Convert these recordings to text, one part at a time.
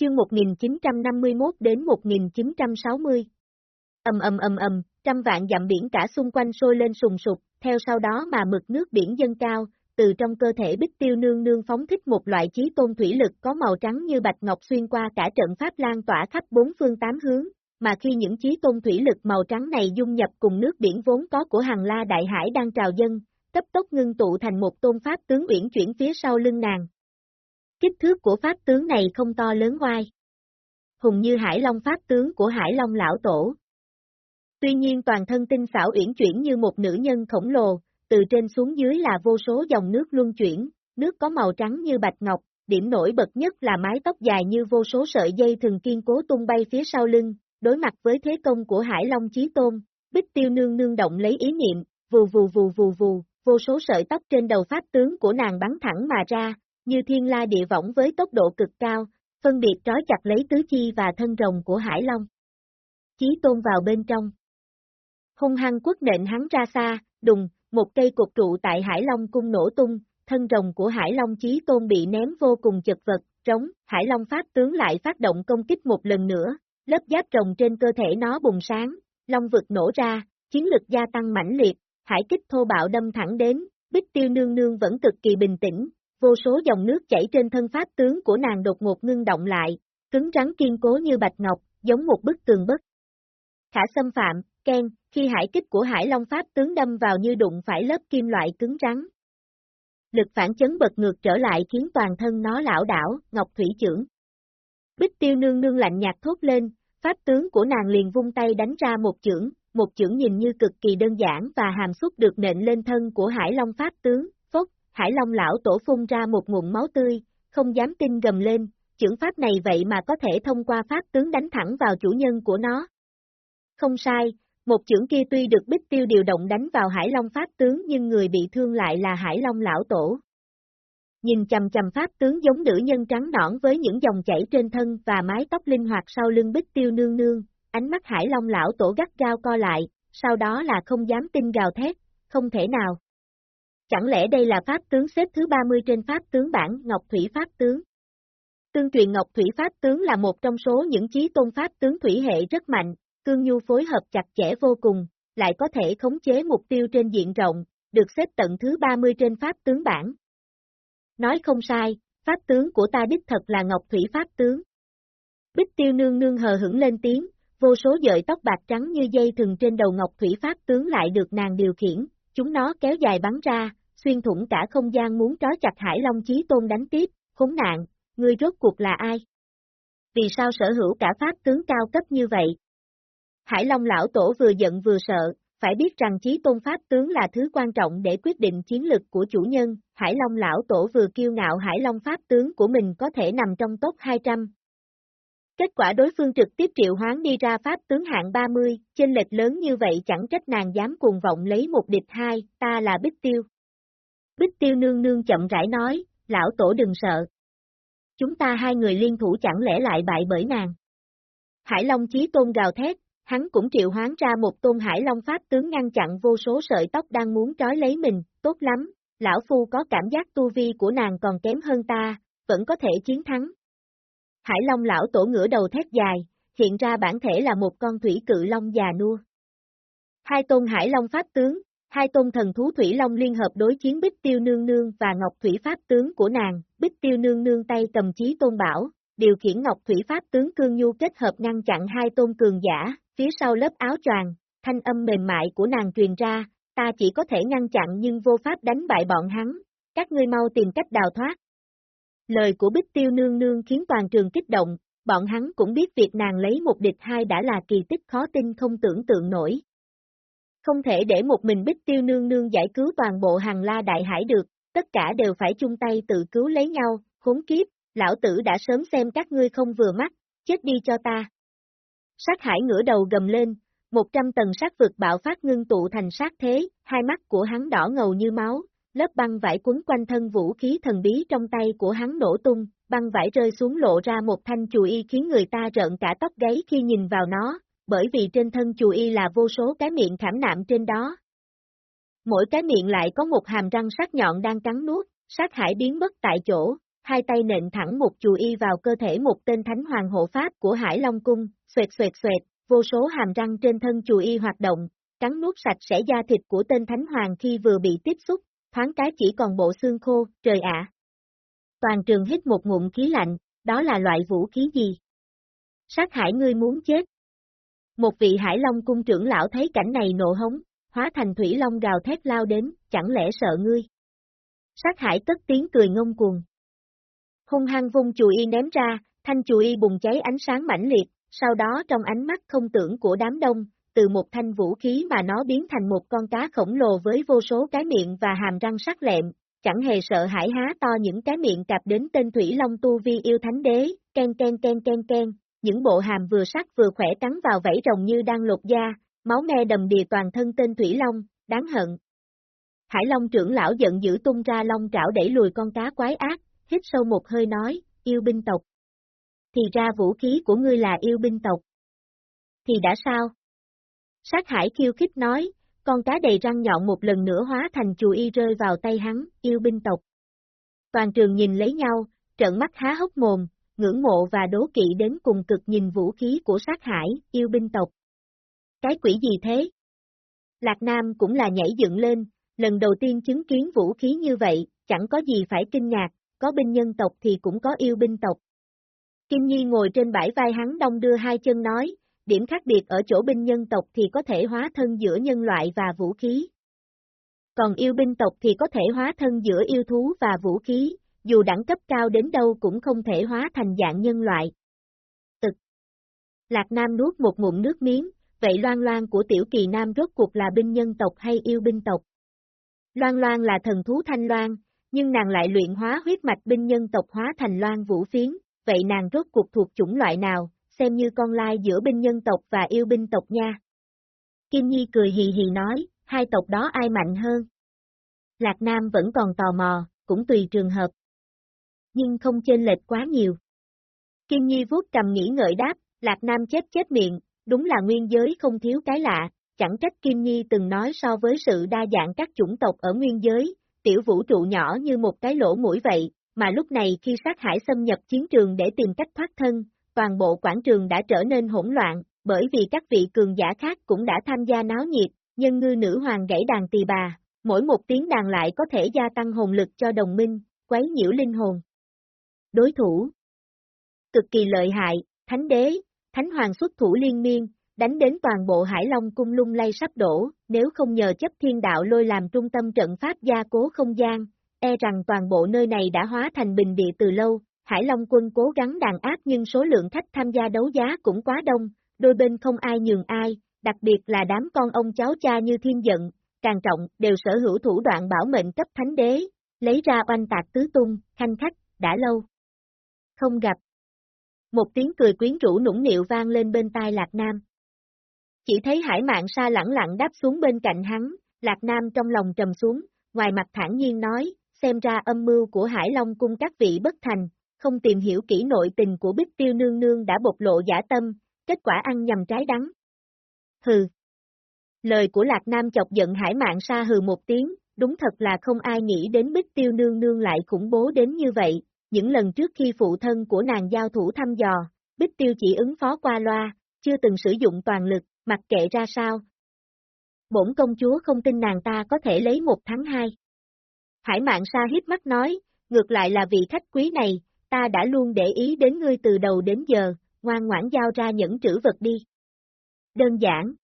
chương 1951 đến 1960. Ầm ầm ầm ầm, trăm vạn dặm biển cả xung quanh sôi lên sùng sục, theo sau đó mà mực nước biển dâng cao, từ trong cơ thể bích tiêu nương nương phóng thích một loại chí tôn thủy lực có màu trắng như bạch ngọc xuyên qua cả trận pháp lan tỏa khắp bốn phương tám hướng, mà khi những chí tôn thủy lực màu trắng này dung nhập cùng nước biển vốn có của hàng la đại hải đang trào dân, cấp tốc ngưng tụ thành một tôn pháp tướng uyển chuyển phía sau lưng nàng. Kích thước của pháp tướng này không to lớn oai. Hùng như hải long pháp tướng của hải long lão tổ. Tuy nhiên toàn thân tinh xảo uyển chuyển như một nữ nhân khổng lồ, từ trên xuống dưới là vô số dòng nước luân chuyển, nước có màu trắng như bạch ngọc, điểm nổi bật nhất là mái tóc dài như vô số sợi dây thường kiên cố tung bay phía sau lưng, đối mặt với thế công của Hải Long Chí Tôn, Bích Tiêu Nương nương động lấy ý niệm, vù vù vù vù vù, vô số sợi tóc trên đầu pháp tướng của nàng bắn thẳng mà ra, như thiên la địa võng với tốc độ cực cao, phân biệt trói chặt lấy tứ chi và thân rồng của Hải Long. Chí Tôn vào bên trong. Hung hăng quất nện hắn ra xa, đùng, một cây cột trụ tại Hải Long cung nổ tung, thân rồng của Hải Long Chí Tôn bị ném vô cùng chật vật, trống, Hải Long Pháp tướng lại phát động công kích một lần nữa, lớp giáp rồng trên cơ thể nó bùng sáng, long vực nổ ra, chiến lực gia tăng mãnh liệt, hải kích thô bạo đâm thẳng đến, bích tiêu nương nương vẫn cực kỳ bình tĩnh, vô số dòng nước chảy trên thân pháp tướng của nàng đột ngột ngưng động lại, cứng rắn kiên cố như bạch ngọc, giống một bức tường bất. Khả xâm phạm, Ken, khi hải kích của Hải Long Pháp tướng đâm vào như đụng phải lớp kim loại cứng rắn. Lực phản chấn bật ngược trở lại khiến toàn thân nó lão đảo, Ngọc Thủy trưởng. Bích tiêu nương nương lạnh nhạt thốt lên, pháp tướng của nàng liền vung tay đánh ra một chưởng, một chưởng nhìn như cực kỳ đơn giản và hàm xúc được nện lên thân của Hải Long pháp tướng, Hải Long lão tổ phun ra một nguồn máu tươi, không dám tin gầm lên, chưởng pháp này vậy mà có thể thông qua pháp tướng đánh thẳng vào chủ nhân của nó. Không sai, một chưởng kia tuy được bích tiêu điều động đánh vào Hải Long Pháp tướng nhưng người bị thương lại là Hải Long Lão Tổ. Nhìn chầm chầm Pháp tướng giống nữ nhân trắng nõn với những dòng chảy trên thân và mái tóc linh hoạt sau lưng bích tiêu nương nương, ánh mắt Hải Long Lão Tổ gắt gao co lại, sau đó là không dám tin gào thét, không thể nào. Chẳng lẽ đây là Pháp tướng xếp thứ 30 trên Pháp tướng bản Ngọc Thủy Pháp tướng? Tương truyền Ngọc Thủy Pháp tướng là một trong số những chí tôn Pháp tướng thủy hệ rất mạnh, Cương Nhu phối hợp chặt chẽ vô cùng, lại có thể khống chế mục tiêu trên diện rộng, được xếp tận thứ 30 trên Pháp tướng bản. Nói không sai, Pháp tướng của ta đích thật là Ngọc Thủy Pháp tướng. Bích tiêu nương nương hờ hững lên tiếng, vô số dợi tóc bạc trắng như dây thừng trên đầu Ngọc Thủy Pháp tướng lại được nàng điều khiển, chúng nó kéo dài bắn ra, xuyên thủng cả không gian muốn trói chặt Hải Long Chí Tôn đánh tiếp, khốn nạn, ngươi rốt cuộc là ai? Vì sao sở hữu cả Pháp tướng cao cấp như vậy, Hải Long lão tổ vừa giận vừa sợ, phải biết rằng chí tôn pháp tướng là thứ quan trọng để quyết định chiến lực của chủ nhân, Hải Long lão tổ vừa kiêu ngạo Hải Long pháp tướng của mình có thể nằm trong top 200. Kết quả đối phương trực tiếp triệu hoán đi ra pháp tướng hạng 30, chênh lệch lớn như vậy chẳng trách nàng dám cuồng vọng lấy một địch hai, ta là Bích Tiêu. Bích Tiêu nương nương chậm rãi nói, lão tổ đừng sợ. Chúng ta hai người liên thủ chẳng lẽ lại bại bởi nàng. Hải Long chí tôn gào thét, hắn cũng triệu hoán ra một tôn hải long pháp tướng ngăn chặn vô số sợi tóc đang muốn trói lấy mình, tốt lắm, lão phu có cảm giác tu vi của nàng còn kém hơn ta, vẫn có thể chiến thắng. Hải long lão tổ ngửa đầu thét dài, hiện ra bản thể là một con thủy cự long già nua. Hai tôn hải long pháp tướng, hai tôn thần thú thủy long liên hợp đối chiến bích tiêu nương nương và ngọc thủy pháp tướng của nàng, bích tiêu nương nương tay cầm chí tôn bảo, điều khiển ngọc thủy pháp tướng cương nhu kết hợp ngăn chặn hai tôn cường giả, Phía sau lớp áo choàng, thanh âm mềm mại của nàng truyền ra, ta chỉ có thể ngăn chặn nhưng vô pháp đánh bại bọn hắn, các ngươi mau tìm cách đào thoát. Lời của Bích Tiêu Nương Nương khiến toàn trường kích động, bọn hắn cũng biết việc nàng lấy một địch hai đã là kỳ tích khó tin không tưởng tượng nổi. Không thể để một mình Bích Tiêu Nương Nương giải cứu toàn bộ hàng la đại hải được, tất cả đều phải chung tay tự cứu lấy nhau, khốn kiếp, lão tử đã sớm xem các ngươi không vừa mắt, chết đi cho ta. Sát hải ngửa đầu gầm lên, một trăm tầng sát vực bạo phát ngưng tụ thành sát thế, hai mắt của hắn đỏ ngầu như máu, lớp băng vải quấn quanh thân vũ khí thần bí trong tay của hắn nổ tung, băng vải rơi xuống lộ ra một thanh chùi y khiến người ta rợn cả tóc gáy khi nhìn vào nó, bởi vì trên thân chù y là vô số cái miệng khảm nạm trên đó. Mỗi cái miệng lại có một hàm răng sắc nhọn đang cắn nuốt, sát hải biến mất tại chỗ, hai tay nện thẳng một chù y vào cơ thể một tên thánh hoàng hộ pháp của Hải Long Cung, xoẹt xoẹt xoẹt, vô số hàm răng trên thân chù y hoạt động, cắn nuốt sạch sẽ da thịt của tên thánh hoàng khi vừa bị tiếp xúc, thoáng cái chỉ còn bộ xương khô, trời ạ. Toàn trường hít một ngụm khí lạnh, đó là loại vũ khí gì? Sát hải ngươi muốn chết. Một vị hải long cung trưởng lão thấy cảnh này nộ hống, hóa thành thủy long gào thét lao đến, chẳng lẽ sợ ngươi? Sát hải tất tiếng cười ngông cuồng. Hung hăng vung chùi y ném ra, thanh chùi y bùng cháy ánh sáng mãnh liệt, sau đó trong ánh mắt không tưởng của đám đông, từ một thanh vũ khí mà nó biến thành một con cá khổng lồ với vô số cái miệng và hàm răng sắc lẹm, chẳng hề sợ hãi há to những cái miệng cạp đến tên Thủy Long Tu Vi yêu thánh đế, ken ken ken ken ken, những bộ hàm vừa sắc vừa khỏe cắn vào vảy rồng như đang lột da, máu me đầm đìa toàn thân tên Thủy Long, đáng hận. Hải Long trưởng lão giận dữ tung ra long trảo đẩy lùi con cá quái ác, hít sâu một hơi nói, yêu binh tộc. Thì ra vũ khí của ngươi là yêu binh tộc. Thì đã sao? Sát hải khiêu khích nói, con cá đầy răng nhọn một lần nữa hóa thành chù y rơi vào tay hắn, yêu binh tộc. Toàn trường nhìn lấy nhau, trợn mắt há hốc mồm, ngưỡng mộ và đố kỵ đến cùng cực nhìn vũ khí của sát hải, yêu binh tộc. Cái quỷ gì thế? Lạc Nam cũng là nhảy dựng lên, lần đầu tiên chứng kiến vũ khí như vậy, chẳng có gì phải kinh ngạc, có binh nhân tộc thì cũng có yêu binh tộc. Kim Nhi ngồi trên bãi vai hắn đông đưa hai chân nói, điểm khác biệt ở chỗ binh nhân tộc thì có thể hóa thân giữa nhân loại và vũ khí. Còn yêu binh tộc thì có thể hóa thân giữa yêu thú và vũ khí, dù đẳng cấp cao đến đâu cũng không thể hóa thành dạng nhân loại. Tực. Lạc Nam nuốt một ngụm nước miếng, vậy loan loan của tiểu kỳ nam rốt cuộc là binh nhân tộc hay yêu binh tộc? Loan loan là thần thú thanh loan, nhưng nàng lại luyện hóa huyết mạch binh nhân tộc hóa thành loan vũ phiến, vậy nàng rốt cuộc thuộc chủng loại nào, xem như con lai giữa binh nhân tộc và yêu binh tộc nha. Kim Nhi cười hì hì nói, hai tộc đó ai mạnh hơn? Lạc Nam vẫn còn tò mò, cũng tùy trường hợp. Nhưng không chênh lệch quá nhiều. Kim Nhi vuốt cầm nghĩ ngợi đáp, Lạc Nam chết chết miệng, đúng là nguyên giới không thiếu cái lạ, chẳng trách Kim Nhi từng nói so với sự đa dạng các chủng tộc ở nguyên giới, tiểu vũ trụ nhỏ như một cái lỗ mũi vậy, mà lúc này khi sát hải xâm nhập chiến trường để tìm cách thoát thân, toàn bộ quảng trường đã trở nên hỗn loạn, bởi vì các vị cường giả khác cũng đã tham gia náo nhiệt, nhân ngư nữ hoàng gãy đàn tỳ bà, mỗi một tiếng đàn lại có thể gia tăng hồn lực cho đồng minh, quấy nhiễu linh hồn. Đối thủ Cực kỳ lợi hại, thánh đế, thánh hoàng xuất thủ liên miên, đánh đến toàn bộ Hải Long cung lung lay sắp đổ, nếu không nhờ chấp thiên đạo lôi làm trung tâm trận pháp gia cố không gian, e rằng toàn bộ nơi này đã hóa thành bình địa từ lâu, Hải Long quân cố gắng đàn áp nhưng số lượng khách tham gia đấu giá cũng quá đông, đôi bên không ai nhường ai, đặc biệt là đám con ông cháu cha như thiên giận, càng trọng đều sở hữu thủ đoạn bảo mệnh cấp thánh đế, lấy ra oanh tạc tứ tung, khanh khách, đã lâu. Không gặp. Một tiếng cười quyến rũ nũng nịu vang lên bên tai Lạc Nam. Chỉ thấy hải mạng sa lẳng lặng đáp xuống bên cạnh hắn, Lạc Nam trong lòng trầm xuống, ngoài mặt thản nhiên nói, xem ra âm mưu của Hải Long cung các vị bất thành, không tìm hiểu kỹ nội tình của Bích Tiêu Nương Nương đã bộc lộ giả tâm, kết quả ăn nhầm trái đắng. Hừ. Lời của Lạc Nam chọc giận hải mạng sa hừ một tiếng, đúng thật là không ai nghĩ đến Bích Tiêu Nương Nương lại khủng bố đến như vậy, những lần trước khi phụ thân của nàng giao thủ thăm dò, Bích Tiêu chỉ ứng phó qua loa, chưa từng sử dụng toàn lực, mặc kệ ra sao. Bổn công chúa không tin nàng ta có thể lấy một tháng hai. Hải mạng sa hiếp mắt nói, ngược lại là vị khách quý này, ta đã luôn để ý đến ngươi từ đầu đến giờ, ngoan ngoãn giao ra những trữ vật đi. Đơn giản.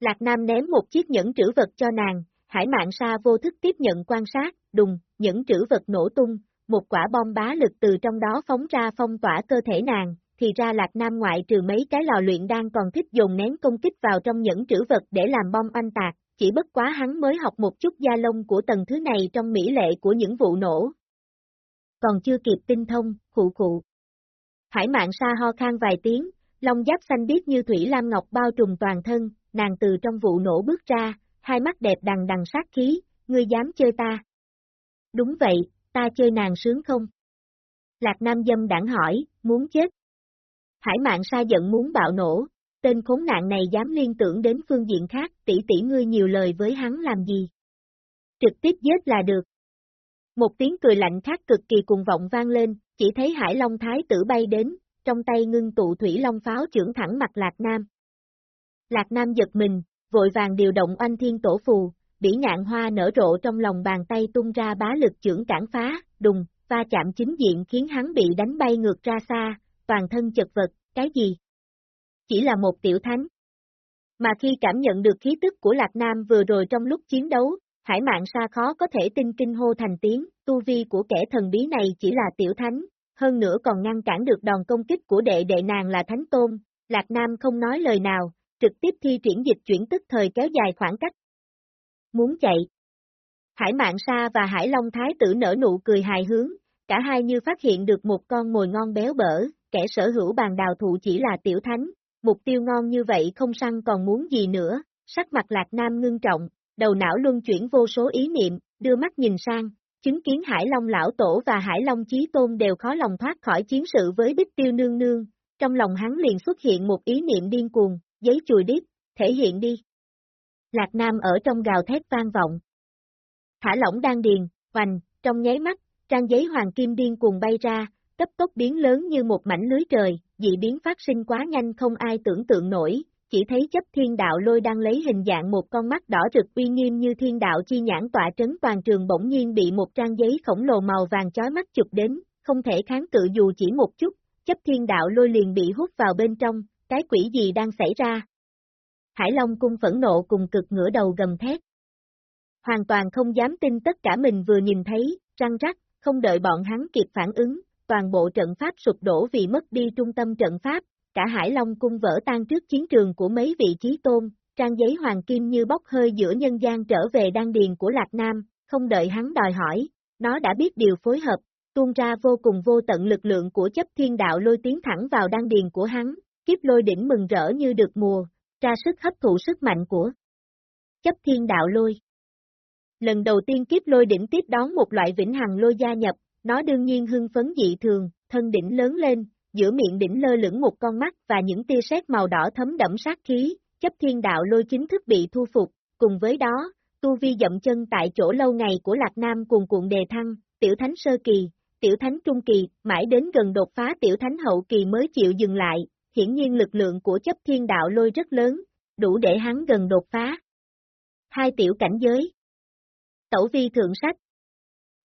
Lạc Nam ném một chiếc nhẫn trữ vật cho nàng, hải mạng sa vô thức tiếp nhận quan sát, đùng, nhẫn trữ vật nổ tung, một quả bom bá lực từ trong đó phóng ra phong tỏa cơ thể nàng, thì ra Lạc Nam ngoại trừ mấy cái lò luyện đang còn thích dùng nén công kích vào trong những trữ vật để làm bom anh tạc, chỉ bất quá hắn mới học một chút da lông của tầng thứ này trong mỹ lệ của những vụ nổ, còn chưa kịp tinh thông, khụ khụ. Hải mạng sa ho khang vài tiếng, long giáp xanh biếc như thủy lam ngọc bao trùm toàn thân, nàng từ trong vụ nổ bước ra, hai mắt đẹp đằng đằng sát khí, ngươi dám chơi ta. Đúng vậy, ta chơi nàng sướng không? Lạc Nam dâm đảng hỏi, muốn chết. Hải mạng sa giận muốn bạo nổ, tên khốn nạn này dám liên tưởng đến phương diện khác, tỷ tỷ ngươi nhiều lời với hắn làm gì? Trực tiếp giết là được. Một tiếng cười lạnh khác cực kỳ cuồng vọng vang lên, chỉ thấy Hải Long Thái tử bay đến, trong tay ngưng tụ thủy long pháo trưởng thẳng mặt Lạc Nam. Lạc Nam giật mình, vội vàng điều động oanh thiên tổ phù, bỉ ngạn hoa nở rộ trong lòng bàn tay tung ra bá lực trưởng cản phá, đùng, va chạm chính diện khiến hắn bị đánh bay ngược ra xa, toàn thân chật vật, cái gì? Chỉ là một tiểu thánh. Mà khi cảm nhận được khí tức của Lạc Nam vừa rồi trong lúc chiến đấu, hải mạng xa khó có thể tin kinh hô thành tiếng, tu vi của kẻ thần bí này chỉ là tiểu thánh, hơn nữa còn ngăn cản được đòn công kích của đệ đệ nàng là thánh tôn, Lạc Nam không nói lời nào, trực tiếp thi triển dịch chuyển tức thời kéo dài khoảng cách. Muốn chạy. Hải Mạng Sa và Hải Long Thái tử nở nụ cười hài hướng, cả hai như phát hiện được một con mồi ngon béo bở, kẻ sở hữu bàn đào thụ chỉ là tiểu thánh, mục tiêu ngon như vậy không săn còn muốn gì nữa, sắc mặt Lạc Nam ngưng trọng, đầu não luân chuyển vô số ý niệm, đưa mắt nhìn sang, chứng kiến Hải Long Lão Tổ và Hải Long Chí Tôn đều khó lòng thoát khỏi chiến sự với Bích Tiêu Nương Nương, trong lòng hắn liền xuất hiện một ý niệm điên cuồng, giấy chùi đít, thể hiện đi. Lạc Nam ở trong gào thét vang vọng. Thả lỏng đang điền, hoành, trong nháy mắt, trang giấy hoàng kim điên cuồng bay ra, cấp tốc biến lớn như một mảnh lưới trời, dị biến phát sinh quá nhanh không ai tưởng tượng nổi, chỉ thấy chấp thiên đạo lôi đang lấy hình dạng một con mắt đỏ rực uy nghiêm như thiên đạo chi nhãn tọa trấn toàn trường bỗng nhiên bị một trang giấy khổng lồ màu vàng chói mắt chụp đến, không thể kháng cự dù chỉ một chút, chấp thiên đạo lôi liền bị hút vào bên trong, cái quỷ gì đang xảy ra. Hải Long cung phẫn nộ cùng cực ngửa đầu gầm thét. Hoàn toàn không dám tin tất cả mình vừa nhìn thấy, răng rắc, không đợi bọn hắn kịp phản ứng, toàn bộ trận pháp sụp đổ vì mất đi trung tâm trận pháp, cả Hải Long cung vỡ tan trước chiến trường của mấy vị trí tôn, trang giấy hoàng kim như bốc hơi giữa nhân gian trở về đan điền của Lạc Nam, không đợi hắn đòi hỏi, nó đã biết điều phối hợp, tuôn ra vô cùng vô tận lực lượng của chấp thiên đạo lôi tiến thẳng vào đan điền của hắn, kiếp lôi đỉnh mừng rỡ như được mùa, ra sức hấp thụ sức mạnh của chấp thiên đạo lôi. Lần đầu tiên kiếp lôi đỉnh tiếp đón một loại vĩnh hằng lôi gia nhập, nó đương nhiên hưng phấn dị thường, thân đỉnh lớn lên, giữa miệng đỉnh lơ lửng một con mắt và những tia sét màu đỏ thấm đẫm sát khí, chấp thiên đạo lôi chính thức bị thu phục, cùng với đó, tu vi dậm chân tại chỗ lâu ngày của Lạc Nam cùng cuộn đề thăng, tiểu thánh sơ kỳ, tiểu thánh trung kỳ, mãi đến gần đột phá tiểu thánh hậu kỳ mới chịu dừng lại, hiển nhiên lực lượng của chấp thiên đạo lôi rất lớn, đủ để hắn gần đột phá. Hai tiểu cảnh giới Tẩu vi thượng sách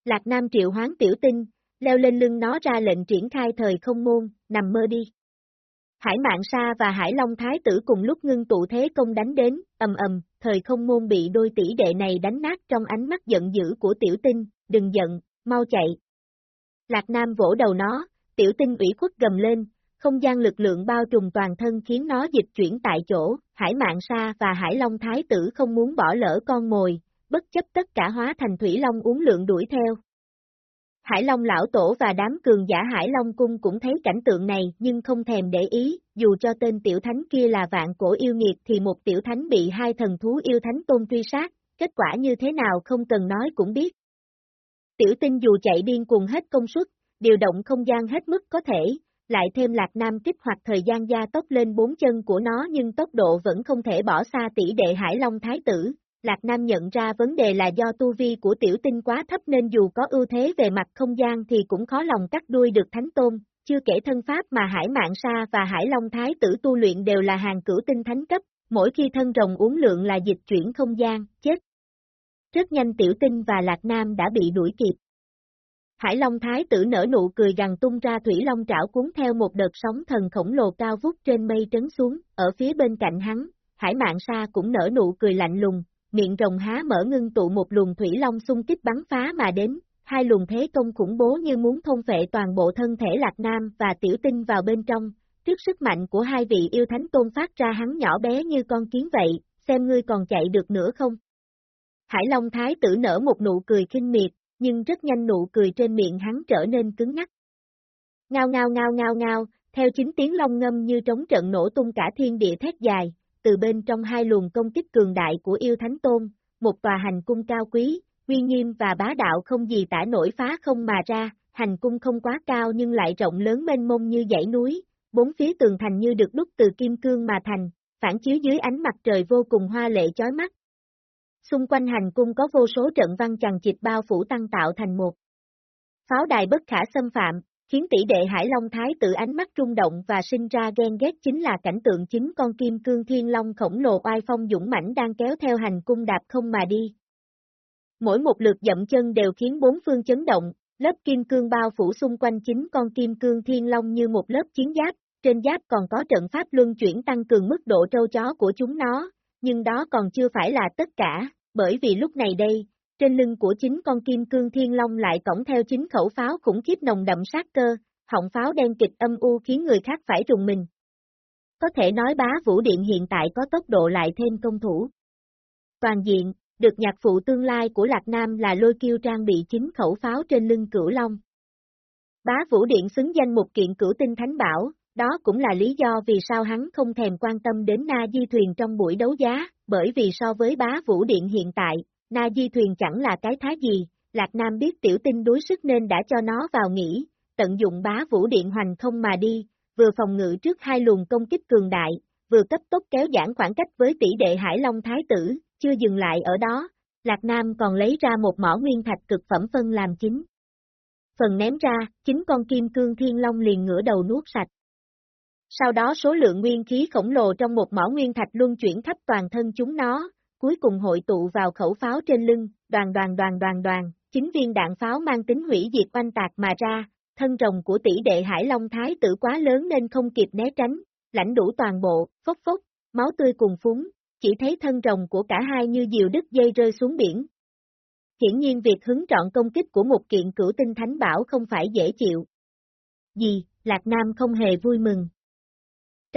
Lạc Nam triệu hoán tiểu tinh, leo lên lưng nó ra lệnh triển khai thời không môn, nằm mơ đi. Hải Mạng Sa và Hải Long Thái tử cùng lúc ngưng tụ thế công đánh đến, ầm ầm, thời không môn bị đôi tỷ đệ này đánh nát trong ánh mắt giận dữ của tiểu tinh, đừng giận, mau chạy. Lạc Nam vỗ đầu nó, tiểu tinh ủy khuất gầm lên, không gian lực lượng bao trùm toàn thân khiến nó dịch chuyển tại chỗ, Hải Mạng Sa và Hải Long Thái tử không muốn bỏ lỡ con mồi, bất chấp tất cả hóa thành Thủy Long uống lượng đuổi theo. Hải Long lão tổ và đám cường giả Hải Long cung cũng thấy cảnh tượng này nhưng không thèm để ý, dù cho tên tiểu thánh kia là vạn cổ yêu nghiệt thì một tiểu thánh bị hai thần thú yêu thánh tôn truy sát, kết quả như thế nào không cần nói cũng biết. Tiểu tinh dù chạy điên cuồng hết công suất, điều động không gian hết mức có thể, lại thêm lạc nam kích hoạt thời gian gia tốc lên bốn chân của nó nhưng tốc độ vẫn không thể bỏ xa tỷ đệ Hải Long Thái tử, Lạc Nam nhận ra vấn đề là do tu vi của tiểu tinh quá thấp nên dù có ưu thế về mặt không gian thì cũng khó lòng cắt đuôi được thánh tôn, chưa kể thân pháp mà Hải Mạng Sa và Hải Long Thái tử tu luyện đều là hàng cửu tinh thánh cấp, mỗi khi thân rồng uống lượng là dịch chuyển không gian, chết. Rất nhanh tiểu tinh và Lạc Nam đã bị đuổi kịp. Hải Long Thái tử nở nụ cười gằn tung ra thủy long trảo cuốn theo một đợt sóng thần khổng lồ cao vút trên mây trấn xuống, ở phía bên cạnh hắn, Hải Mạng Sa cũng nở nụ cười lạnh lùng, miệng rồng há mở ngưng tụ một luồng thủy long xung kích bắn phá mà đến, hai luồng thế công khủng bố như muốn thôn phệ toàn bộ thân thể Lạc Nam và tiểu tinh vào bên trong, trước sức mạnh của hai vị yêu thánh tôn phát ra hắn nhỏ bé như con kiến vậy, xem ngươi còn chạy được nữa không? Hải Long Thái tử nở một nụ cười khinh miệt, nhưng rất nhanh nụ cười trên miệng hắn trở nên cứng ngắt. Ngao ngao ngao ngao ngao, theo chính tiếng long ngâm như trống trận nổ tung cả thiên địa thét dài, từ bên trong hai luồng công kích cường đại của yêu thánh tôn, một tòa hành cung cao quý, uy nghiêm và bá đạo không gì tả nổi phá không mà ra, hành cung không quá cao nhưng lại rộng lớn mênh mông như dãy núi, bốn phía tường thành như được đúc từ kim cương mà thành, phản chiếu dưới ánh mặt trời vô cùng hoa lệ chói mắt xung quanh hành cung có vô số trận văn chằng chịt bao phủ tăng tạo thành một. Pháo đài bất khả xâm phạm, khiến tỷ đệ Hải Long Thái tử ánh mắt rung động và sinh ra ghen ghét chính là cảnh tượng chính con kim cương thiên long khổng lồ oai phong dũng mãnh đang kéo theo hành cung đạp không mà đi. Mỗi một lượt dậm chân đều khiến bốn phương chấn động, lớp kim cương bao phủ xung quanh chính con kim cương thiên long như một lớp chiến giáp, trên giáp còn có trận pháp luân chuyển tăng cường mức độ trâu chó của chúng nó, nhưng đó còn chưa phải là tất cả, bởi vì lúc này đây, trên lưng của chính con kim cương thiên long lại cổng theo chính khẩu pháo khủng khiếp nồng đậm sát cơ, họng pháo đen kịch âm u khiến người khác phải rùng mình. Có thể nói bá vũ điện hiện tại có tốc độ lại thêm công thủ. Toàn diện, được nhạc phụ tương lai của Lạc Nam là lôi kiêu trang bị chính khẩu pháo trên lưng cửu long. Bá vũ điện xứng danh một kiện cửu tinh thánh bảo, đó cũng là lý do vì sao hắn không thèm quan tâm đến Na Di Thuyền trong buổi đấu giá, bởi vì so với bá vũ điện hiện tại, Na Di Thuyền chẳng là cái thái gì, Lạc Nam biết tiểu tinh đuối sức nên đã cho nó vào nghỉ, tận dụng bá vũ điện hoành không mà đi, vừa phòng ngự trước hai luồng công kích cường đại, vừa cấp tốc kéo giãn khoảng cách với tỷ đệ Hải Long Thái tử, chưa dừng lại ở đó, Lạc Nam còn lấy ra một mỏ nguyên thạch cực phẩm phân làm chính. Phần ném ra, chính con kim cương thiên long liền ngửa đầu nuốt sạch. Sau đó số lượng nguyên khí khổng lồ trong một mỏ nguyên thạch luân chuyển khắp toàn thân chúng nó, cuối cùng hội tụ vào khẩu pháo trên lưng, đoàn đoàn đoàn đoàn đoàn, chính viên đạn pháo mang tính hủy diệt oanh tạc mà ra, thân rồng của tỷ đệ Hải Long Thái tử quá lớn nên không kịp né tránh, lãnh đủ toàn bộ, phốc phốc, máu tươi cùng phúng, chỉ thấy thân rồng của cả hai như diều đứt dây rơi xuống biển. Hiển nhiên việc hứng trọn công kích của một kiện cửu tinh thánh bảo không phải dễ chịu. Gì, Lạc Nam không hề vui mừng.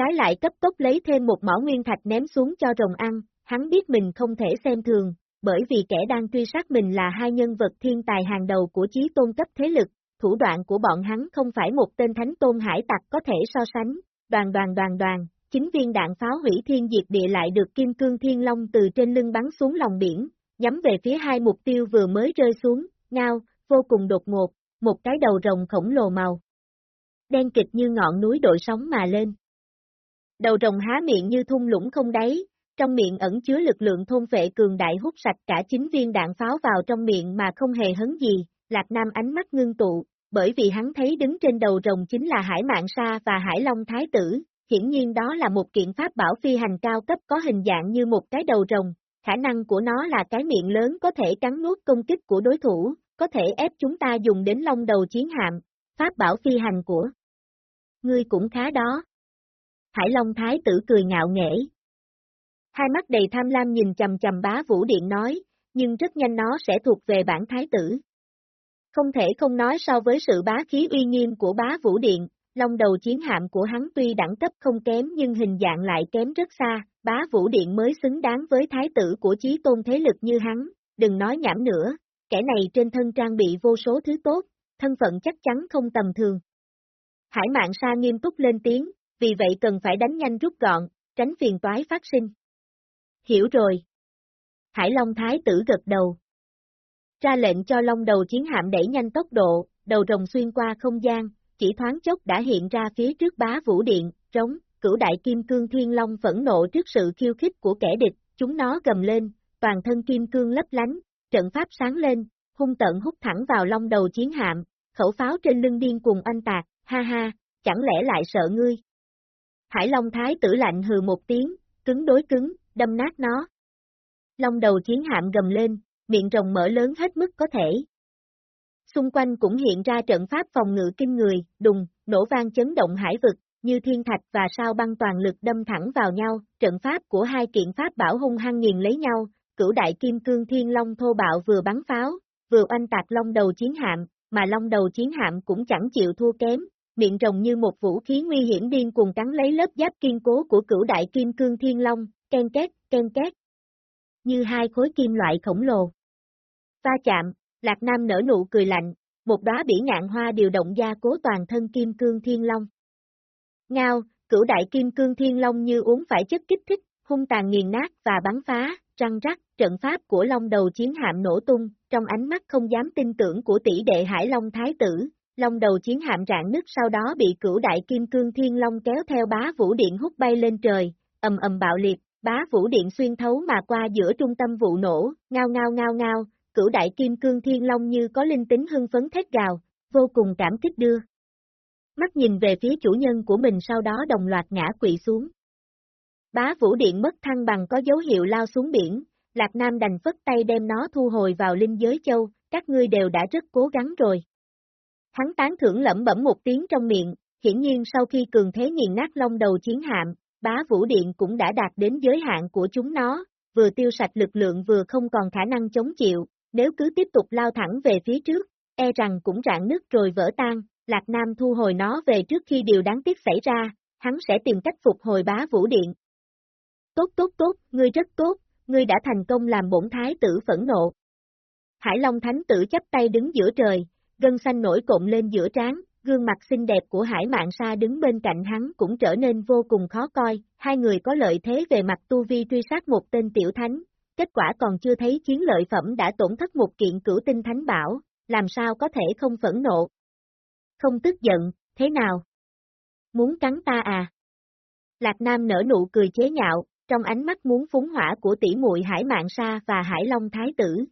Trái lại cấp tốc lấy thêm một mỏ nguyên thạch ném xuống cho rồng ăn, hắn biết mình không thể xem thường, bởi vì kẻ đang truy sát mình là hai nhân vật thiên tài hàng đầu của chí tôn cấp thế lực, thủ đoạn của bọn hắn không phải một tên thánh tôn hải tặc có thể so sánh, đoàn đoàn đoàn đoàn, chính viên đạn pháo hủy thiên diệt địa lại được kim cương thiên long từ trên lưng bắn xuống lòng biển, nhắm về phía hai mục tiêu vừa mới rơi xuống, ngao, vô cùng đột ngột, một cái đầu rồng khổng lồ màu. Đen kịch như ngọn núi đội sóng mà lên. Đầu rồng há miệng như thung lũng không đáy, trong miệng ẩn chứa lực lượng thôn vệ cường đại hút sạch cả chính viên đạn pháo vào trong miệng mà không hề hấn gì, Lạc Nam ánh mắt ngưng tụ, bởi vì hắn thấy đứng trên đầu rồng chính là Hải Mạng Sa và Hải Long Thái Tử, hiển nhiên đó là một kiện pháp bảo phi hành cao cấp có hình dạng như một cái đầu rồng, khả năng của nó là cái miệng lớn có thể cắn nuốt công kích của đối thủ, có thể ép chúng ta dùng đến long đầu chiến hạm, pháp bảo phi hành của. Ngươi cũng khá đó. Hải Long Thái tử cười ngạo nghễ. Hai mắt đầy tham lam nhìn chầm chầm bá vũ điện nói, nhưng rất nhanh nó sẽ thuộc về bản thái tử. Không thể không nói so với sự bá khí uy nghiêm của bá vũ điện, long đầu chiến hạm của hắn tuy đẳng cấp không kém nhưng hình dạng lại kém rất xa, bá vũ điện mới xứng đáng với thái tử của chí tôn thế lực như hắn, đừng nói nhảm nữa, kẻ này trên thân trang bị vô số thứ tốt, thân phận chắc chắn không tầm thường. Hải mạng sa nghiêm túc lên tiếng, vì vậy cần phải đánh nhanh rút gọn, tránh phiền toái phát sinh. Hiểu rồi. Hải Long Thái tử gật đầu. Ra lệnh cho Long đầu chiến hạm đẩy nhanh tốc độ, đầu rồng xuyên qua không gian, chỉ thoáng chốc đã hiện ra phía trước bá vũ điện, trống, cửu đại kim cương thiên long phẫn nộ trước sự khiêu khích của kẻ địch, chúng nó gầm lên, toàn thân kim cương lấp lánh, trận pháp sáng lên, hung tận hút thẳng vào long đầu chiến hạm, khẩu pháo trên lưng điên cùng anh tạc, ha ha, chẳng lẽ lại sợ ngươi. Hải Long Thái tử lạnh hừ một tiếng, cứng đối cứng, đâm nát nó. Long đầu chiến hạm gầm lên, miệng rồng mở lớn hết mức có thể, Xung quanh cũng hiện ra trận pháp phòng ngự kinh người, đùng, nổ vang chấn động hải vực, như thiên thạch và sao băng toàn lực đâm thẳng vào nhau, trận pháp của hai kiện pháp bảo hung hăng nghiền lấy nhau, cửu đại kim cương thiên long thô bạo vừa bắn pháo, vừa oanh tạc long đầu chiến hạm, mà long đầu chiến hạm cũng chẳng chịu thua kém, miệng rồng như một vũ khí nguy hiểm điên cuồng cắn lấy lớp giáp kiên cố của cửu đại kim cương thiên long, ken két, ken két. Như hai khối kim loại khổng lồ. Va chạm, Lạc Nam nở nụ cười lạnh, một đóa bỉ ngạn hoa điều động gia cố toàn thân kim cương thiên long. Ngao, cửu đại kim cương thiên long như uống phải chất kích thích, hung tàn nghiền nát và bắn phá, răng rắc, trận pháp của long đầu chiến hạm nổ tung, trong ánh mắt không dám tin tưởng của tỷ đệ Hải Long Thái tử, long đầu chiến hạm rạn nứt sau đó bị cửu đại kim cương thiên long kéo theo bá vũ điện hút bay lên trời, ầm ầm bạo liệt, bá vũ điện xuyên thấu mà qua giữa trung tâm vụ nổ, ngao ngao ngao ngao, cửu đại kim cương thiên long như có linh tính hưng phấn thét gào, vô cùng cảm kích đưa. Mắt nhìn về phía chủ nhân của mình sau đó đồng loạt ngã quỵ xuống. Bá vũ điện mất thăng bằng có dấu hiệu lao xuống biển, Lạc Nam đành phất tay đem nó thu hồi vào linh giới châu, các ngươi đều đã rất cố gắng rồi. Hắn tán thưởng lẩm bẩm một tiếng trong miệng, hiển nhiên sau khi cường thế nghiền nát long đầu chiến hạm, bá vũ điện cũng đã đạt đến giới hạn của chúng nó, vừa tiêu sạch lực lượng vừa không còn khả năng chống chịu, nếu cứ tiếp tục lao thẳng về phía trước, e rằng cũng rạn nứt rồi vỡ tan, Lạc Nam thu hồi nó về trước khi điều đáng tiếc xảy ra, hắn sẽ tìm cách phục hồi bá vũ điện. Tốt tốt tốt, ngươi rất tốt, ngươi đã thành công làm bổn thái tử phẫn nộ. Hải Long Thánh tử chắp tay đứng giữa trời, gân xanh nổi cộm lên giữa trán, gương mặt xinh đẹp của Hải Mạn Sa đứng bên cạnh hắn cũng trở nên vô cùng khó coi, hai người có lợi thế về mặt tu vi truy sát một tên tiểu thánh, kết quả còn chưa thấy chiến lợi phẩm đã tổn thất một kiện cửu tinh thánh bảo, làm sao có thể không phẫn nộ. Không tức giận, thế nào? Muốn cắn ta à? Lạc Nam nở nụ cười chế nhạo, trong ánh mắt muốn phúng hỏa của tỷ muội Hải Mạn Sa và Hải Long Thái Tử.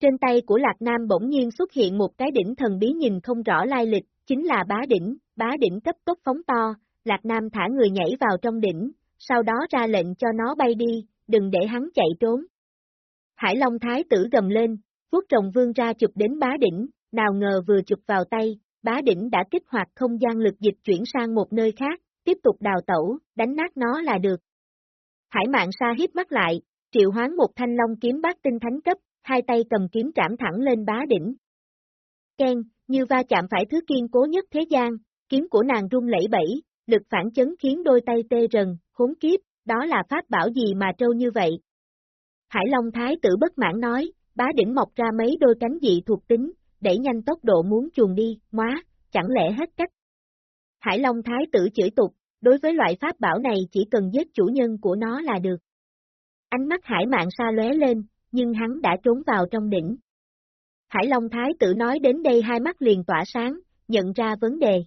Trên tay của Lạc Nam bỗng nhiên xuất hiện một cái đỉnh thần bí nhìn không rõ lai lịch, chính là bá đỉnh, bá đỉnh cấp tốc phóng to, Lạc Nam thả người nhảy vào trong đỉnh, sau đó ra lệnh cho nó bay đi, đừng để hắn chạy trốn. Hải Long Thái tử gầm lên, vuốt rồng vương ra chụp đến bá đỉnh, nào ngờ vừa chụp vào tay, bá đỉnh đã kích hoạt không gian lực dịch chuyển sang một nơi khác, tiếp tục đào tẩu, đánh nát nó là được. Hải mạng sa hiếp mắt lại, triệu hoán một thanh long kiếm bát tinh thánh cấp, hai tay cầm kiếm trảm thẳng lên bá đỉnh. Ken, như va chạm phải thứ kiên cố nhất thế gian, kiếm của nàng rung lẫy bẫy, lực phản chấn khiến đôi tay tê rần, khốn kiếp, đó là pháp bảo gì mà trâu như vậy? Hải Long Thái tử bất mãn nói, bá đỉnh mọc ra mấy đôi cánh dị thuộc tính, đẩy nhanh tốc độ muốn chuồn đi, móa, chẳng lẽ hết cách. Hải Long Thái tử chửi tục, đối với loại pháp bảo này chỉ cần giết chủ nhân của nó là được. Ánh mắt hải mạng xa lóe lên, nhưng hắn đã trốn vào trong đỉnh. Hải Long Thái tử nói đến đây hai mắt liền tỏa sáng, nhận ra vấn đề.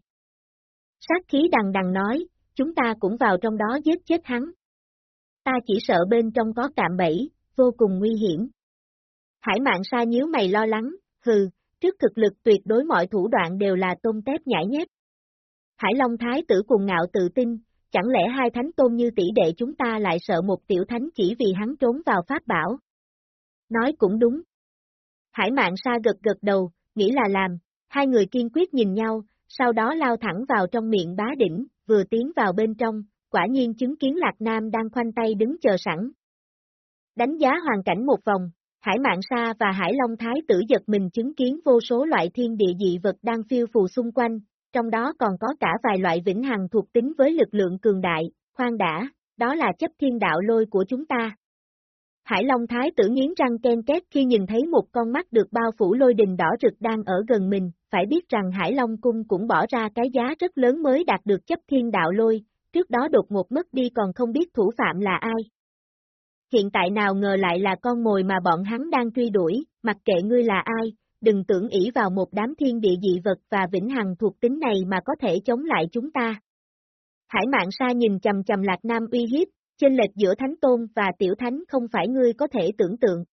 Sát khí đằng đằng nói, chúng ta cũng vào trong đó giết chết hắn. Ta chỉ sợ bên trong có cạm bẫy, vô cùng nguy hiểm. Hải mạng sa nhíu mày lo lắng, hừ, trước thực lực tuyệt đối mọi thủ đoạn đều là tôm tép nhảy nhép. Hải Long Thái tử cùng ngạo tự tin, chẳng lẽ hai thánh tôn như tỷ đệ chúng ta lại sợ một tiểu thánh chỉ vì hắn trốn vào pháp bảo? Nói cũng đúng. Hải mạng sa gật gật đầu, nghĩ là làm, hai người kiên quyết nhìn nhau, sau đó lao thẳng vào trong miệng bá đỉnh, vừa tiến vào bên trong, quả nhiên chứng kiến Lạc Nam đang khoanh tay đứng chờ sẵn. Đánh giá hoàn cảnh một vòng, Hải Mạng Sa và Hải Long Thái tử giật mình chứng kiến vô số loại thiên địa dị vật đang phiêu phù xung quanh, trong đó còn có cả vài loại vĩnh hằng thuộc tính với lực lượng cường đại, khoan đã, đó là chấp thiên đạo lôi của chúng ta. Hải Long Thái tử nghiến răng ken két khi nhìn thấy một con mắt được bao phủ lôi đình đỏ rực đang ở gần mình, phải biết rằng Hải Long Cung cũng bỏ ra cái giá rất lớn mới đạt được chấp thiên đạo lôi, trước đó đột ngột mất đi còn không biết thủ phạm là ai. Hiện tại nào ngờ lại là con mồi mà bọn hắn đang truy đuổi, mặc kệ ngươi là ai, đừng tưởng ỷ vào một đám thiên địa dị vật và vĩnh hằng thuộc tính này mà có thể chống lại chúng ta. Hải mạng sa nhìn chầm chầm Lạc Nam uy hiếp, Chênh lệch giữa Thánh Tôn và Tiểu Thánh không phải ngươi có thể tưởng tượng.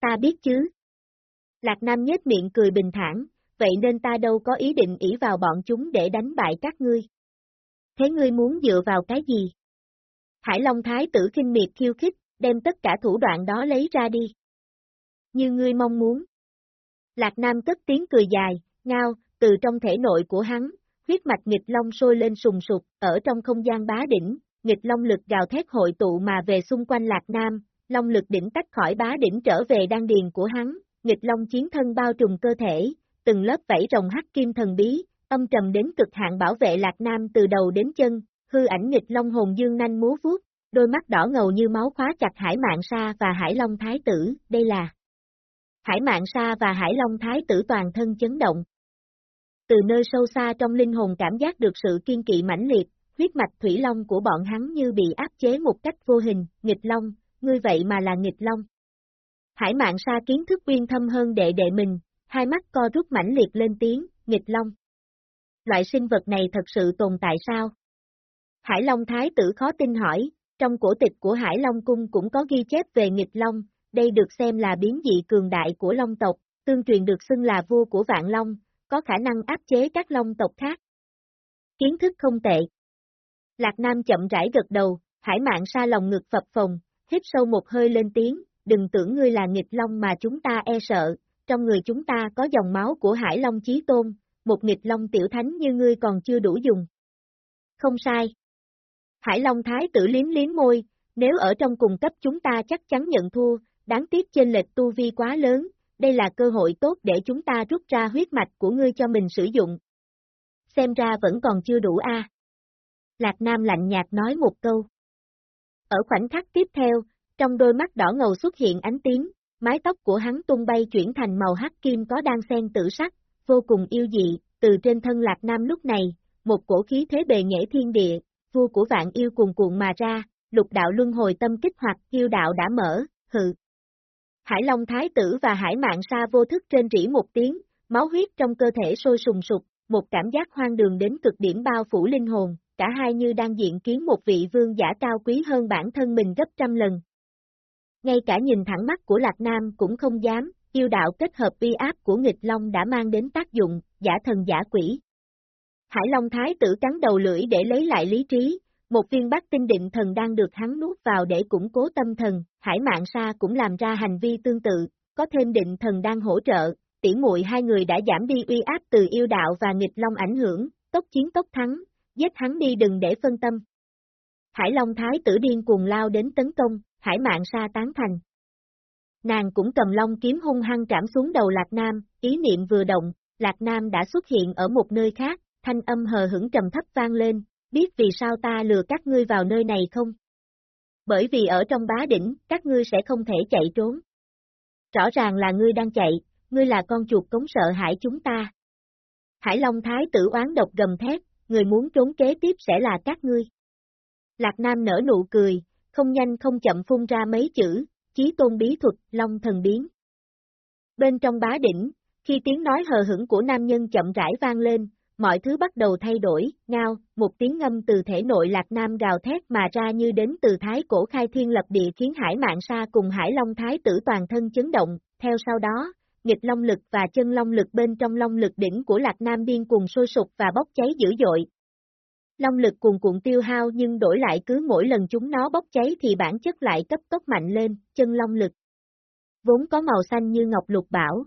Ta biết chứ. Lạc Nam nhếch miệng cười bình thản, vậy nên ta đâu có ý định ỷ vào bọn chúng để đánh bại các ngươi. Thế ngươi muốn dựa vào cái gì? Hải Long Thái tử kinh miệt khiêu khích, đem tất cả thủ đoạn đó lấy ra đi. Như ngươi mong muốn. Lạc Nam cất tiếng cười dài, ngao, từ trong thể nội của hắn, huyết mạch nghịch long sôi lên sùng sục, ở trong không gian bá đỉnh, nghịch long lực gào thét hội tụ mà về xung quanh Lạc Nam, long lực đỉnh tách khỏi bá đỉnh trở về đan điền của hắn, nghịch long chiến thân bao trùm cơ thể, từng lớp vảy rồng hắc kim thần bí, âm trầm đến cực hạn bảo vệ Lạc Nam từ đầu đến chân, hư ảnh nghịch long hồn dương nanh múa vuốt, đôi mắt đỏ ngầu như máu khóa chặt Hải Mạn Sa và Hải Long Thái tử, đây là Hải Mạn Sa và Hải Long Thái tử toàn thân chấn động. Từ nơi sâu xa trong linh hồn cảm giác được sự kiên kỵ mãnh liệt, huyết mạch thủy long của bọn hắn như bị áp chế một cách vô hình, nghịch long, ngươi vậy mà là nghịch long. Hải mạng Sa kiến thức uyên thâm hơn đệ đệ mình, hai mắt co rút mãnh liệt lên tiếng, nghịch long. Loại sinh vật này thật sự tồn tại sao? Hải Long Thái tử khó tin hỏi, Trong cổ tịch của Hải Long Cung cũng có ghi chép về nghịch long, đây được xem là biến dị cường đại của long tộc, tương truyền được xưng là vua của vạn long, có khả năng áp chế các long tộc khác. Kiến thức không tệ. Lạc Nam chậm rãi gật đầu, hải mạng sa lòng ngực phập phồng, hít sâu một hơi lên tiếng, đừng tưởng ngươi là nghịch long mà chúng ta e sợ, trong người chúng ta có dòng máu của hải long chí tôn, một nghịch long tiểu thánh như ngươi còn chưa đủ dùng. Không sai. Hải long thái tử liếm liếm môi, nếu ở trong cùng cấp chúng ta chắc chắn nhận thua, đáng tiếc trên lệch tu vi quá lớn, đây là cơ hội tốt để chúng ta rút ra huyết mạch của ngươi cho mình sử dụng. Xem ra vẫn còn chưa đủ a. Lạc Nam lạnh nhạt nói một câu. Ở khoảnh khắc tiếp theo, trong đôi mắt đỏ ngầu xuất hiện ánh tím, mái tóc của hắn tung bay chuyển thành màu hắc kim có đan xen tử sắc, vô cùng yêu dị, từ trên thân Lạc Nam lúc này, một cổ khí thế bề nghệ thiên địa, vua của vạn yêu cuồn cuộn mà ra, lục đạo luân hồi tâm kích hoạt yêu đạo đã mở, hự. Hải Long Thái tử và Hải Mạng Sa vô thức trên rỉ một tiếng, máu huyết trong cơ thể sôi sùng sục, một cảm giác hoang đường đến cực điểm bao phủ linh hồn, cả hai như đang diện kiến một vị vương giả cao quý hơn bản thân mình gấp trăm lần. Ngay cả nhìn thẳng mắt của Lạc Nam cũng không dám, yêu đạo kết hợp uy áp của nghịch long đã mang đến tác dụng, giả thần giả quỷ. Hải Long Thái tử cắn đầu lưỡi để lấy lại lý trí, một viên bát tinh định thần đang được hắn nuốt vào để củng cố tâm thần, Hải Mạng Sa cũng làm ra hành vi tương tự, có thêm định thần đang hỗ trợ, tỉ muội hai người đã giảm đi uy áp từ yêu đạo và nghịch long ảnh hưởng, tốc chiến tốc thắng, giết hắn đi đừng để phân tâm. Hải Long Thái tử điên cuồng lao đến tấn công, Hải Mạng Sa tán thành. Nàng cũng cầm long kiếm hung hăng trảm xuống đầu Lạc Nam, ý niệm vừa động, Lạc Nam đã xuất hiện ở một nơi khác, thanh âm hờ hững trầm thấp vang lên, biết vì sao ta lừa các ngươi vào nơi này không? Bởi vì ở trong bá đỉnh, các ngươi sẽ không thể chạy trốn. Rõ ràng là ngươi đang chạy, ngươi là con chuột cống sợ hãi chúng ta. Hải Long Thái tử oán độc gầm thét, người muốn trốn kế tiếp sẽ là các ngươi. Lạc Nam nở nụ cười, không nhanh không chậm phun ra mấy chữ, chí tôn bí thuật, long thần biến. Bên trong bá đỉnh, khi tiếng nói hờ hững của nam nhân chậm rãi vang lên, mọi thứ bắt đầu thay đổi, ngao, một tiếng ngâm từ thể nội lạc nam gào thét mà ra như đến từ thái cổ khai thiên lập địa khiến hải mạng sa cùng hải long thái tử toàn thân chấn động, theo sau đó, nghịch long lực và chân long lực bên trong long lực đỉnh của lạc nam điên cùng sôi sục và bốc cháy dữ dội. Long lực cuồn cuộn tiêu hao nhưng đổi lại cứ mỗi lần chúng nó bốc cháy thì bản chất lại cấp tốc mạnh lên, chân long lực. Vốn có màu xanh như ngọc lục bảo.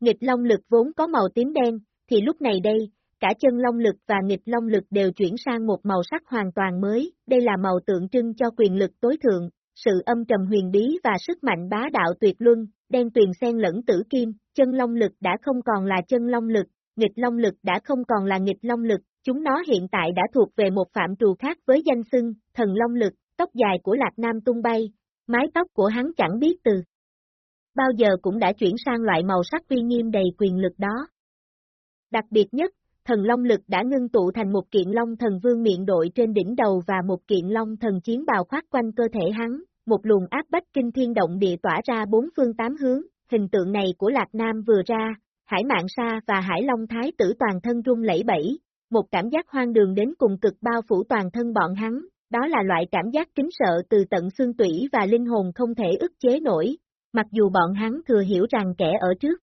Nghịch long lực vốn có màu tím đen, thì lúc này đây, cả chân long lực và nghịch long lực đều chuyển sang một màu sắc hoàn toàn mới, đây là màu tượng trưng cho quyền lực tối thượng, sự âm trầm huyền bí và sức mạnh bá đạo tuyệt luân, đen tuyền xen lẫn tử kim, chân long lực đã không còn là chân long lực, nghịch long lực đã không còn là nghịch long lực, chúng nó hiện tại đã thuộc về một phạm trù khác với danh xưng, thần long lực, tóc dài của Lạc Nam tung bay, mái tóc của hắn chẳng biết từ. Bao giờ cũng đã chuyển sang loại màu sắc uy nghiêm đầy quyền lực đó. Đặc biệt nhất, thần long lực đã ngưng tụ thành một kiện long thần vương miệng đội trên đỉnh đầu và một kiện long thần chiến bào khoát quanh cơ thể hắn, một luồng áp bách kinh thiên động địa tỏa ra bốn phương tám hướng, hình tượng này của Lạc Nam vừa ra, Hải Mạng Sa và Hải Long Thái tử toàn thân rung lẫy bẫy, một cảm giác hoang đường đến cùng cực bao phủ toàn thân bọn hắn, đó là loại cảm giác kính sợ từ tận xương tủy và linh hồn không thể ức chế nổi, mặc dù bọn hắn thừa hiểu rằng kẻ ở trước.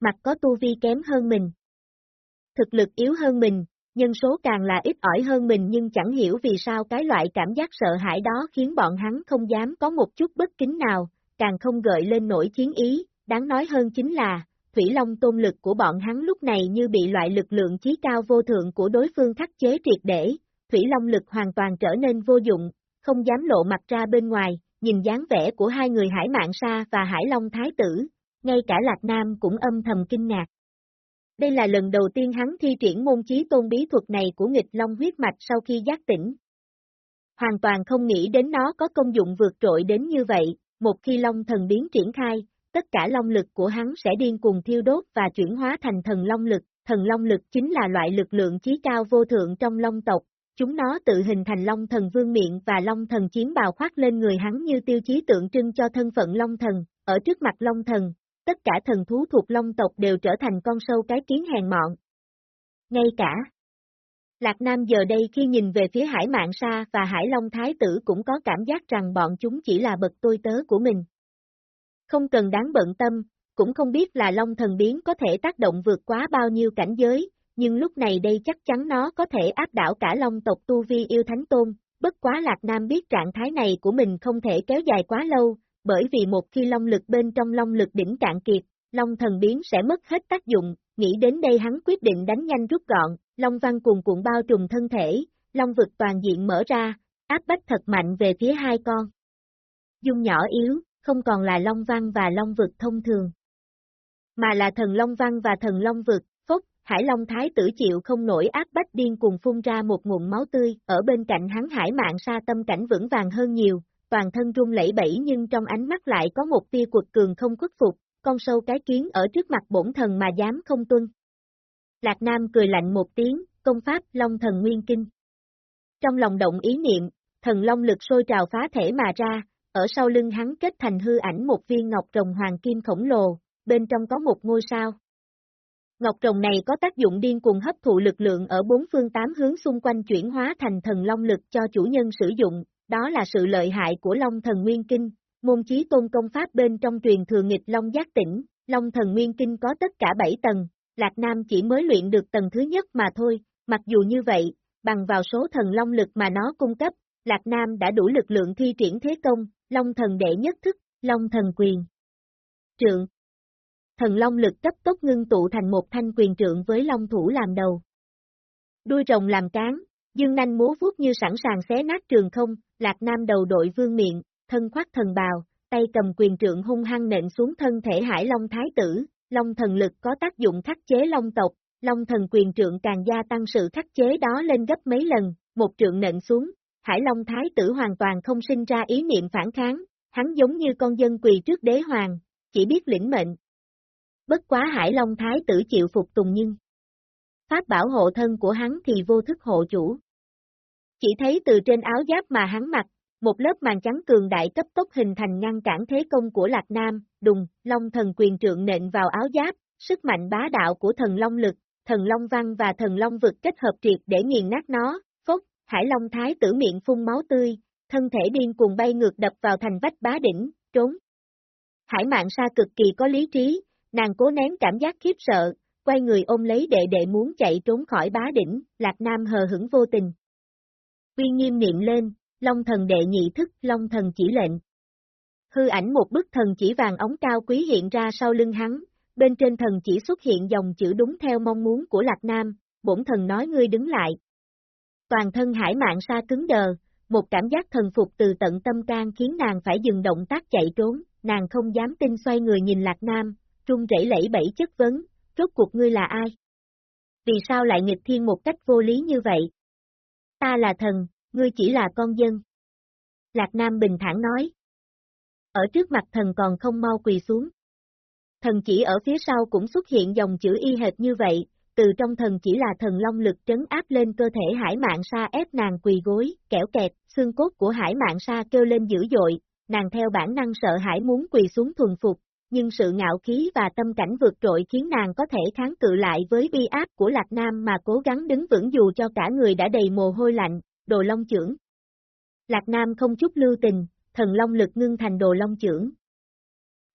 Mặt có tu vi kém hơn mình, thực lực yếu hơn mình, nhân số càng là ít ỏi hơn mình nhưng chẳng hiểu vì sao cái loại cảm giác sợ hãi đó khiến bọn hắn không dám có một chút bất kính nào, càng không gợi lên nổi chiến ý, đáng nói hơn chính là, Thủy Long tôn lực của bọn hắn lúc này như bị loại lực lượng chí cao vô thượng của đối phương khắc chế triệt để, Thủy Long lực hoàn toàn trở nên vô dụng, không dám lộ mặt ra bên ngoài, nhìn dáng vẻ của hai người Hải Mạng Sa và Hải Long Thái Tử, ngay cả Lạc Nam cũng âm thầm kinh ngạc. Đây là lần đầu tiên hắn thi triển môn chí tôn bí thuật này của nghịch long huyết mạch sau khi giác tỉnh. Hoàn toàn không nghĩ đến nó có công dụng vượt trội đến như vậy, một khi long thần biến triển khai, tất cả long lực của hắn sẽ điên cùng thiêu đốt và chuyển hóa thành thần long lực. Thần long lực chính là loại lực lượng chí cao vô thượng trong long tộc, chúng nó tự hình thành long thần vương miệng và long thần chiến bào khoác lên người hắn như tiêu chí tượng trưng cho thân phận long thần, ở trước mặt long thần, tất cả thần thú thuộc long tộc đều trở thành con sâu cái kiến hèn mọn. Ngay cả Lạc Nam giờ đây khi nhìn về phía Hải Mạng Sa và Hải Long Thái tử cũng có cảm giác rằng bọn chúng chỉ là bậc tôi tớ của mình. Không cần đáng bận tâm, cũng không biết là Long Thần Biến có thể tác động vượt quá bao nhiêu cảnh giới, nhưng lúc này đây chắc chắn nó có thể áp đảo cả Long tộc Tu Vi yêu Thánh Tôn, bất quá Lạc Nam biết trạng thái này của mình không thể kéo dài quá lâu, bởi vì một khi Long lực bên trong Long lực đỉnh cạn kiệt, Long thần biến sẽ mất hết tác dụng, nghĩ đến đây hắn quyết định đánh nhanh rút gọn, Long văn cuồn cuộn bao trùm thân thể, Long vực toàn diện mở ra, áp bách thật mạnh về phía hai con. Dung nhỏ yếu, không còn là Long văn và Long vực thông thường, mà là thần Long văn và thần Long vực, phốc, Hải Long Thái tử chịu không nổi áp bách điên cùng phun ra một nguồn máu tươi, ở bên cạnh hắn Hải mạng sa tâm cảnh vững vàng hơn nhiều, toàn thân rung lẫy bẫy nhưng trong ánh mắt lại có một tia quật cường không khuất phục, con sâu cái kiến ở trước mặt bổn thần mà dám không tuân. Lạc Nam cười lạnh một tiếng, công pháp Long thần nguyên kinh. Trong lòng động ý niệm, thần long lực sôi trào phá thể mà ra, ở sau lưng hắn kết thành hư ảnh một viên ngọc rồng hoàng kim khổng lồ, bên trong có một ngôi sao. Ngọc rồng này có tác dụng điên cuồng hấp thụ lực lượng ở bốn phương tám hướng xung quanh chuyển hóa thành thần long lực cho chủ nhân sử dụng, đó là sự lợi hại của Long thần nguyên kinh, Môn chí tôn công pháp bên trong truyền thừa nghịch Long giác tỉnh, Long thần nguyên kinh có tất cả 7 tầng, Lạc Nam chỉ mới luyện được tầng thứ nhất mà thôi, mặc dù như vậy, bằng vào số thần Long lực mà nó cung cấp, Lạc Nam đã đủ lực lượng thi triển thế công, Long thần đệ nhất thức, Long thần quyền. Trượng. Thần Long lực cấp tốc ngưng tụ thành một thanh quyền trượng với Long thủ làm đầu. Đuôi rồng làm cán, dương nanh múa vuốt như sẵn sàng xé nát trường không, Lạc Nam đầu đội vương miệng, thân khoác thần bào, tay cầm quyền trượng hung hăng nện xuống thân thể Hải Long Thái tử, Long thần lực có tác dụng khắc chế Long tộc, Long thần quyền trượng càng gia tăng sự khắc chế đó lên gấp mấy lần, một trượng nện xuống, Hải Long Thái tử hoàn toàn không sinh ra ý niệm phản kháng, hắn giống như con dân quỳ trước đế hoàng, chỉ biết lĩnh mệnh. Bất quá Hải Long Thái tử chịu phục tùng nhưng Pháp bảo hộ thân của hắn thì vô thức hộ chủ. Chỉ thấy từ trên áo giáp mà hắn mặc, một lớp màn trắng cường đại cấp tốc hình thành ngăn cản thế công của Lạc Nam, đùng, Long thần quyền trượng nện vào áo giáp, sức mạnh bá đạo của thần Long lực, thần Long văn và thần Long vực kết hợp triệt để nghiền nát nó, phốc, Hải Long Thái tử miệng phun máu tươi, thân thể điên cuồng bay ngược đập vào thành vách bá đỉnh, trốn. Hải mạng sa cực kỳ có lý trí, nàng cố nén cảm giác khiếp sợ, quay người ôm lấy đệ đệ muốn chạy trốn khỏi bá đỉnh, Lạc Nam hờ hững vô tình. Uy nghiêm niệm lên, Long thần đệ nhị thức, Long thần chỉ lệnh. Hư ảnh một bức thần chỉ vàng ống cao quý hiện ra sau lưng hắn, bên trên thần chỉ xuất hiện dòng chữ đúng theo mong muốn của Lạc Nam, bổn thần nói ngươi đứng lại. Toàn thân hải mạng sa cứng đờ, một cảm giác thần phục từ tận tâm can khiến nàng phải dừng động tác chạy trốn, nàng không dám tin xoay người nhìn Lạc Nam, trung rẩy lẫy bẫy chất vấn, rốt cuộc ngươi là ai? Vì sao lại nghịch thiên một cách vô lý như vậy? Ta là thần, ngươi chỉ là con dân. Lạc Nam bình thản nói. Ở trước mặt thần còn không mau quỳ xuống. Thần chỉ ở phía sau cũng xuất hiện dòng chữ y hệt như vậy, từ trong thần chỉ là thần long lực trấn áp lên cơ thể hải mạng sa ép nàng quỳ gối, kẻo kẹt, xương cốt của hải mạng sa kêu lên dữ dội, nàng theo bản năng sợ hãi muốn quỳ xuống thuần phục, nhưng sự ngạo khí và tâm cảnh vượt trội khiến nàng có thể kháng cự lại với bi áp của Lạc Nam mà cố gắng đứng vững dù cho cả người đã đầy mồ hôi lạnh, đồ long trưởng. Lạc Nam không chút lưu tình, thần long lực ngưng thành đồ long trưởng.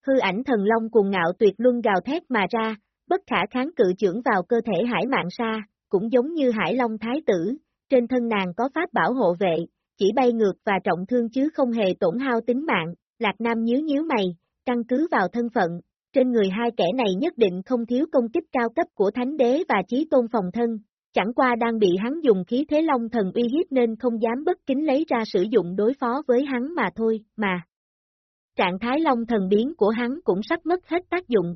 Hư ảnh thần long cùng ngạo tuyệt luân gào thét mà ra, bất khả kháng cự trưởng vào cơ thể hải mạng sa, cũng giống như hải long thái tử, trên thân nàng có pháp bảo hộ vệ, chỉ bay ngược và trọng thương chứ không hề tổn hao tính mạng, Lạc Nam nhíu nhíu mày, căn cứ vào thân phận, trên người hai kẻ này nhất định không thiếu công kích cao cấp của thánh đế và chí tôn phòng thân, chẳng qua đang bị hắn dùng khí thế long thần uy hiếp nên không dám bất kính lấy ra sử dụng đối phó với hắn mà thôi, mà. Trạng thái long thần biến của hắn cũng sắp mất hết tác dụng.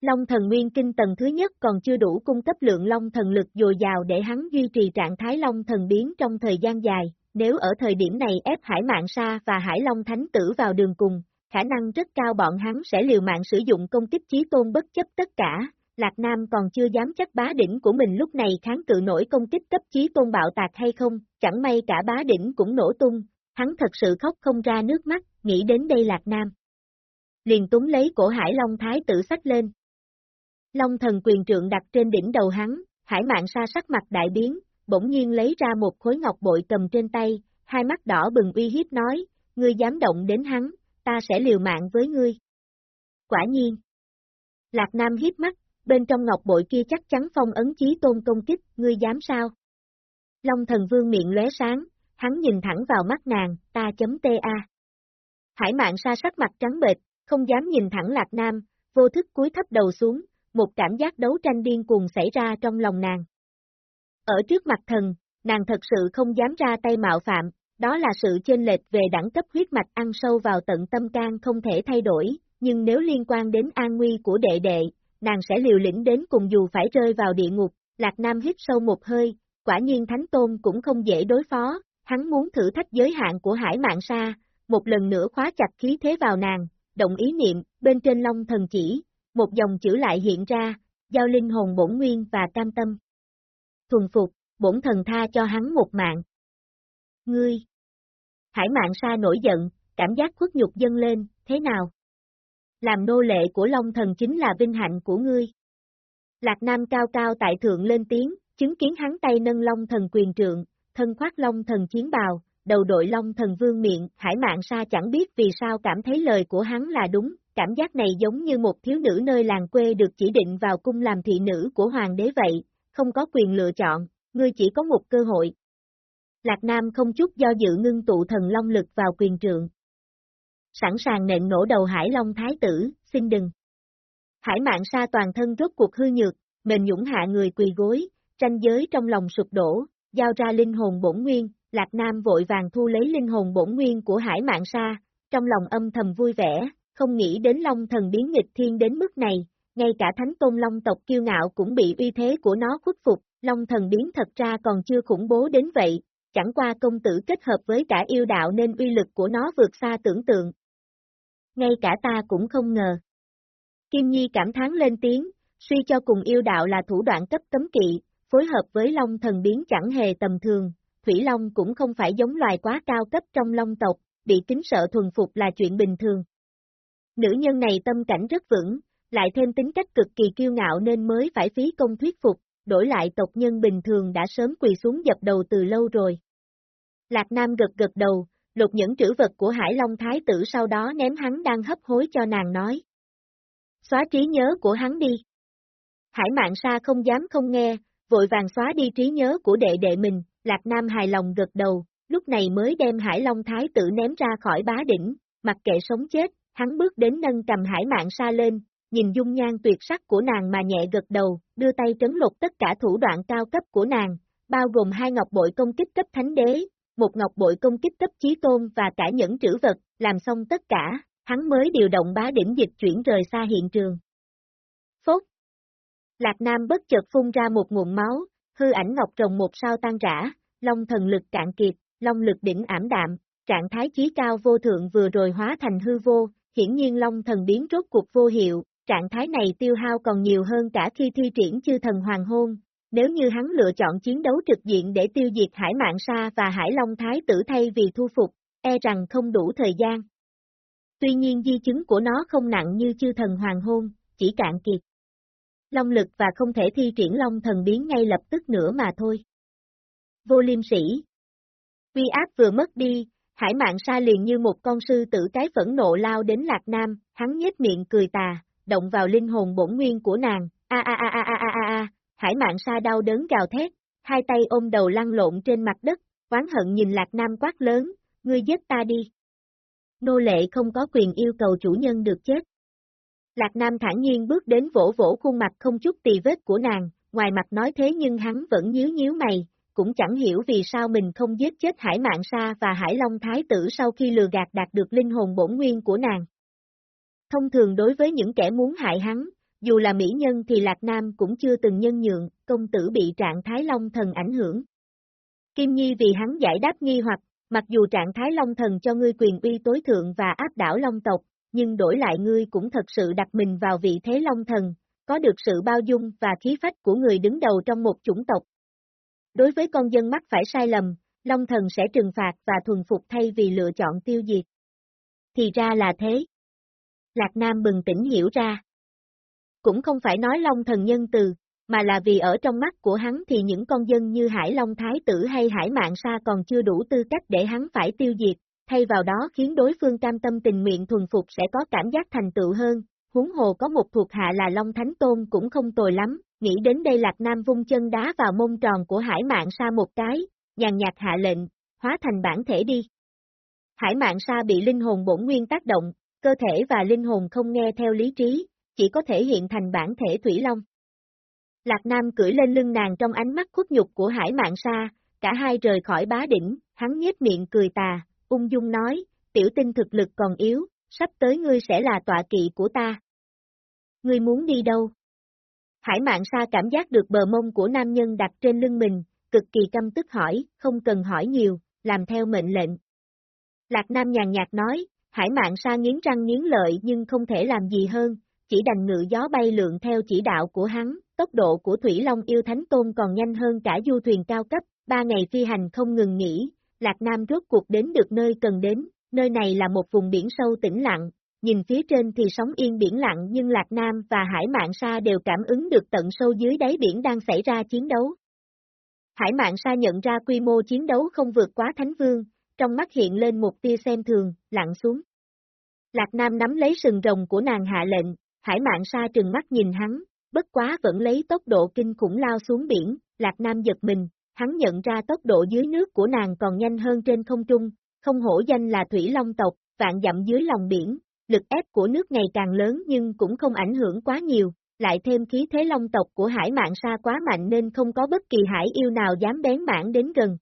Long thần nguyên kinh tầng thứ nhất còn chưa đủ cung cấp lượng long thần lực dồi dào để hắn duy trì trạng thái long thần biến trong thời gian dài, nếu ở thời điểm này ép hải mạng sa và hải long thánh tử vào đường cùng, khả năng rất cao bọn hắn sẽ liều mạng sử dụng công kích chí tôn bất chấp tất cả, Lạc Nam còn chưa dám chắc bá đỉnh của mình lúc này kháng cự nổi công kích cấp chí tôn bạo tạc hay không, chẳng may cả bá đỉnh cũng nổ tung, hắn thật sự khóc không ra nước mắt, nghĩ đến đây Lạc Nam. Liền túng lấy cổ hải Long Thái tử sách lên. Long thần quyền trượng đặt trên đỉnh đầu hắn, hải mạng sa sắc mặt đại biến, bỗng nhiên lấy ra một khối ngọc bội cầm trên tay, hai mắt đỏ bừng uy hiếp nói, ngươi dám động đến hắn, ta sẽ liều mạng với ngươi. Quả nhiên. Lạc Nam hiếp mắt, bên trong ngọc bội kia chắc chắn phong ấn chí tôn công kích, ngươi dám sao? Long thần vương miệng lóe sáng, hắn nhìn thẳng vào mắt nàng, ta chấm ta. Hải mạng sa sắc mặt trắng bệch, không dám nhìn thẳng Lạc Nam, vô thức cúi thấp đầu xuống, một cảm giác đấu tranh điên cuồng xảy ra trong lòng nàng. Ở trước mặt thần, nàng thật sự không dám ra tay mạo phạm, đó là sự chênh lệch về đẳng cấp huyết mạch ăn sâu vào tận tâm can không thể thay đổi, nhưng nếu liên quan đến an nguy của đệ đệ, nàng sẽ liều lĩnh đến cùng dù phải rơi vào địa ngục, Lạc Nam hít sâu một hơi, quả nhiên Thánh Tôn cũng không dễ đối phó, hắn muốn thử thách giới hạn của hải mạng sa, một lần nữa khóa chặt khí thế vào nàng, động ý niệm, bên trên long thần chỉ, một dòng chữ lại hiện ra, giao linh hồn bổn nguyên và cam tâm. Thuần phục, bổn thần tha cho hắn một mạng. Ngươi! Hải mạng sa nổi giận, cảm giác khuất nhục dâng lên, thế nào? Làm nô lệ của Long thần chính là vinh hạnh của ngươi. Lạc Nam cao cao tại thượng lên tiếng, chứng kiến hắn tay nâng Long thần quyền trượng, thân khoác Long thần chiến bào, đầu đội Long thần vương miệng, hải mạng sa chẳng biết vì sao cảm thấy lời của hắn là đúng, cảm giác này giống như một thiếu nữ nơi làng quê được chỉ định vào cung làm thị nữ của hoàng đế vậy, không có quyền lựa chọn, ngươi chỉ có một cơ hội. Lạc Nam không chút do dự ngưng tụ thần long lực vào quyền trượng. Sẵn sàng nện nổ đầu hải long thái tử, xin đừng. Hải mạng sa toàn thân rốt cuộc hư nhược, mềm nhũng hạ người quỳ gối, tranh giới trong lòng sụp đổ, giao ra linh hồn bổn nguyên, Lạc Nam vội vàng thu lấy linh hồn bổn nguyên của hải mạng sa, trong lòng âm thầm vui vẻ, không nghĩ đến Long thần biến nghịch thiên đến mức này, ngay cả thánh tôn Long tộc kiêu ngạo cũng bị uy thế của nó khuất phục, Long thần biến thật ra còn chưa khủng bố đến vậy, chẳng qua công tử kết hợp với cả yêu đạo nên uy lực của nó vượt xa tưởng tượng. Ngay cả ta cũng không ngờ. Kim Nhi cảm thán lên tiếng, suy cho cùng yêu đạo là thủ đoạn cấp cấm kỵ, phối hợp với Long thần biến chẳng hề tầm thường, Thủy Long cũng không phải giống loài quá cao cấp trong Long tộc, bị kính sợ thuần phục là chuyện bình thường. Nữ nhân này tâm cảnh rất vững, lại thêm tính cách cực kỳ kiêu ngạo nên mới phải phí công thuyết phục, đổi lại tộc nhân bình thường đã sớm quỳ xuống dập đầu từ lâu rồi. Lạc Nam gật gật đầu, lục những trữ vật của Hải Long Thái tử sau đó ném hắn đang hấp hối cho nàng nói. Xóa trí nhớ của hắn đi. Hải Mạng Sa không dám không nghe, vội vàng xóa đi trí nhớ của đệ đệ mình, Lạc Nam hài lòng gật đầu, lúc này mới đem Hải Long Thái tử ném ra khỏi bá đỉnh, mặc kệ sống chết, hắn bước đến nâng cầm Hải Mạng Sa lên, nhìn dung nhan tuyệt sắc của nàng mà nhẹ gật đầu, đưa tay trấn lục tất cả thủ đoạn cao cấp của nàng, bao gồm hai ngọc bội công kích cấp thánh đế, một ngọc bội công kích cấp chí tôn và cả những trữ vật, làm xong tất cả, hắn mới điều động bá đỉnh dịch chuyển rời xa hiện trường. Phốt Lạc Nam bất chợt phun ra một nguồn máu, hư ảnh ngọc rồng một sao tan rã, long thần lực cạn kiệt, long lực đỉnh ảm đạm, trạng thái chí cao vô thượng vừa rồi hóa thành hư vô, hiển nhiên long thần biến rốt cuộc vô hiệu, trạng thái này tiêu hao còn nhiều hơn cả khi thi triển chư thần hoàng hôn. Nếu như hắn lựa chọn chiến đấu trực diện để tiêu diệt hải mạng sa và hải long thái tử thay vì thu phục, e rằng không đủ thời gian. Tuy nhiên di chứng của nó không nặng như chư thần hoàng hôn, chỉ cạn kiệt. Long lực và không thể thi triển long thần biến ngay lập tức nữa mà thôi. Vô liêm sĩ Uy áp vừa mất đi, hải mạng sa liền như một con sư tử cái phẫn nộ lao đến Lạc Nam, hắn nhếch miệng cười tà, động vào linh hồn bổn nguyên của nàng, a a a a a a a a, hải mạng sa đau đớn gào thét, hai tay ôm đầu lăn lộn trên mặt đất, oán hận nhìn Lạc Nam quát lớn, ngươi giết ta đi. Nô lệ không có quyền yêu cầu chủ nhân được chết. Lạc Nam thản nhiên bước đến vỗ vỗ khuôn mặt không chút tì vết của nàng, ngoài mặt nói thế nhưng hắn vẫn nhíu nhíu mày, cũng chẳng hiểu vì sao mình không giết chết Hải Mạng Sa và Hải Long Thái tử sau khi lừa gạt đạt được linh hồn bổn nguyên của nàng. Thông thường đối với những kẻ muốn hại hắn, dù là mỹ nhân thì Lạc Nam cũng chưa từng nhân nhượng, công tử bị trạng thái Long Thần ảnh hưởng. Kim Nhi vì hắn giải đáp nghi hoặc, mặc dù trạng thái Long Thần cho ngươi quyền uy tối thượng và áp đảo Long tộc, nhưng đổi lại ngươi cũng thật sự đặt mình vào vị thế Long Thần, có được sự bao dung và khí phách của người đứng đầu trong một chủng tộc. Đối với con dân mắc phải sai lầm, Long Thần sẽ trừng phạt và thuần phục thay vì lựa chọn tiêu diệt. Thì ra là thế. Lạc Nam bừng tỉnh hiểu ra. Cũng không phải nói Long Thần nhân từ, mà là vì ở trong mắt của hắn thì những con dân như Hải Long Thái Tử hay Hải Mạng Sa còn chưa đủ tư cách để hắn phải tiêu diệt, thay vào đó khiến đối phương cam tâm tình nguyện thuần phục sẽ có cảm giác thành tựu hơn, huống hồ có một thuộc hạ là Long Thánh Tôn cũng không tồi lắm, nghĩ đến đây Lạc Nam vung chân đá vào mông tròn của Hải Mạng Sa một cái, nhàn nhạt hạ lệnh, hóa thành bản thể đi. Hải Mạng Sa bị linh hồn bổn nguyên tác động, cơ thể và linh hồn không nghe theo lý trí, chỉ có thể hiện thành bản thể Thủy Long. Lạc Nam cưỡi lên lưng nàng trong ánh mắt khuất nhục của Hải Mạng Sa, cả hai rời khỏi bá đỉnh, hắn nhếch miệng cười tà, ung dung nói, tiểu tinh thực lực còn yếu, sắp tới ngươi sẽ là tọa kỵ của ta. Ngươi muốn đi đâu? Hải Mạng Sa cảm giác được bờ mông của nam nhân đặt trên lưng mình, cực kỳ căm tức hỏi, không cần hỏi nhiều, làm theo mệnh lệnh. Lạc Nam nhàn nhạt nói, Hải Mạng Sa nghiến răng nghiến lợi nhưng không thể làm gì hơn, chỉ đành ngự gió bay lượn theo chỉ đạo của hắn, tốc độ của Thủy Long yêu Thánh Tôn còn nhanh hơn cả du thuyền cao cấp, ba ngày phi hành không ngừng nghỉ, Lạc Nam rốt cuộc đến được nơi cần đến, nơi này là một vùng biển sâu tĩnh lặng, nhìn phía trên thì sóng yên biển lặng nhưng Lạc Nam và Hải Mạng Sa đều cảm ứng được tận sâu dưới đáy biển đang xảy ra chiến đấu. Hải Mạng Sa nhận ra quy mô chiến đấu không vượt quá Thánh Vương, trong mắt hiện lên một tia xem thường, lặng xuống. Lạc Nam nắm lấy sừng rồng của nàng hạ lệnh, Hải Mạng Sa trừng mắt nhìn hắn, bất quá vẫn lấy tốc độ kinh khủng lao xuống biển, Lạc Nam giật mình, hắn nhận ra tốc độ dưới nước của nàng còn nhanh hơn trên không trung, không hổ danh là Thủy Long tộc, vạn dặm dưới lòng biển, lực ép của nước ngày càng lớn nhưng cũng không ảnh hưởng quá nhiều, lại thêm khí thế long tộc của hải mạng xa quá mạnh nên không có bất kỳ hải yêu nào dám bén mảng đến gần.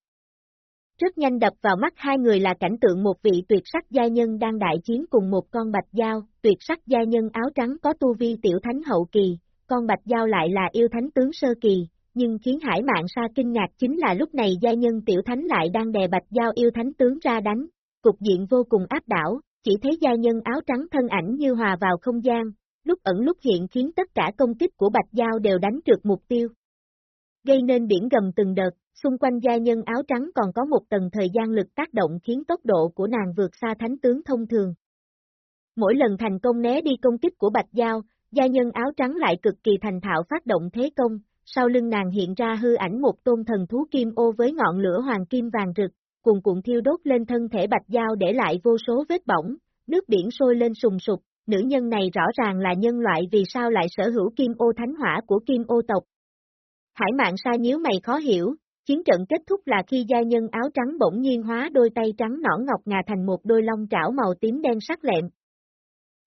Rất nhanh đập vào mắt hai người là cảnh tượng một vị tuyệt sắc gia nhân đang đại chiến cùng một con bạch dao, tuyệt sắc gia nhân áo trắng có tu vi tiểu thánh hậu kỳ, con bạch dao lại là yêu thánh tướng sơ kỳ, nhưng khiến hải mạng sa kinh ngạc chính là lúc này gia nhân tiểu thánh lại đang đè bạch giao yêu thánh tướng ra đánh, cục diện vô cùng áp đảo, chỉ thấy gia nhân áo trắng thân ảnh như hòa vào không gian, lúc ẩn lúc hiện khiến tất cả công kích của bạch giao đều đánh trượt mục tiêu. Gây nên biển gầm từng đợt, xung quanh gia nhân áo trắng còn có một tầng thời gian lực tác động khiến tốc độ của nàng vượt xa thánh tướng thông thường. Mỗi lần thành công né đi công kích của bạch giao, gia nhân áo trắng lại cực kỳ thành thạo phát động thế công, sau lưng nàng hiện ra hư ảnh một tôn thần thú kim ô với ngọn lửa hoàng kim vàng rực, cuồn cuộn thiêu đốt lên thân thể bạch giao để lại vô số vết bỏng, nước biển sôi lên sùng sục, nữ nhân này rõ ràng là nhân loại vì sao lại sở hữu kim ô thánh hỏa của kim ô tộc. Hải mạng sa nhíu mày khó hiểu, chiến trận kết thúc là khi gia nhân áo trắng bỗng nhiên hóa đôi tay trắng nõn ngọc ngà thành một đôi long trảo màu tím đen sắc lẹm,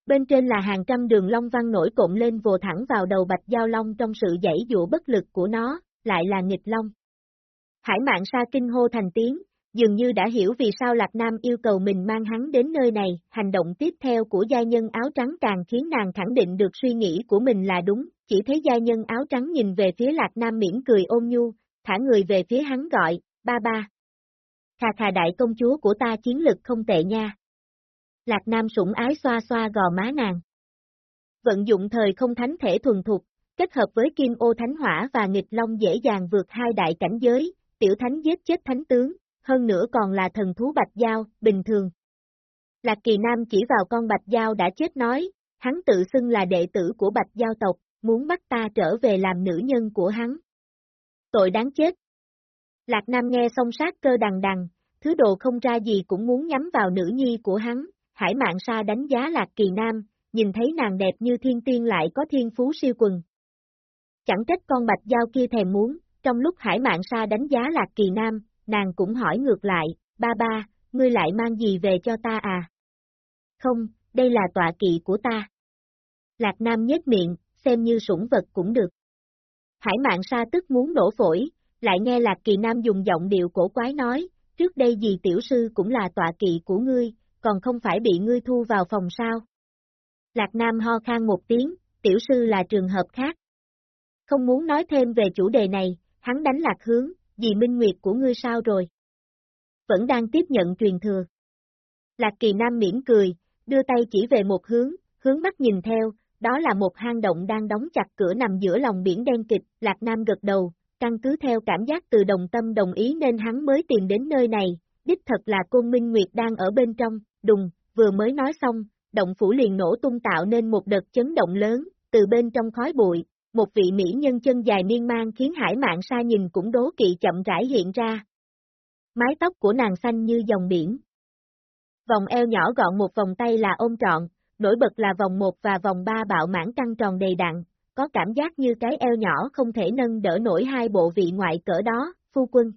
Bên trên là hàng trăm đường long văn nổi cộm lên vồ thẳng vào đầu bạch giao long trong sự dãy dụ bất lực của nó, lại là nghịch long. Hải mạng sa kinh hô thành tiếng, dường như đã hiểu vì sao Lạc Nam yêu cầu mình mang hắn đến nơi này, hành động tiếp theo của gia nhân áo trắng càng khiến nàng khẳng định được suy nghĩ của mình là đúng, chỉ thấy gia nhân áo trắng nhìn về phía Lạc Nam miễn cười ôm nhu, thả người về phía hắn gọi, ba ba. Khà khà đại công chúa của ta chiến lực không tệ nha. Lạc Nam sủng ái xoa xoa gò má nàng. Vận dụng thời không thánh thể thuần thục, kết hợp với kim ô thánh hỏa và nghịch long dễ dàng vượt hai đại cảnh giới, tiểu thánh giết chết thánh tướng, hơn nữa còn là thần thú bạch giao, bình thường. Lạc kỳ nam chỉ vào con bạch giao đã chết nói, hắn tự xưng là đệ tử của bạch giao tộc, muốn bắt ta trở về làm nữ nhân của hắn. Tội đáng chết. Lạc Nam nghe xong sát cơ đằng đằng, thứ đồ không ra gì cũng muốn nhắm vào nữ nhi của hắn, Hải Mạn Sa đánh giá Lạc Kỳ Nam, nhìn thấy nàng đẹp như thiên tiên lại có thiên phú siêu quần. Chẳng trách con bạch giao kia thèm muốn, trong lúc Hải Mạn Sa đánh giá Lạc Kỳ Nam, nàng cũng hỏi ngược lại, ba ba, ngươi lại mang gì về cho ta à? Không, đây là tọa kỵ của ta. Lạc Nam nhếch miệng, xem như sủng vật cũng được. Hải mạng Sa tức muốn đổ phổi, lại nghe Lạc Kỳ Nam dùng giọng điệu cổ quái nói, trước đây gì tiểu sư cũng là tọa kỵ của ngươi, còn không phải bị ngươi thu vào phòng sao? Lạc Nam ho khan một tiếng, tiểu sư là trường hợp khác. Không muốn nói thêm về chủ đề này, hắn đánh lạc hướng, vì minh nguyệt của ngươi sao rồi? Vẫn đang tiếp nhận truyền thừa. Lạc kỳ nam miễn cười, đưa tay chỉ về một hướng, hướng mắt nhìn theo, đó là một hang động đang đóng chặt cửa nằm giữa lòng biển đen kịch, Lạc Nam gật đầu, căn cứ theo cảm giác từ đồng tâm đồng ý nên hắn mới tìm đến nơi này, đích thật là Côn Minh Nguyệt đang ở bên trong, đùng, vừa mới nói xong, động phủ liền nổ tung tạo nên một đợt chấn động lớn, từ bên trong khói bụi, một vị mỹ nhân chân dài miên man khiến hải mạng xa nhìn cũng đố kỵ chậm rãi hiện ra. Mái tóc của nàng xanh như dòng biển. Vòng eo nhỏ gọn một vòng tay là ôm trọn, nổi bật là vòng 1 và vòng 3 bạo mãn căng tròn đầy đặn, có cảm giác như cái eo nhỏ không thể nâng đỡ nổi hai bộ vị ngoại cỡ đó, phu quân.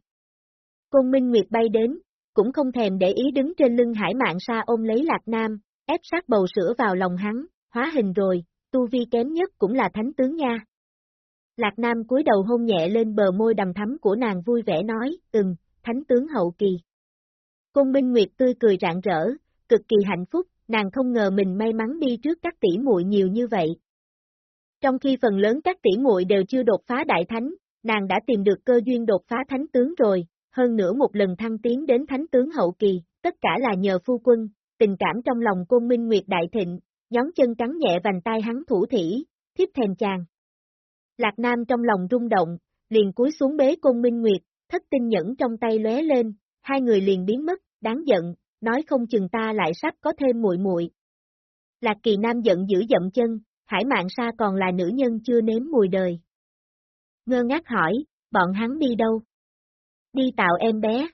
Côn Minh Nguyệt bay đến, cũng không thèm để ý đứng trên lưng hải mạng sa ôm lấy Lạc Nam, ép sát bầu sữa vào lòng hắn, hóa hình rồi, tu vi kém nhất cũng là thánh tướng nha. Lạc Nam cúi đầu hôn nhẹ lên bờ môi đầm thắm của nàng vui vẻ nói, ừm, thánh tướng hậu kỳ. Côn Minh Nguyệt tươi cười rạng rỡ, cực kỳ hạnh phúc, nàng không ngờ mình may mắn đi trước các tỷ muội nhiều như vậy. Trong khi phần lớn các tỷ muội đều chưa đột phá đại thánh, nàng đã tìm được cơ duyên đột phá thánh tướng rồi, hơn nữa một lần thăng tiến đến thánh tướng hậu kỳ, tất cả là nhờ phu quân, tình cảm trong lòng côn minh nguyệt đại thịnh, nhón chân cắn nhẹ vành tay hắn thủ thỉ, thiếp thèm chàng. Lạc Nam trong lòng rung động, liền cúi xuống bế côn minh nguyệt, thất tinh nhẫn trong tay lóe lên, hai người liền biến mất, đáng giận, nói không chừng ta lại sắp có thêm muội muội. Lạc Kỳ Nam giận dữ dậm chân, Hải Mạn Sa còn là nữ nhân chưa nếm mùi đời. Ngơ ngác hỏi, bọn hắn đi đâu? Đi tạo em bé.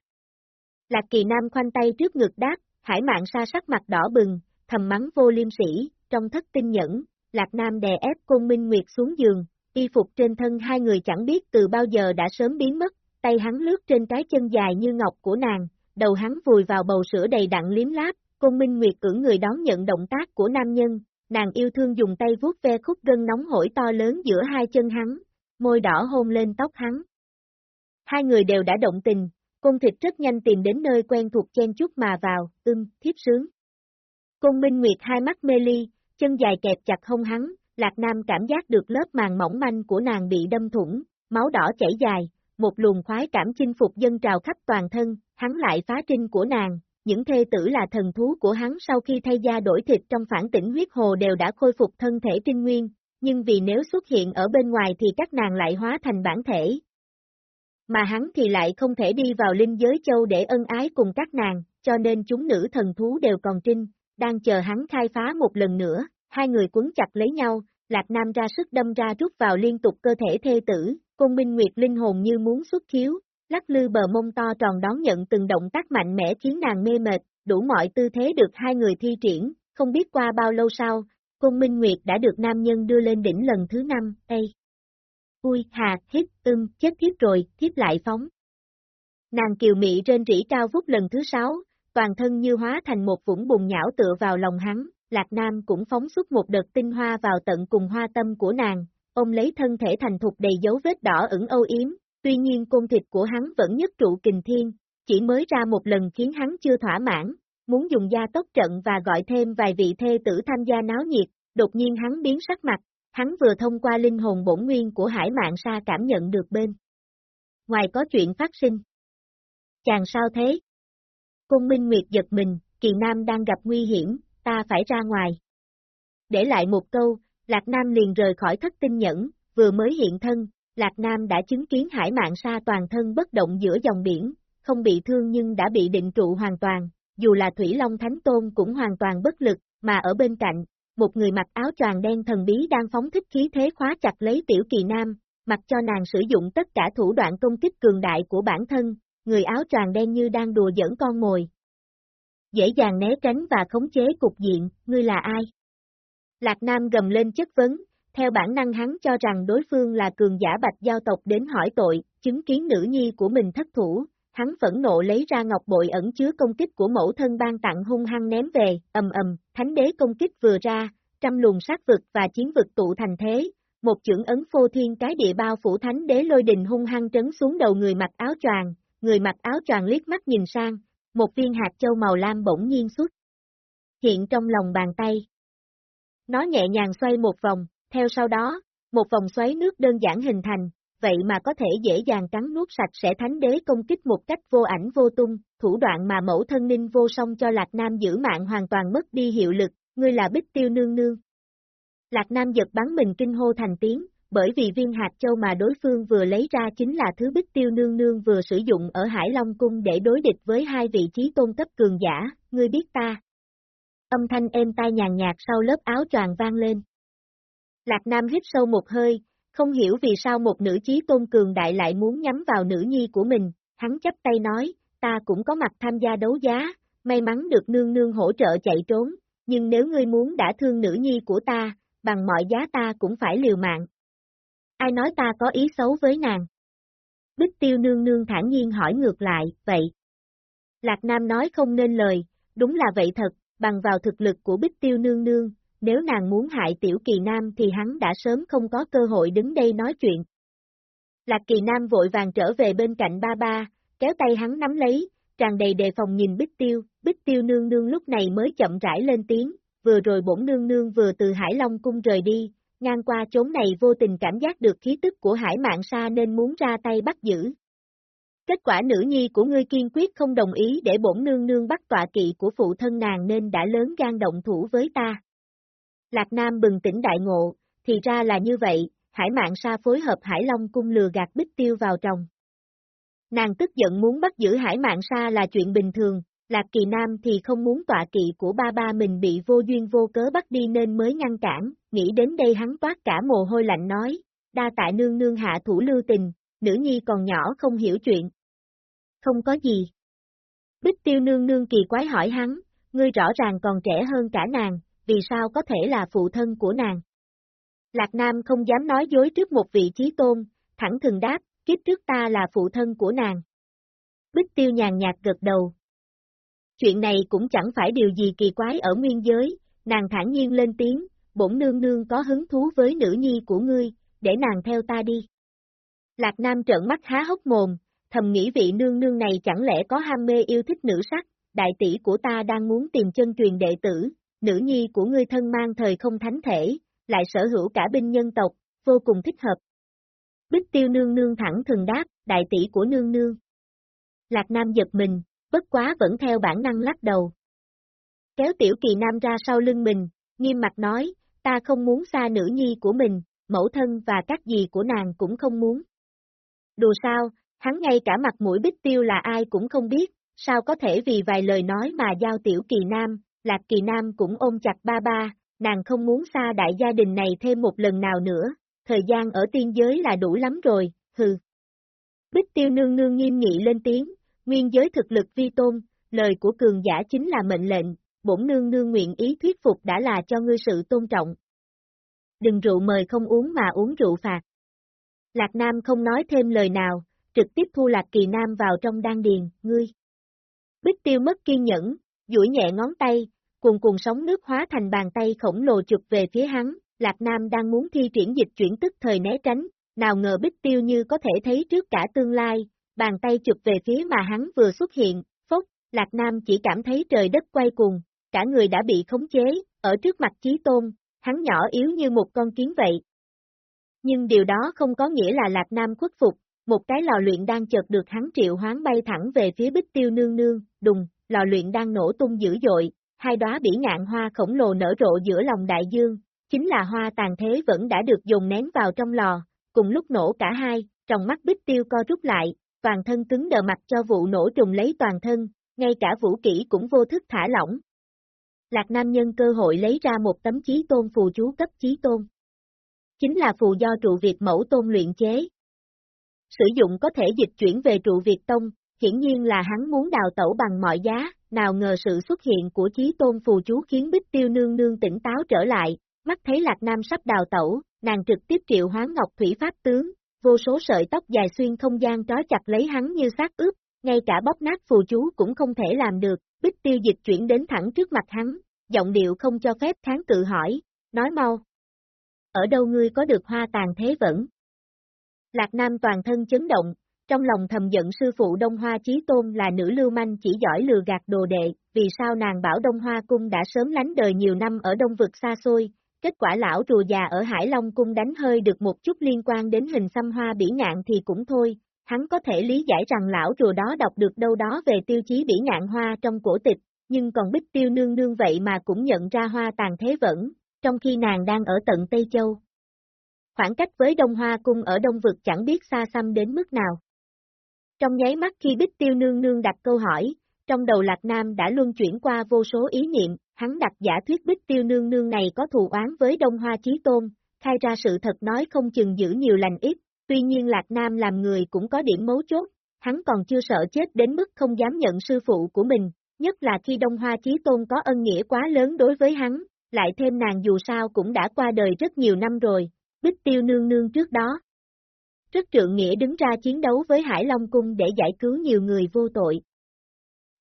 Lạc Kỳ Nam khoanh tay trước ngực đáp, Hải Mạn Sa sắc mặt đỏ bừng, thầm mắng vô liêm sĩ, trong thất tinh nhẫn, Lạc Nam đè ép Côn Minh Nguyệt xuống giường, y phục trên thân hai người chẳng biết từ bao giờ đã sớm biến mất, tay hắn lướt trên cái chân dài như ngọc của nàng, đầu hắn vùi vào bầu sữa đầy đặn liếm láp, Côn Minh Nguyệt cưỡng người đón nhận động tác của nam nhân, nàng yêu thương dùng tay vuốt ve khúc gân nóng hổi to lớn giữa hai chân hắn, môi đỏ hôn lên tóc hắn. Hai người đều đã động tình, Côn thịt rất nhanh tìm đến nơi quen thuộc chen chút mà vào, ưng, thiếp sướng. Côn Minh Nguyệt hai mắt mê ly, chân dài kẹp chặt hông hắn, Lạc Nam cảm giác được lớp màng mỏng manh của nàng bị đâm thủng, máu đỏ chảy dài, một luồng khoái cảm chinh phục dân trào khắp toàn thân, hắn lại phá trinh của nàng, những thê tử là thần thú của hắn sau khi thay da đổi thịt trong phản tỉnh huyết hồ đều đã khôi phục thân thể trinh nguyên, nhưng vì nếu xuất hiện ở bên ngoài thì các nàng lại hóa thành bản thể. Mà hắn thì lại không thể đi vào linh giới châu để ân ái cùng các nàng, cho nên chúng nữ thần thú đều còn trinh, đang chờ hắn khai phá một lần nữa, hai người quấn chặt lấy nhau, Lạc Nam ra sức đâm ra rút vào liên tục cơ thể thê tử, Côn Minh Nguyệt linh hồn như muốn xuất khiếu, lắc lư bờ mông to tròn đón nhận từng động tác mạnh mẽ khiến nàng mê mệt, đủ mọi tư thế được hai người thi triển, không biết qua bao lâu sau, Côn Minh Nguyệt đã được nam nhân đưa lên đỉnh lần thứ năm, Ê! Ui, hà, hít, ưng, chết thiếp rồi, thiếp lại phóng. Nàng kiều mị trên rỉ cao vút lần thứ sáu, toàn thân như hóa thành một vũng bùn nhão tựa vào lòng hắn, Lạc Nam cũng phóng xuất một đợt tinh hoa vào tận cùng hoa tâm của nàng, ôm lấy thân thể thành thục đầy dấu vết đỏ ửng âu yếm, tuy nhiên côn thịt của hắn vẫn nhất trụ kình thiên, chỉ mới ra một lần khiến hắn chưa thỏa mãn, muốn dùng gia tốc trận và gọi thêm vài vị thê tử tham gia náo nhiệt, đột nhiên hắn biến sắc mặt, hắn vừa thông qua linh hồn bổn nguyên của hải mạng sa cảm nhận được bên. Ngoài có chuyện phát sinh. Chàng sao thế? Cung Minh Nguyệt giật mình, kỳ nam đang gặp nguy hiểm, ta phải ra ngoài. Để lại một câu, Lạc Nam liền rời khỏi thất tinh nhẫn, vừa mới hiện thân, Lạc Nam đã chứng kiến hải mạng sa toàn thân bất động giữa dòng biển, không bị thương nhưng đã bị định trụ hoàn toàn, dù là Thủy Long Thánh Tôn cũng hoàn toàn bất lực, mà ở bên cạnh, một người mặc áo choàng đen thần bí đang phóng thích khí thế khóa chặt lấy tiểu kỳ nam, mặc cho nàng sử dụng tất cả thủ đoạn công kích cường đại của bản thân, người áo choàng đen như đang đùa giỡn con mồi. Dễ dàng né tránh và khống chế cục diện, ngươi là ai? Lạc Nam gầm lên chất vấn, theo bản năng hắn cho rằng đối phương là cường giả bạch giao tộc đến hỏi tội, chứng kiến nữ nhi của mình thất thủ, hắn phẫn nộ lấy ra ngọc bội ẩn chứa công kích của mẫu thân ban tặng hung hăng ném về, ầm ầm, thánh đế công kích vừa ra, trăm luồng sát vực và chiến vực tụ thành thế, một chưởng ấn phô thiên cái địa bao phủ thánh đế lôi đình hung hăng trấn xuống đầu người mặc áo choàng, người mặc áo choàng liếc mắt nhìn sang, một viên hạt châu màu lam bỗng nhiên xuất. Hiện trong lòng bàn tay. Nó nhẹ nhàng xoay một vòng, theo sau đó, một vòng xoáy nước đơn giản hình thành, vậy mà có thể dễ dàng cắn nuốt sạch sẽ thánh đế công kích một cách vô ảnh vô tung, thủ đoạn mà mẫu thân ninh vô song cho Lạc Nam giữ mạng hoàn toàn mất đi hiệu lực, ngươi là bích tiêu nương nương. Lạc Nam giật bắn mình kinh hô thành tiếng, bởi vì viên hạt châu mà đối phương vừa lấy ra chính là thứ bích tiêu nương nương vừa sử dụng ở Hải Long Cung để đối địch với hai vị trí tôn cấp cường giả, ngươi biết ta. Âm thanh êm tai nhàn nhạt sau lớp áo choàng vang lên. Lạc Nam hít sâu một hơi, Không hiểu vì sao một nữ chí tôn cường đại lại muốn nhắm vào nữ nhi của mình, hắn chấp tay nói, ta cũng có mặt tham gia đấu giá, may mắn được nương nương hỗ trợ chạy trốn, nhưng nếu ngươi muốn đã thương nữ nhi của ta, bằng mọi giá ta cũng phải liều mạng. Ai nói ta có ý xấu với nàng? Bích tiêu nương nương thản nhiên hỏi ngược lại, vậy? Lạc Nam nói không nên lời, đúng là vậy thật, bằng vào thực lực của Bích tiêu nương nương, nếu nàng muốn hại tiểu kỳ nam thì hắn đã sớm không có cơ hội đứng đây nói chuyện. Lạc kỳ nam vội vàng trở về bên cạnh ba ba, kéo tay hắn nắm lấy, tràn đầy đề phòng nhìn Bích Tiêu, Bích Tiêu nương nương lúc này mới chậm rãi lên tiếng, vừa rồi bổn nương nương vừa từ Hải Long cung rời đi, ngang qua chốn này vô tình cảm giác được khí tức của hải mạng sa nên muốn ra tay bắt giữ. Kết quả nữ nhi của ngươi kiên quyết không đồng ý để bổn nương nương bắt tọa kỵ của phụ thân nàng nên đã lớn gan động thủ với ta. Lạc Nam bừng tỉnh đại ngộ, thì ra là như vậy, hải mạng sa phối hợp Hải Long cung lừa gạt bích tiêu vào trong. Nàng tức giận muốn bắt giữ hải mạng sa là chuyện bình thường, Lạc Kỳ Nam thì không muốn tọa kỵ của ba ba mình bị vô duyên vô cớ bắt đi nên mới ngăn cản, nghĩ đến đây hắn toát cả mồ hôi lạnh nói, đa tại nương nương hạ thủ lưu tình, nữ nhi còn nhỏ không hiểu chuyện. Không có gì. Bích tiêu nương nương kỳ quái hỏi hắn, ngươi rõ ràng còn trẻ hơn cả nàng, vì sao có thể là phụ thân của nàng? Lạc Nam không dám nói dối trước một vị trí tôn, thẳng thừng đáp, kiếp trước ta là phụ thân của nàng. Bích tiêu nhàn nhạt gật đầu. Chuyện này cũng chẳng phải điều gì kỳ quái ở nguyên giới, nàng thản nhiên lên tiếng, bổn nương nương có hứng thú với nữ nhi của ngươi, để nàng theo ta đi. Lạc Nam trợn mắt há hốc mồm, thầm nghĩ vị nương nương này chẳng lẽ có ham mê yêu thích nữ sắc, đại tỷ của ta đang muốn tìm chân truyền đệ tử, nữ nhi của ngươi thân mang thời không thánh thể, lại sở hữu cả binh nhân tộc, vô cùng thích hợp. Bích tiêu nương nương thẳng thường đáp, đại tỷ của nương nương. Lạc Nam giật mình, bất quá vẫn theo bản năng lắc đầu. Kéo tiểu kỳ nam ra sau lưng mình, nghiêm mặt nói, ta không muốn xa nữ nhi của mình, mẫu thân và các gì của nàng cũng không muốn. Đùa sao, hắn ngay cả mặt mũi bích tiêu là ai cũng không biết, sao có thể vì vài lời nói mà giao tiểu kỳ nam, lạc kỳ nam cũng ôm chặt ba ba, nàng không muốn xa đại gia đình này thêm một lần nào nữa, thời gian ở tiên giới là đủ lắm rồi, hừ. Bích tiêu nương nương nghiêm nghị lên tiếng, nguyên giới thực lực vi tôn, lời của cường giả chính là mệnh lệnh, bổn nương nương nguyện ý thuyết phục đã là cho ngươi sự tôn trọng. Đừng rượu mời không uống mà uống rượu phạt. Lạc Nam không nói thêm lời nào, trực tiếp thu Lạc Kỳ Nam vào trong đan điền, ngươi. Bích tiêu mất kiên nhẫn, duỗi nhẹ ngón tay, cuồn cuồn sóng nước hóa thành bàn tay khổng lồ chụp về phía hắn, Lạc Nam đang muốn thi triển dịch chuyển tức thời né tránh, nào ngờ Bích Tiêu như có thể thấy trước cả tương lai, bàn tay chụp về phía mà hắn vừa xuất hiện, phốc, Lạc Nam chỉ cảm thấy trời đất quay cuồng, cả người đã bị khống chế, ở trước mặt Chí Tôn, hắn nhỏ yếu như một con kiến vậy. Nhưng điều đó không có nghĩa là Lạc Nam khuất phục, một cái lò luyện đang chợt được hắn triệu hoán bay thẳng về phía Bích Tiêu nương nương, đùng, lò luyện đang nổ tung dữ dội, hai đóa bỉ ngạn hoa khổng lồ nở rộ giữa lòng đại dương, chính là hoa tàn thế vẫn đã được dùng nén vào trong lò, cùng lúc nổ cả hai, trong mắt bích tiêu co rút lại, toàn thân cứng đờ mặt cho vụ nổ trùng lấy toàn thân, ngay cả vũ kỹ cũng vô thức thả lỏng. Lạc Nam nhân cơ hội lấy ra một tấm chí tôn phù chú cấp chí tôn. Chính là phù do trụ Việt mẫu tôn luyện chế. Sử dụng có thể dịch chuyển về trụ Việt Tông, hiển nhiên là hắn muốn đào tẩu bằng mọi giá, nào ngờ sự xuất hiện của chí tôn phù chú khiến Bích Tiêu Nương Nương tỉnh táo trở lại, mắt thấy Lạc Nam sắp đào tẩu, nàng trực tiếp triệu hoán Ngọc Thủy Pháp Tướng, vô số sợi tóc dài xuyên không gian trói chặt lấy hắn như xác ướp, ngay cả bóp nát phù chú cũng không thể làm được, Bích Tiêu dịch chuyển đến thẳng trước mặt hắn, giọng điệu không cho phép kháng cự hỏi, nói mau. Ở đâu ngươi có được hoa tàn thế vẫn? Lạc Nam toàn thân chấn động, trong lòng thầm giận sư phụ Đông Hoa Chí Tôn là nữ lưu manh chỉ giỏi lừa gạt đồ đệ, vì sao nàng bảo Đông Hoa Cung đã sớm lánh đời nhiều năm ở đông vực xa xôi, kết quả lão rùa già ở Hải Long Cung đánh hơi được một chút liên quan đến hình xăm hoa bỉ ngạn thì cũng thôi, hắn có thể lý giải rằng lão rùa đó đọc được đâu đó về tiêu chí bỉ ngạn hoa trong cổ tịch, nhưng còn bích tiêu nương nương vậy mà cũng nhận ra hoa tàn thế vẫn, trong khi nàng đang ở tận Tây Châu. Khoảng cách với Đông Hoa Cung ở Đông Vực chẳng biết xa xăm đến mức nào. Trong nháy mắt khi Bích Tiêu Nương Nương đặt câu hỏi, trong đầu Lạc Nam đã luân chuyển qua vô số ý niệm, hắn đặt giả thuyết Bích Tiêu Nương Nương này có thù oán với Đông Hoa Chí Tôn, khai ra sự thật nói không chừng giữ nhiều lành ít, tuy nhiên Lạc Nam làm người cũng có điểm mấu chốt, hắn còn chưa sợ chết đến mức không dám nhận sư phụ của mình, nhất là khi Đông Hoa Chí Tôn có ân nghĩa quá lớn đối với hắn, lại thêm nàng dù sao cũng đã qua đời rất nhiều năm rồi, Bích Tiêu Nương Nương trước đó. Rất trượng nghĩa đứng ra chiến đấu với Hải Long Cung để giải cứu nhiều người vô tội.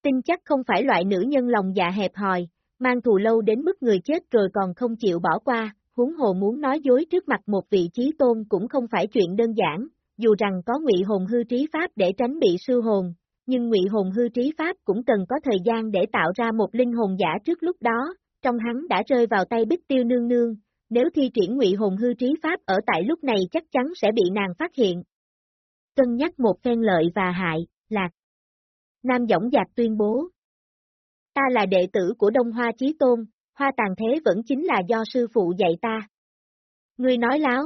Tin chắc không phải loại nữ nhân lòng dạ hẹp hòi, mang thù lâu đến mức người chết rồi còn không chịu bỏ qua, huống hồ muốn nói dối trước mặt một vị trí tôn cũng không phải chuyện đơn giản, dù rằng có ngụy hồn hư trí pháp để tránh bị sư hồn, nhưng ngụy hồn hư trí pháp cũng cần có thời gian để tạo ra một linh hồn giả trước lúc đó, trong hắn đã rơi vào tay bích tiêu nương nương, nếu thi triển ngụy hồn hư trí pháp ở tại lúc này chắc chắn sẽ bị nàng phát hiện. Cân nhắc một phen lợi và hại, lạc. Nam Dõng Giạc tuyên bố. Ta là đệ tử của Đông Hoa Chí Tôn, Hoa Tàn Thế vẫn chính là do sư phụ dạy ta. Ngươi nói láo.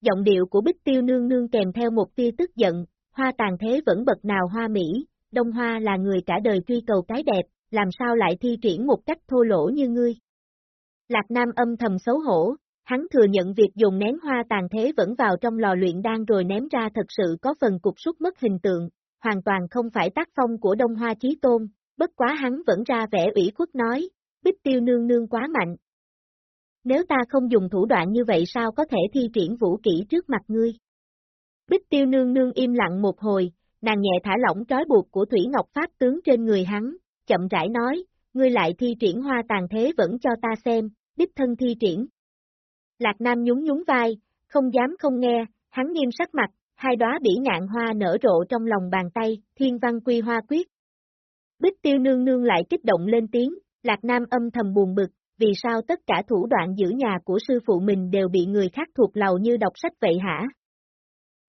Giọng điệu của Bích Tiêu Nương Nương kèm theo một tia tức giận, Hoa Tàn Thế vẫn bật nào hoa mỹ, Đông Hoa là người cả đời truy cầu cái đẹp, làm sao lại thi triển một cách thô lỗ như ngươi. Lạc Nam âm thầm xấu hổ, hắn thừa nhận việc dùng nén hoa tàn thế vẫn vào trong lò luyện đan rồi ném ra thật sự có phần cục sút mất hình tượng, hoàn toàn không phải tác phong của Đông Hoa Chí Tôn, bất quá hắn vẫn ra vẻ ủy khuất nói, bích tiêu nương nương quá mạnh. Nếu ta không dùng thủ đoạn như vậy sao có thể thi triển vũ kỹ trước mặt ngươi? Bích tiêu nương nương im lặng một hồi, nàng nhẹ thả lỏng trói buộc của Thủy Ngọc Pháp tướng trên người hắn, chậm rãi nói, ngươi lại thi triển hoa tàn thế vẫn cho ta xem, đích thân thi triển. Lạc Nam nhún nhún vai, không dám không nghe, hắn nghiêm sắc mặt, hai đóa bỉ ngạn hoa nở rộ trong lòng bàn tay, thiên văn quy hoa quyết. Bích tiêu nương nương lại kích động lên tiếng, Lạc Nam âm thầm buồn bực, vì sao tất cả thủ đoạn giữ nhà của sư phụ mình đều bị người khác thuộc lầu như đọc sách vậy hả?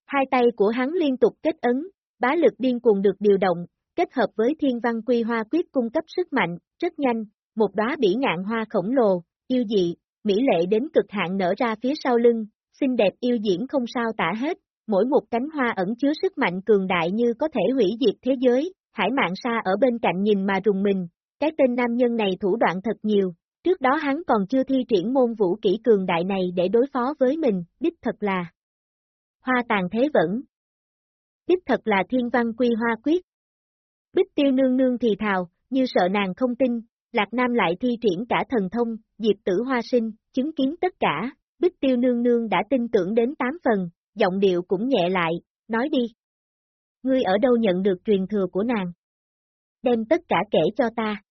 Hai tay của hắn liên tục kết ấn, bá lực điên cuồng được điều động, kết hợp với thiên văn quy hoa quyết cung cấp sức mạnh, rất nhanh, một đóa bỉ ngạn hoa khổng lồ, yêu dị, mỹ lệ đến cực hạn nở ra phía sau lưng, xinh đẹp yêu diễn không sao tả hết, mỗi một cánh hoa ẩn chứa sức mạnh cường đại như có thể hủy diệt thế giới, hải mạng xa ở bên cạnh nhìn mà rùng mình, cái tên nam nhân này thủ đoạn thật nhiều, trước đó hắn còn chưa thi triển môn vũ kỹ cường đại này để đối phó với mình, đích thật là hoa tàn thế vẫn. Đích thật là thiên văn quy hoa quyết. Bích tiêu nương nương thì thào, như sợ nàng không tin, Lạc Nam lại thi triển cả thần thông, diệp tử hoa sinh, chứng kiến tất cả, Bích tiêu nương nương đã tin tưởng đến tám phần, giọng điệu cũng nhẹ lại, nói đi. Ngươi ở đâu nhận được truyền thừa của nàng? Đem tất cả kể cho ta.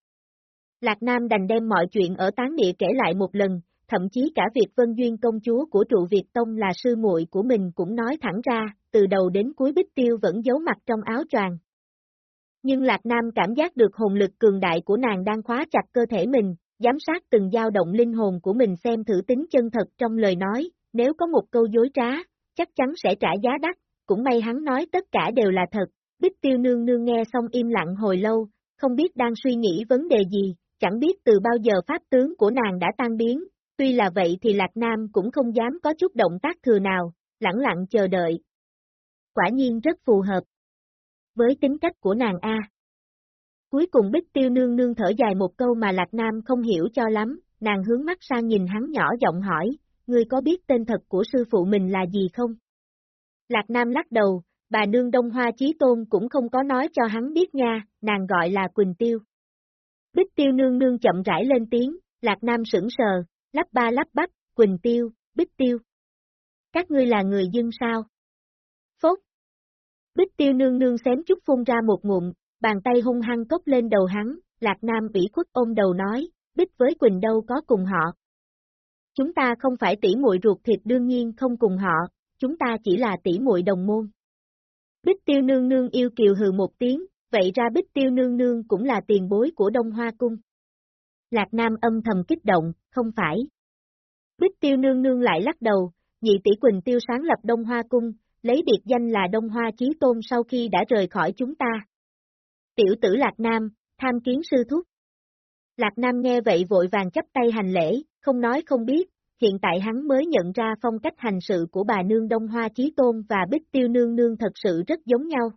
Lạc Nam đành đem mọi chuyện ở tán địa kể lại một lần, thậm chí cả việc Vân Duyên công chúa của trụ Việt Tông là sư muội của mình cũng nói thẳng ra, từ đầu đến cuối Bích Tiêu vẫn giấu mặt trong áo choàng. Nhưng Lạc Nam cảm giác được hồn lực cường đại của nàng đang khóa chặt cơ thể mình, giám sát từng dao động linh hồn của mình xem thử tính chân thật trong lời nói, nếu có một câu dối trá, chắc chắn sẽ trả giá đắt, cũng may hắn nói tất cả đều là thật, Bích Tiêu nương nương nghe xong im lặng hồi lâu, không biết đang suy nghĩ vấn đề gì, chẳng biết từ bao giờ pháp tướng của nàng đã tan biến, tuy là vậy thì Lạc Nam cũng không dám có chút động tác thừa nào, lặng lặng chờ đợi. Quả nhiên rất phù hợp. Với tính cách của nàng A. Cuối cùng Bích Tiêu nương nương thở dài một câu mà Lạc Nam không hiểu cho lắm, nàng hướng mắt sang nhìn hắn nhỏ giọng hỏi, ngươi có biết tên thật của sư phụ mình là gì không? Lạc Nam lắc đầu, bà nương Đông Hoa Chí Tôn cũng không có nói cho hắn biết nha, nàng gọi là Quỳnh Tiêu. Bích Tiêu nương nương chậm rãi lên tiếng, Lạc Nam sững sờ, lắp ba lắp bắp, Quỳnh Tiêu, Bích Tiêu. Các ngươi là người dân sao? Phốt. Bích Tiêu nương nương xém chút phun ra một ngụm, bàn tay hung hăng cốc lên đầu hắn, Lạc Nam ủy khuất ôm đầu nói, Bích với Quỳnh đâu có cùng họ. Chúng ta không phải tỷ muội ruột thịt đương nhiên không cùng họ, chúng ta chỉ là tỷ muội đồng môn. Bích tiêu nương nương yêu kiều hừ một tiếng, vậy ra bích tiêu nương nương cũng là tiền bối của Đông Hoa Cung. Lạc Nam âm thầm kích động, không phải. Bích tiêu nương nương lại lắc đầu, nhị tỷ Quỳnh tiêu sáng lập Đông Hoa Cung, lấy biệt danh là Đông Hoa Chí Tôn sau khi đã rời khỏi chúng ta. Tiểu tử Lạc Nam, tham kiến sư thúc. Lạc Nam nghe vậy vội vàng chấp tay hành lễ, không nói không biết, hiện tại hắn mới nhận ra phong cách hành sự của bà nương Đông Hoa Chí Tôn và Bích Tiêu Nương Nương thật sự rất giống nhau.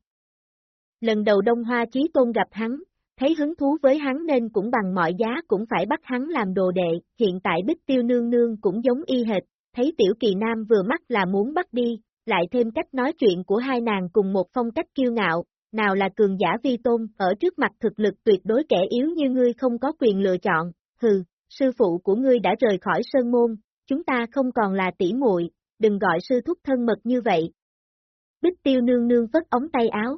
Lần đầu Đông Hoa Chí Tôn gặp hắn, thấy hứng thú với hắn nên cũng bằng mọi giá cũng phải bắt hắn làm đồ đệ, hiện tại Bích Tiêu Nương Nương cũng giống y hệt, thấy tiểu kỳ nam vừa mắt là muốn bắt đi, lại thêm cách nói chuyện của hai nàng cùng một phong cách kiêu ngạo, nào là cường giả vi tôn, ở trước mặt thực lực tuyệt đối kẻ yếu như ngươi không có quyền lựa chọn, hừ, sư phụ của ngươi đã rời khỏi sơn môn, chúng ta không còn là tỷ muội, đừng gọi sư thúc thân mật như vậy. Bích tiêu nương nương vất ống tay áo.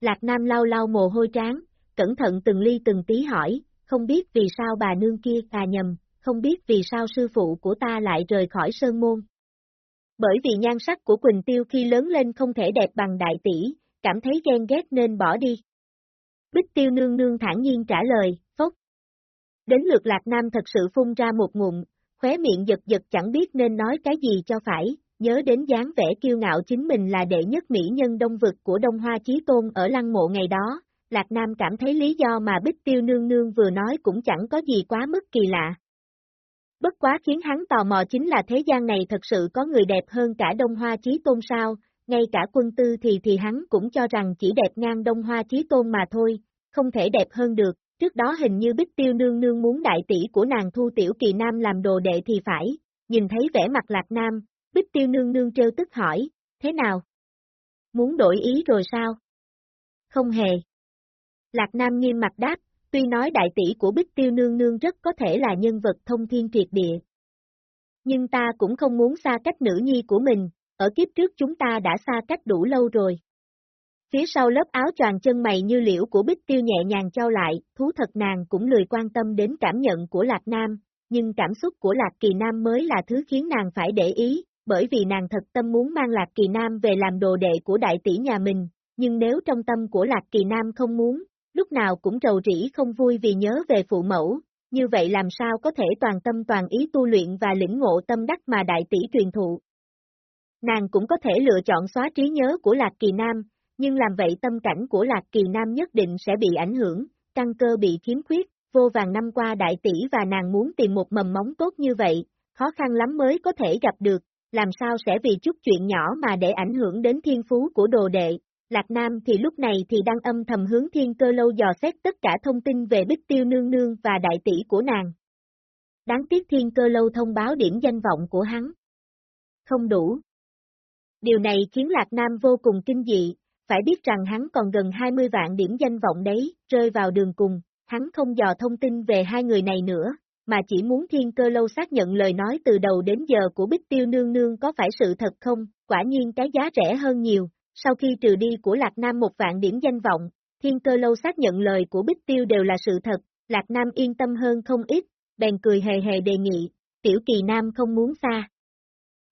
Lạc Nam lau lau mồ hôi trán, cẩn thận từng ly từng tí hỏi, không biết vì sao bà nương kia à nhầm, không biết vì sao sư phụ của ta lại rời khỏi sơn môn. Bởi vì nhan sắc của Quỳnh Tiêu khi lớn lên không thể đẹp bằng đại tỷ, cảm thấy ghen ghét nên bỏ đi. Bích Tiêu nương nương thản nhiên trả lời, phốc. Đến lượt Lạc Nam thật sự phun ra một ngụm, khóe miệng giật giật chẳng biết nên nói cái gì cho phải, nhớ đến dáng vẻ kiêu ngạo chính mình là đệ nhất mỹ nhân đông vực của Đông Hoa Chí Tôn ở lăng mộ ngày đó, Lạc Nam cảm thấy lý do mà Bích Tiêu Nương Nương vừa nói cũng chẳng có gì quá mức kỳ lạ. Bất quá khiến hắn tò mò chính là thế gian này thật sự có người đẹp hơn cả Đông Hoa Chí Tôn sao, ngay cả quân tư thì thì hắn cũng cho rằng chỉ đẹp ngang Đông Hoa Chí Tôn mà thôi, không thể đẹp hơn được, trước đó hình như Bích Tiêu Nương Nương muốn đại tỷ của nàng thu Tiểu Kỳ Nam làm đồ đệ thì phải, nhìn thấy vẻ mặt Lạc Nam, Bích Tiêu Nương Nương trêu tức hỏi, thế nào? Muốn đổi ý rồi sao? Không hề. Lạc Nam nghiêm mặt đáp, tuy nói đại tỷ của Bích Tiêu Nương Nương rất có thể là nhân vật thông thiên triệt địa. Nhưng ta cũng không muốn xa cách nữ nhi của mình, ở kiếp trước chúng ta đã xa cách đủ lâu rồi. Phía sau lớp áo choàng chân mày như liễu của Bích Tiêu nhẹ nhàng trao lại, thú thật nàng cũng lười quan tâm đến cảm nhận của Lạc Nam, nhưng cảm xúc của Lạc Kỳ Nam mới là thứ khiến nàng phải để ý, bởi vì nàng thật tâm muốn mang Lạc Kỳ Nam về làm đồ đệ của đại tỷ nhà mình, nhưng nếu trong tâm của Lạc Kỳ Nam không muốn, lúc nào cũng rầu rĩ không vui vì nhớ về phụ mẫu, như vậy làm sao có thể toàn tâm toàn ý tu luyện và lĩnh ngộ tâm đắc mà đại tỷ truyền thụ. Nàng cũng có thể lựa chọn xóa trí nhớ của Lạc Kỳ Nam, nhưng làm vậy tâm cảnh của Lạc Kỳ Nam nhất định sẽ bị ảnh hưởng, căn cơ bị khiếm khuyết, vô vàng năm qua đại tỷ và nàng muốn tìm một mầm móng tốt như vậy, khó khăn lắm mới có thể gặp được, làm sao sẽ vì chút chuyện nhỏ mà để ảnh hưởng đến thiên phú của đồ đệ. Lạc Nam thì lúc này thì đang âm thầm hướng thiên cơ lâu dò xét tất cả thông tin về Bích Tiêu Nương Nương và đại tỷ của nàng. Đáng tiếc thiên cơ lâu thông báo điểm danh vọng của hắn. Không đủ. Điều này khiến Lạc Nam vô cùng kinh dị, phải biết rằng hắn còn gần 20 vạn điểm danh vọng đấy, rơi vào đường cùng, hắn không dò thông tin về hai người này nữa, mà chỉ muốn thiên cơ lâu xác nhận lời nói từ đầu đến giờ của Bích Tiêu Nương Nương có phải sự thật không, quả nhiên cái giá rẻ hơn nhiều, sau khi trừ đi của Lạc Nam một vạn điểm danh vọng, thiên cơ lâu xác nhận lời của Bích Tiêu đều là sự thật, Lạc Nam yên tâm hơn không ít, bèn cười hề hề đề nghị, tiểu kỳ nam không muốn xa.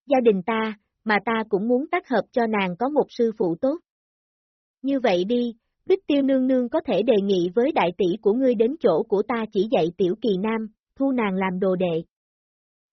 Gia đình ta, mà ta cũng muốn tác hợp cho nàng có một sư phụ tốt. Như vậy đi, Bích Tiêu Nương Nương có thể đề nghị với đại tỷ của ngươi đến chỗ của ta chỉ dạy tiểu kỳ nam, thu nàng làm đồ đệ.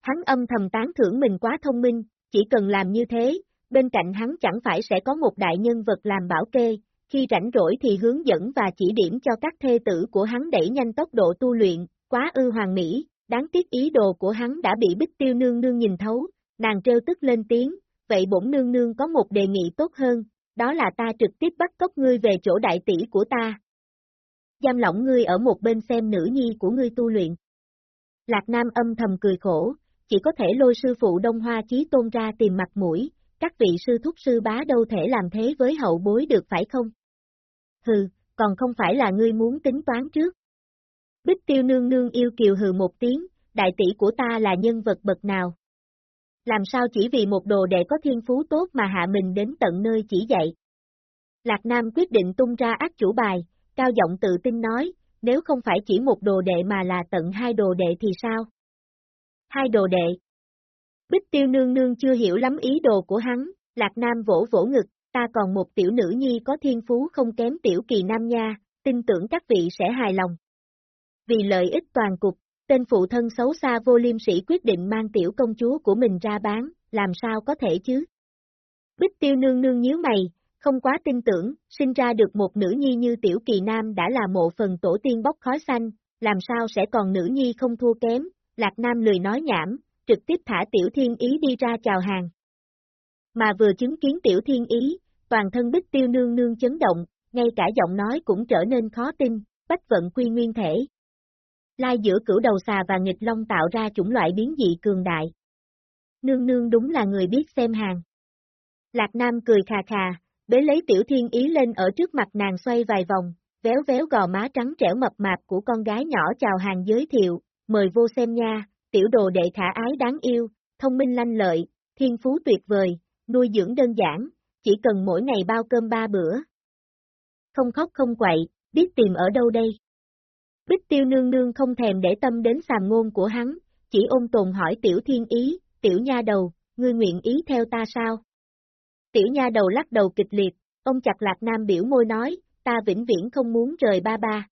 Hắn âm thầm tán thưởng mình quá thông minh, chỉ cần làm như thế, bên cạnh hắn chẳng phải sẽ có một đại nhân vật làm bảo kê, khi rảnh rỗi thì hướng dẫn và chỉ điểm cho các thê tử của hắn đẩy nhanh tốc độ tu luyện, quá ư hoàng mỹ, đáng tiếc ý đồ của hắn đã bị bích tiêu nương nương nhìn thấu, nàng trêu tức lên tiếng, vậy bổn nương nương có một đề nghị tốt hơn, đó là ta trực tiếp bắt cóc ngươi về chỗ đại tỷ của ta. Giam lỏng ngươi ở một bên xem nữ nhi của ngươi tu luyện. Lạc Nam âm thầm cười khổ, chỉ có thể lôi sư phụ Đông Hoa Chí Tôn ra tìm mặt mũi, các vị sư thúc sư bá đâu thể làm thế với hậu bối được phải không? Hừ, còn không phải là ngươi muốn tính toán trước. Bích tiêu nương nương yêu kiều hừ một tiếng, đại tỷ của ta là nhân vật bậc nào? Làm sao chỉ vì một đồ đệ có thiên phú tốt mà hạ mình đến tận nơi chỉ dạy? Lạc Nam quyết định tung ra ác chủ bài, cao giọng tự tin nói, nếu không phải chỉ một đồ đệ mà là tận hai đồ đệ thì sao? Hai đồ đệ. Bích tiêu nương nương chưa hiểu lắm ý đồ của hắn, Lạc Nam vỗ vỗ ngực, ta còn một tiểu nữ nhi có thiên phú không kém tiểu kỳ nam nha, tin tưởng các vị sẽ hài lòng. Vì lợi ích toàn cục, tên phụ thân xấu xa vô liêm sĩ quyết định mang tiểu công chúa của mình ra bán, làm sao có thể chứ? Bích tiêu nương nương nhíu mày, không quá tin tưởng, sinh ra được một nữ nhi như tiểu kỳ nam đã là mộ phần tổ tiên bốc khói xanh, làm sao sẽ còn nữ nhi không thua kém, Lạc Nam lười nói nhảm, trực tiếp thả tiểu thiên ý đi ra chào hàng. Mà vừa chứng kiến tiểu thiên ý, toàn thân bích tiêu nương nương chấn động, ngay cả giọng nói cũng trở nên khó tin, bách vận quy nguyên thể. Lai giữa cửu đầu xà và nghịch long tạo ra chủng loại biến dị cường đại. nương nương đúng là người biết xem hàng. Lạc Nam cười khà khà, bế lấy tiểu thiên ý lên ở trước mặt nàng xoay vài vòng, véo véo gò má trắng trẻo mập mạp của con gái nhỏ chào hàng giới thiệu, mời vô xem nha, tiểu đồ đệ khả ái đáng yêu, thông minh lanh lợi, thiên phú tuyệt vời, nuôi dưỡng đơn giản, chỉ cần mỗi ngày bao cơm ba bữa. Không khóc không quậy, biết tìm ở đâu đây. Bích tiêu nương nương không thèm để tâm đến sàm ngôn của hắn, chỉ ôn tồn hỏi tiểu thiên ý, tiểu nha đầu, ngươi nguyện ý theo ta sao? Tiểu nha đầu lắc đầu kịch liệt, ông chặt lạc nam biểu môi nói, ta vĩnh viễn không muốn rời ba ba.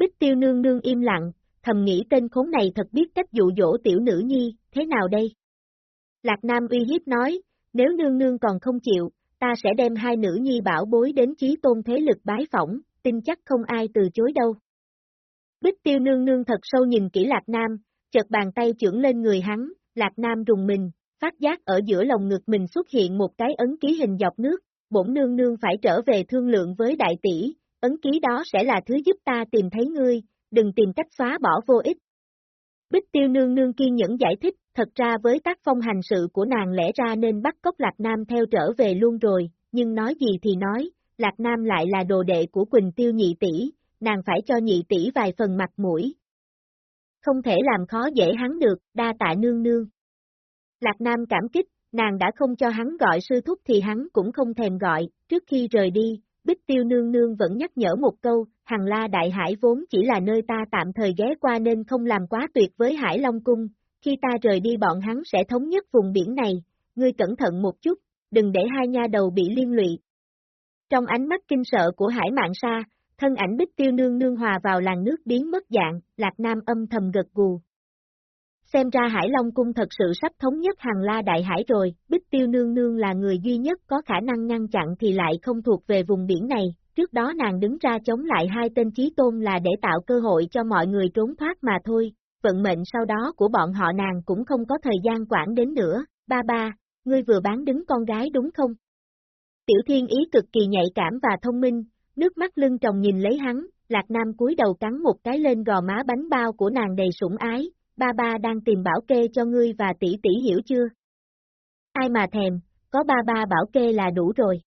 Bích tiêu nương nương im lặng, thầm nghĩ tên khốn này thật biết cách dụ dỗ tiểu nữ nhi, thế nào đây? Lạc Nam uy hiếp nói, nếu nương nương còn không chịu, ta sẽ đem hai nữ nhi bảo bối đến trí tôn thế lực bái phỏng, tin chắc không ai từ chối đâu. Bích tiêu nương nương thật sâu nhìn kỹ Lạc Nam, chợt bàn tay trưởng lên người hắn, Lạc Nam rùng mình, phát giác ở giữa lòng ngực mình xuất hiện một cái ấn ký hình dọc nước, bổn nương nương phải trở về thương lượng với đại tỷ, ấn ký đó sẽ là thứ giúp ta tìm thấy ngươi, đừng tìm cách xóa bỏ vô ích. Bích tiêu nương nương kiên nhẫn giải thích, thật ra với tác phong hành sự của nàng lẽ ra nên bắt cốc Lạc Nam theo trở về luôn rồi, nhưng nói gì thì nói, Lạc Nam lại là đồ đệ của Quỳnh Tiêu nhị tỷ, nàng phải cho nhị tỷ vài phần mặt mũi. Không thể làm khó dễ hắn được, đa tạ nương nương. Lạc Nam cảm kích, nàng đã không cho hắn gọi sư thúc thì hắn cũng không thèm gọi, trước khi rời đi, Bích Tiêu Nương Nương vẫn nhắc nhở một câu, Hằng La Đại Hải vốn chỉ là nơi ta tạm thời ghé qua nên không làm quá tuyệt với Hải Long Cung, khi ta rời đi bọn hắn sẽ thống nhất vùng biển này, ngươi cẩn thận một chút, đừng để hai nha đầu bị liên lụy. Trong ánh mắt kinh sợ của Hải Mạng Sa, thân ảnh Bích Tiêu Nương Nương hòa vào làn nước biến mất dạng, Lạc Nam âm thầm gật gù, Xem ra Hải Long Cung thật sự sắp thống nhất hàng la đại hải rồi, Bích Tiêu Nương Nương là người duy nhất có khả năng ngăn chặn thì lại không thuộc về vùng biển này, trước đó nàng đứng ra chống lại hai tên chí tôn là để tạo cơ hội cho mọi người trốn thoát mà thôi, vận mệnh sau đó của bọn họ nàng cũng không có thời gian quản đến nữa, ba ba, ngươi vừa bán đứng con gái đúng không? Tiểu Thiên Ý cực kỳ nhạy cảm và thông minh, nước mắt lưng tròng nhìn lấy hắn, Lạc Nam cúi đầu cắn một cái lên gò má bánh bao của nàng đầy sủng ái, ba ba đang tìm bảo kê cho ngươi và tỷ tỷ hiểu chưa? Ai mà thèm, có ba ba bảo kê là đủ rồi.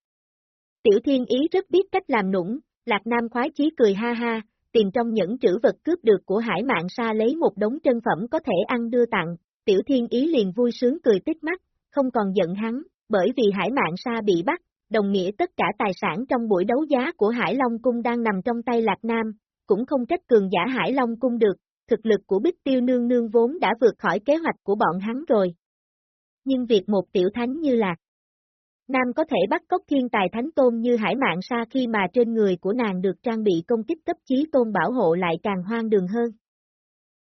Tiểu thiên ý rất biết cách làm nũng, lạc nam khoái chí cười ha ha, tìm trong những trữ vật cướp được của hải mạng sa lấy một đống chân phẩm có thể ăn đưa tặng, tiểu thiên ý liền vui sướng cười tích mắt, không còn giận hắn, bởi vì hải mạng sa bị bắt, đồng nghĩa tất cả tài sản trong buổi đấu giá của Hải Long Cung đang nằm trong tay Lạc Nam, cũng không trách cường giả Hải Long Cung được, thực lực của Bích Tiêu Nương Nương vốn đã vượt khỏi kế hoạch của bọn hắn rồi. Nhưng việc một tiểu thánh như Lạc Nam có thể bắt cóc thiên tài thánh tôn như hải mạng sa khi mà trên người của nàng được trang bị công kích cấp chí tôn bảo hộ lại càng hoang đường hơn.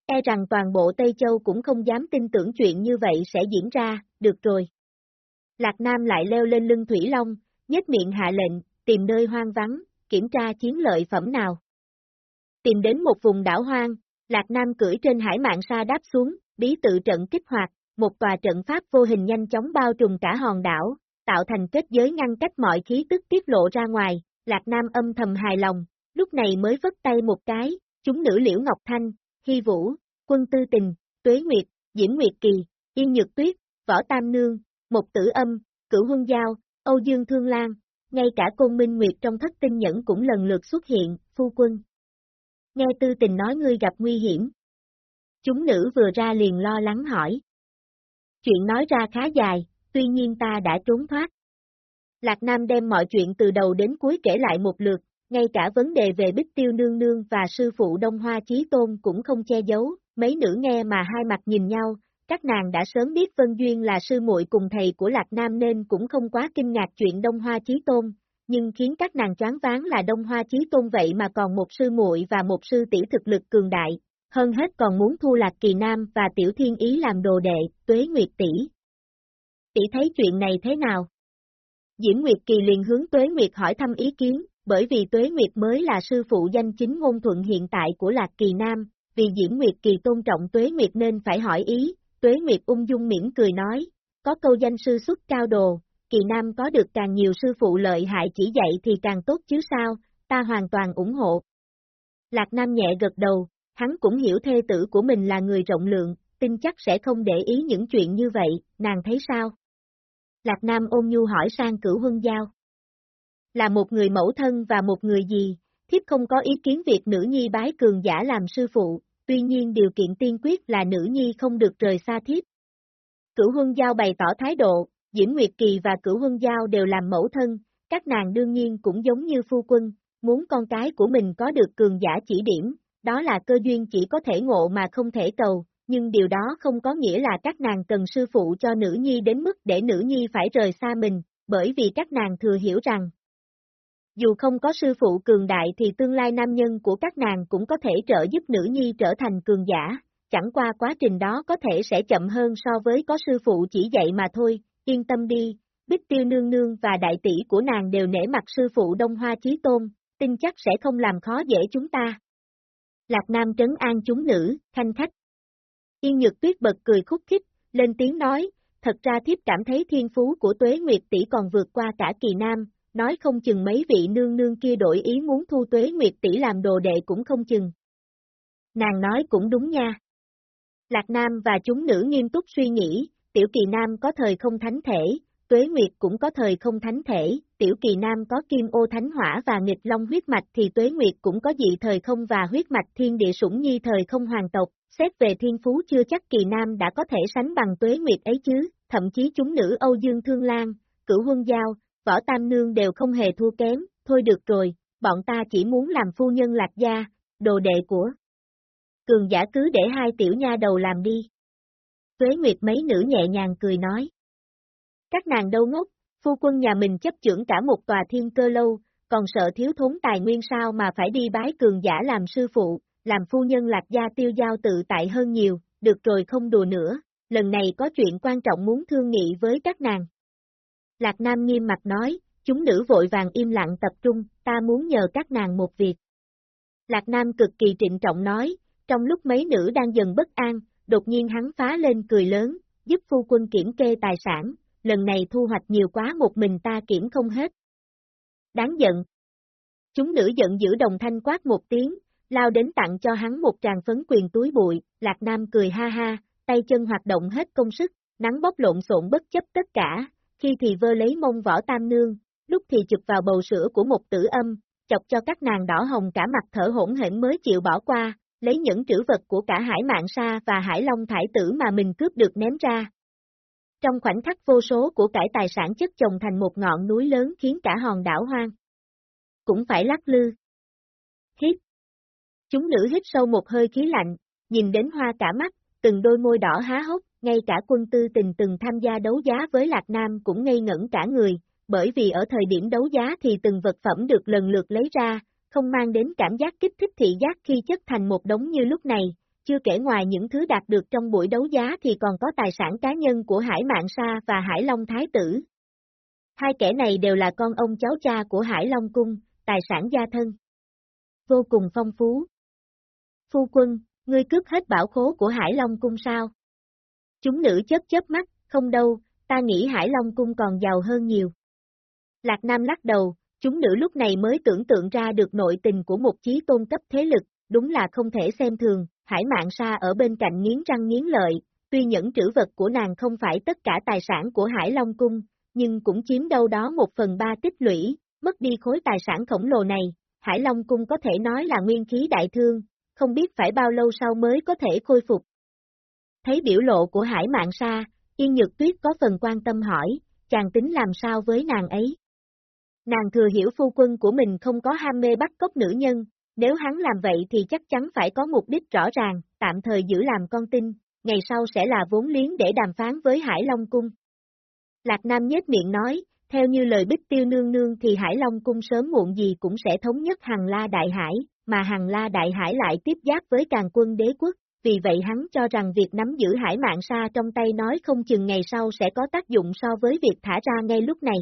E rằng toàn bộ Tây Châu cũng không dám tin tưởng chuyện như vậy sẽ diễn ra, được rồi. Lạc Nam lại leo lên lưng Thủy Long, nhếch miệng hạ lệnh, tìm nơi hoang vắng, kiểm tra chiến lợi phẩm nào. Tìm đến một vùng đảo hoang, Lạc Nam cưỡi trên hải mạng sa đáp xuống, bí tự trận kích hoạt, một tòa trận pháp vô hình nhanh chóng bao trùm cả hòn đảo, tạo thành kết giới ngăn cách mọi khí tức tiết lộ ra ngoài, Lạc Nam âm thầm hài lòng, lúc này mới vất tay một cái, chúng nữ Liễu Ngọc Thanh, Hy Vũ, Quân Tư Tình, Tuế Nguyệt, Diễm Nguyệt Kỳ, Yên Nhược Tuyết, Võ Tam Nương, Một Tử Âm, Cửu Huân Giao, Âu Dương Thương Lan, ngay cả Côn Minh Nguyệt trong thất tinh nhẫn cũng lần lượt xuất hiện, phu quân nghe tư tình nói ngươi gặp nguy hiểm. Chúng nữ vừa ra liền lo lắng hỏi. Chuyện nói ra khá dài, tuy nhiên ta đã trốn thoát. Lạc Nam đem mọi chuyện từ đầu đến cuối kể lại một lượt, ngay cả vấn đề về Bích Tiêu Nương Nương và sư phụ Đông Hoa Chí Tôn cũng không che giấu, mấy nữ nghe mà hai mặt nhìn nhau, các nàng đã sớm biết Vân Duyên là sư muội cùng thầy của Lạc Nam nên cũng không quá kinh ngạc chuyện Đông Hoa Chí Tôn, nhưng khiến các nàng choáng váng là Đông Hoa Chí Tôn vậy mà còn một sư muội và một sư tỷ thực lực cường đại, hơn hết còn muốn thu Lạc Kỳ Nam và Tiểu Thiên Ý làm đồ đệ, Tuế Nguyệt tỷ. Tỷ thấy chuyện này thế nào? Diễm Nguyệt Kỳ liền hướng Tuế Nguyệt hỏi thăm ý kiến, bởi vì Tuế Nguyệt mới là sư phụ danh chính ngôn thuận hiện tại của Lạc Kỳ Nam, vì Diễm Nguyệt Kỳ tôn trọng Tuế Nguyệt nên phải hỏi ý, Tuế Nguyệt ung dung mỉm cười nói, có câu danh sư xuất cao đồ, kỳ nam có được càng nhiều sư phụ lợi hại chỉ dạy thì càng tốt chứ sao, ta hoàn toàn ủng hộ. Lạc Nam nhẹ gật đầu, hắn cũng hiểu thê tử của mình là người rộng lượng, tin chắc sẽ không để ý những chuyện như vậy, nàng thấy sao? Lạc Nam ôn nhu hỏi sang cửu huân giao. Là một người mẫu thân và một người gì, thiếp không có ý kiến việc nữ nhi bái cường giả làm sư phụ, tuy nhiên điều kiện tiên quyết là nữ nhi không được rời xa thiếp. Cửu huân giao bày tỏ thái độ, Diễm Nguyệt Kỳ và Cửu huân giao đều làm mẫu thân, các nàng đương nhiên cũng giống như phu quân, muốn con cái của mình có được cường giả chỉ điểm, đó là cơ duyên chỉ có thể ngộ mà không thể cầu, nhưng điều đó không có nghĩa là các nàng cần sư phụ cho nữ nhi đến mức để nữ nhi phải rời xa mình, bởi vì các nàng thừa hiểu rằng, dù không có sư phụ cường đại thì tương lai nam nhân của các nàng cũng có thể trợ giúp nữ nhi trở thành cường giả, chẳng qua quá trình đó có thể sẽ chậm hơn so với có sư phụ chỉ dạy mà thôi, yên tâm đi, Bích Tiêu Nương Nương và đại tỷ của nàng đều nể mặt sư phụ Đông Hoa Chí Tôn, tin chắc sẽ không làm khó dễ chúng ta. Lạc Nam trấn an chúng nữ, thanh khách. Yên Nhược Tuyết bật cười khúc khích, lên tiếng nói, thật ra thiếp cảm thấy thiên phú của Tuế Nguyệt tỷ còn vượt qua cả kỳ nam, nói không chừng mấy vị nương nương kia đổi ý muốn thu Tuế Nguyệt tỷ làm đồ đệ cũng không chừng. Nàng nói cũng đúng nha. Lạc Nam và chúng nữ nghiêm túc suy nghĩ, tiểu kỳ nam có thời không thánh thể, Tuế Nguyệt cũng có thời không thánh thể, tiểu kỳ nam có kim ô thánh hỏa và nghịch long huyết mạch thì Tuế Nguyệt cũng có dị thời không và huyết mạch thiên địa sủng nhi thời không hoàng tộc, xét về thiên phú chưa chắc kỳ nam đã có thể sánh bằng Tuế Nguyệt ấy chứ, thậm chí chúng nữ Âu Dương Thương Lan, Cửu Huân Giao, Võ Tam Nương đều không hề thua kém, thôi được rồi, bọn ta chỉ muốn làm phu nhân lạc gia, đồ đệ của. Cường giả cứ để hai tiểu nha đầu làm đi. Tuế Nguyệt mấy nữ nhẹ nhàng cười nói. Các nàng đâu ngốc, phu quân nhà mình chấp trưởng cả một tòa thiên cơ lâu, còn sợ thiếu thốn tài nguyên sao mà phải đi bái cường giả làm sư phụ, làm phu nhân lạc gia tiêu giao tự tại hơn nhiều, được rồi không đùa nữa, lần này có chuyện quan trọng muốn thương nghị với các nàng. Lạc Nam nghiêm mặt nói, chúng nữ vội vàng im lặng tập trung, ta muốn nhờ các nàng một việc. Lạc Nam cực kỳ trịnh trọng nói, trong lúc mấy nữ đang dần bất an, đột nhiên hắn phá lên cười lớn, giúp phu quân kiểm kê tài sản, lần này thu hoạch nhiều quá một mình ta kiểm không hết. Đáng giận. Chúng nữ giận dữ đồng thanh quát một tiếng, lao đến tặng cho hắn một tràng phấn quyền túi bụi, Lạc Nam cười ha ha, tay chân hoạt động hết công sức, nắng bốc lộn xộn bất chấp tất cả, khi thì vơ lấy mông võ tam nương, lúc thì chụp vào bầu sữa của một tử âm, chọc cho các nàng đỏ hồng cả mặt thở hỗn hển mới chịu bỏ qua, lấy những trữ vật của cả hải mạng sa và hải long thải tử mà mình cướp được ném ra. Trong khoảnh khắc vô số của cải tài sản chất chồng thành một ngọn núi lớn khiến cả hòn đảo hoang. Cũng phải lắc lư. Hít. Chúng nữ hít sâu một hơi khí lạnh, nhìn đến hoa cả mắt, từng đôi môi đỏ há hốc, ngay cả quân tư tình từng tham gia đấu giá với Lạc Nam cũng ngây ngẩn cả người, bởi vì ở thời điểm đấu giá thì từng vật phẩm được lần lượt lấy ra, không mang đến cảm giác kích thích thị giác khi chất thành một đống như lúc này, chưa kể ngoài những thứ đạt được trong buổi đấu giá thì còn có tài sản cá nhân của Hải Mạng Sa và Hải Long Thái Tử. Hai kẻ này đều là con ông cháu cha của Hải Long Cung, tài sản gia thân. Vô cùng phong phú. Phu quân, ngươi cướp hết bảo khố của Hải Long Cung sao? Chúng nữ chớp chớp mắt, không đâu, ta nghĩ Hải Long Cung còn giàu hơn nhiều. Lạc Nam lắc đầu, chúng nữ lúc này mới tưởng tượng ra được nội tình của một chí tôn cấp thế lực, đúng là không thể xem thường, hải mạng sa ở bên cạnh nghiến răng nghiến lợi, tuy những trữ vật của nàng không phải tất cả tài sản của Hải Long Cung, nhưng cũng chiếm đâu đó một phần ba tích lũy, mất đi khối tài sản khổng lồ này, Hải Long Cung có thể nói là nguyên khí đại thương, không biết phải bao lâu sau mới có thể khôi phục. Thấy biểu lộ của Hải Mạng Sa, Yên Nhược Tuyết có phần quan tâm hỏi, chàng tính làm sao với nàng ấy? Nàng thừa hiểu phu quân của mình không có ham mê bắt cóc nữ nhân, nếu hắn làm vậy thì chắc chắn phải có mục đích rõ ràng, tạm thời giữ làm con tin, ngày sau sẽ là vốn liếng để đàm phán với Hải Long Cung. Lạc Nam nhếch miệng nói, theo như lời Bích Tiêu Nương Nương thì Hải Long Cung sớm muộn gì cũng sẽ thống nhất Hằng La Đại Hải, mà Hằng La Đại Hải lại tiếp giáp với càng quân đế quốc, vì vậy hắn cho rằng việc nắm giữ hải mạng xa trong tay nói không chừng ngày sau sẽ có tác dụng so với việc thả ra ngay lúc này.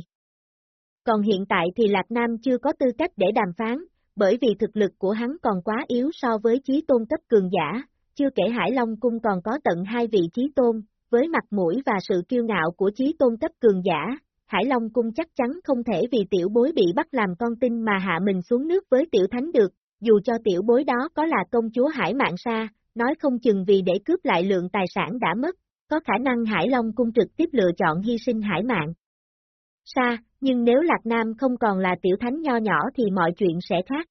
Còn hiện tại thì Lạc Nam chưa có tư cách để đàm phán, bởi vì thực lực của hắn còn quá yếu so với chí tôn cấp cường giả, chưa kể Hải Long Cung còn có tận hai vị chí tôn, với mặt mũi và sự kiêu ngạo của chí tôn cấp cường giả, Hải Long Cung chắc chắn không thể vì tiểu bối bị bắt làm con tin mà hạ mình xuống nước với tiểu thánh được, dù cho tiểu bối đó có là công chúa Hải Mạng Sa, nói không chừng vì để cướp lại lượng tài sản đã mất, có khả năng Hải Long cung trực tiếp lựa chọn hy sinh hải mạng xa, nhưng nếu Lạc Nam không còn là tiểu thánh nho nhỏ thì mọi chuyện sẽ khác.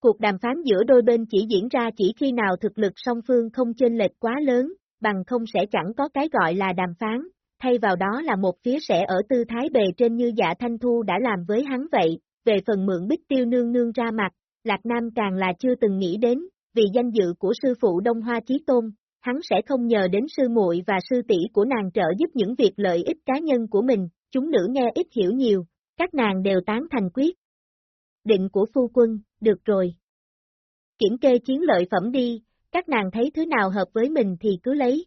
Cuộc đàm phán giữa đôi bên chỉ diễn ra chỉ khi nào thực lực song phương không chênh lệch quá lớn, bằng không sẽ chẳng có cái gọi là đàm phán, thay vào đó là một phía sẽ ở tư thái bề trên như dạ thanh thu đã làm với hắn vậy, về phần mượn bích tiêu nương nương ra mặt, Lạc Nam càng là chưa từng nghĩ đến, vì danh dự của sư phụ Đông Hoa Chí Tôn, hắn sẽ không nhờ đến sư muội và sư tỷ của nàng trợ giúp những việc lợi ích cá nhân của mình, chúng nữ nghe ít hiểu nhiều, các nàng đều tán thành quyết. Định của phu quân, được rồi. Kiểm kê chiến lợi phẩm đi, các nàng thấy thứ nào hợp với mình thì cứ lấy.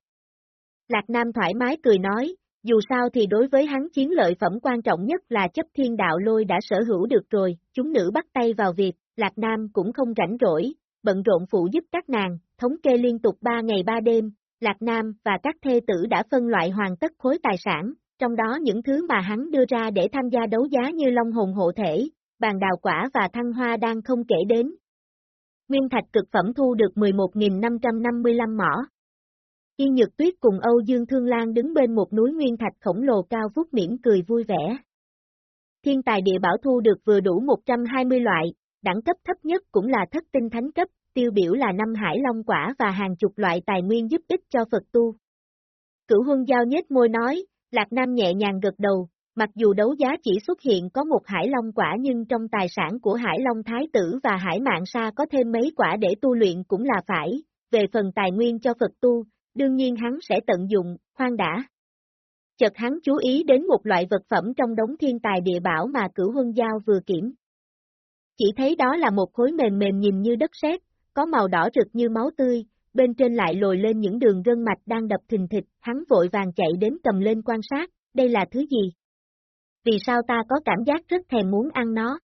Lạc Nam thoải mái cười nói, dù sao thì đối với hắn chiến lợi phẩm quan trọng nhất là chấp thiên đạo lôi đã sở hữu được rồi, chúng nữ bắt tay vào việc, Lạc Nam cũng không rảnh rỗi, bận rộn phụ giúp các nàng, thống kê liên tục 3 ngày 3 đêm, Lạc Nam và các thê tử đã phân loại hoàn tất khối tài sản, trong đó những thứ mà hắn đưa ra để tham gia đấu giá như long hồn hộ thể, bàn đào quả và thăng hoa đang không kể đến. Nguyên thạch cực phẩm thu được 11.555 mỏ. y Nhược Tuyết cùng Âu Dương Thương Lan đứng bên một núi nguyên thạch khổng lồ cao vút mỉm cười vui vẻ. Thiên tài địa bảo thu được vừa đủ 120 loại, đẳng cấp thấp nhất cũng là thất tinh thánh cấp, tiêu biểu là năm hải long quả và hàng chục loại tài nguyên giúp ích cho Phật tu. Cửu huân giao nhếch môi nói, Lạc Nam nhẹ nhàng gật đầu, mặc dù đấu giá chỉ xuất hiện có một hải long quả nhưng trong tài sản của hải long thái tử và hải mạng sa có thêm mấy quả để tu luyện cũng là phải, về phần tài nguyên cho Phật tu, đương nhiên hắn sẽ tận dụng, khoan đã. Chợt hắn chú ý đến một loại vật phẩm trong đống thiên tài địa bảo mà cửu huân giao vừa kiểm. Chỉ thấy đó là một khối mềm mềm nhìn như đất sét, có màu đỏ rực như máu tươi, bên trên lại lồi lên những đường gân mạch đang đập thình thịch, hắn vội vàng chạy đến cầm lên quan sát, đây là thứ gì? Vì sao ta có cảm giác rất thèm muốn ăn nó?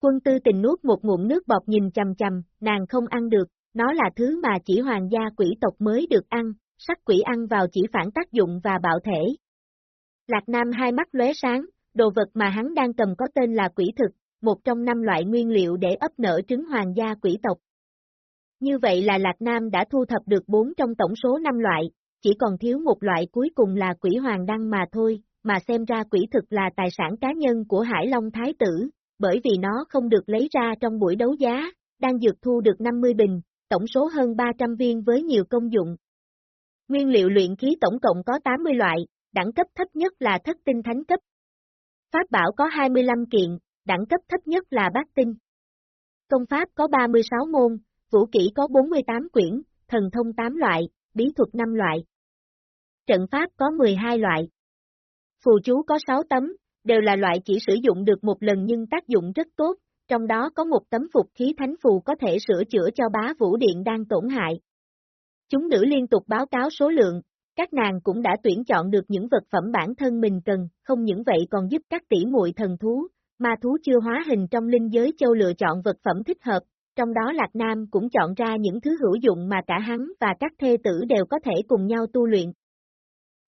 Quân tư tình nuốt một ngụm nước bọt nhìn chầm chầm, nàng không ăn được, nó là thứ mà chỉ hoàng gia quỷ tộc mới được ăn, sắc quỷ ăn vào chỉ phản tác dụng và bạo thể. Lạc Nam hai mắt lóe sáng, đồ vật mà hắn đang cầm có tên là quỷ thực, một trong năm loại nguyên liệu để ấp nở trứng hoàng gia quỷ tộc. Như vậy là Lạc Nam đã thu thập được 4 trong tổng số 5 loại, chỉ còn thiếu một loại cuối cùng là quỷ hoàng đăng mà thôi, mà xem ra quỷ thực là tài sản cá nhân của Hải Long Thái tử, bởi vì nó không được lấy ra trong buổi đấu giá, đang dược thu được 50 bình, tổng số hơn 300 viên với nhiều công dụng. Nguyên liệu luyện khí tổng cộng có 80 loại, đẳng cấp thấp nhất là thất tinh thánh cấp. Pháp bảo có 25 kiện, đẳng cấp thấp nhất là bát tinh. Công pháp có 36 môn, vũ kỹ có 48 quyển, thần thông 8 loại, bí thuật 5 loại. Trận pháp có 12 loại. Phù chú có 6 tấm, đều là loại chỉ sử dụng được một lần nhưng tác dụng rất tốt, trong đó có một tấm phục khí thánh phù có thể sửa chữa cho bá vũ điện đang tổn hại. Chúng nữ liên tục báo cáo số lượng, các nàng cũng đã tuyển chọn được những vật phẩm bản thân mình cần, không những vậy còn giúp các tỷ muội thần thú, ma thú chưa hóa hình trong linh giới châu lựa chọn vật phẩm thích hợp, trong đó Lạc Nam cũng chọn ra những thứ hữu dụng mà cả hắn và các thê tử đều có thể cùng nhau tu luyện.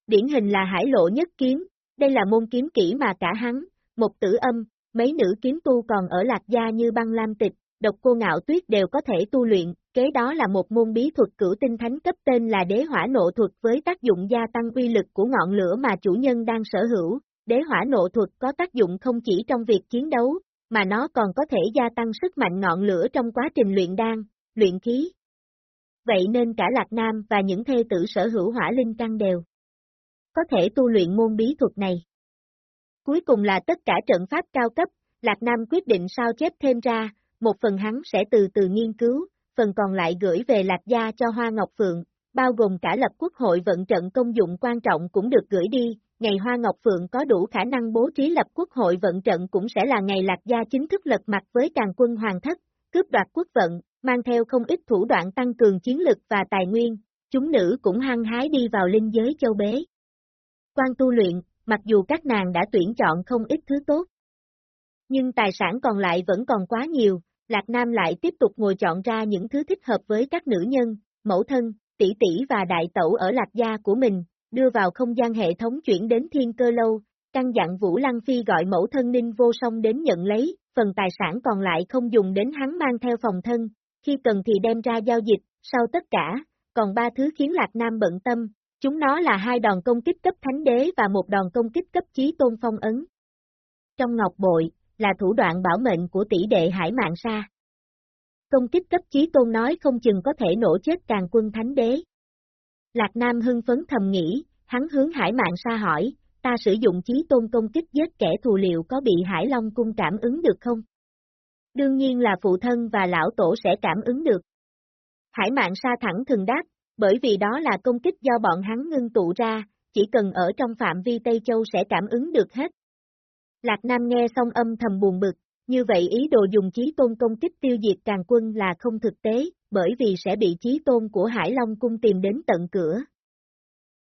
Điển hình là hải lộ nhất kiếm, đây là môn kiếm kỹ mà cả hắn, một tử âm, mấy nữ kiếm tu còn ở Lạc Gia như băng lam tịch, độc cô ngạo tuyết đều có thể tu luyện, kế đó là một môn bí thuật cửu tinh thánh cấp tên là đế hỏa nộ thuật với tác dụng gia tăng uy lực của ngọn lửa mà chủ nhân đang sở hữu, đế hỏa nộ thuật có tác dụng không chỉ trong việc chiến đấu, mà nó còn có thể gia tăng sức mạnh ngọn lửa trong quá trình luyện đan, luyện khí. Vậy nên cả Lạc Nam và những thê tử sở hữu hỏa linh căn đều có thể tu luyện môn bí thuật này. Cuối cùng là tất cả trận pháp cao cấp, Lạc Nam quyết định sao chép thêm ra, một phần hắn sẽ từ từ nghiên cứu, phần còn lại gửi về Lạc Gia cho Hoa Ngọc Phượng, bao gồm cả lập quốc hội vận trận công dụng quan trọng cũng được gửi đi, ngày Hoa Ngọc Phượng có đủ khả năng bố trí lập quốc hội vận trận cũng sẽ là ngày Lạc Gia chính thức lật mặt với càng quân hoàng thất, cướp đoạt quốc vận, mang theo không ít thủ đoạn tăng cường chiến lực và tài nguyên, chúng nữ cũng hăng hái đi vào linh giới châu bế. Quan tu luyện, mặc dù các nàng đã tuyển chọn không ít thứ tốt. Nhưng tài sản còn lại vẫn còn quá nhiều, Lạc Nam lại tiếp tục ngồi chọn ra những thứ thích hợp với các nữ nhân, mẫu thân, tỷ tỷ và đại tẩu ở Lạc Gia của mình, đưa vào không gian hệ thống chuyển đến thiên cơ lâu, căn dặn Vũ Lăng Phi gọi mẫu thân ninh vô song đến nhận lấy, phần tài sản còn lại không dùng đến hắn mang theo phòng thân, khi cần thì đem ra giao dịch, sau tất cả, còn ba thứ khiến Lạc Nam bận tâm, chúng nó là hai đòn công kích cấp thánh đế và một đòn công kích cấp chí tôn phong ấn. Trong ngọc bội, là thủ đoạn bảo mệnh của tỷ đệ hải mạng sa. Công kích cấp chí tôn nói không chừng có thể nổ chết càng quân thánh đế. Lạc Nam hưng phấn thầm nghĩ, hắn hướng hải mạng sa hỏi, ta sử dụng chí tôn công kích giết kẻ thù liệu có bị hải long cung cảm ứng được không? Đương nhiên là phụ thân và lão tổ sẽ cảm ứng được. Hải mạng sa thẳng thường đáp, bởi vì đó là công kích do bọn hắn ngưng tụ ra, chỉ cần ở trong phạm vi Tây Châu sẽ cảm ứng được hết. Lạc Nam nghe xong âm thầm buồn bực, như vậy ý đồ dùng chí tôn công kích tiêu diệt càng quân là không thực tế, bởi vì sẽ bị chí tôn của Hải Long cung tìm đến tận cửa.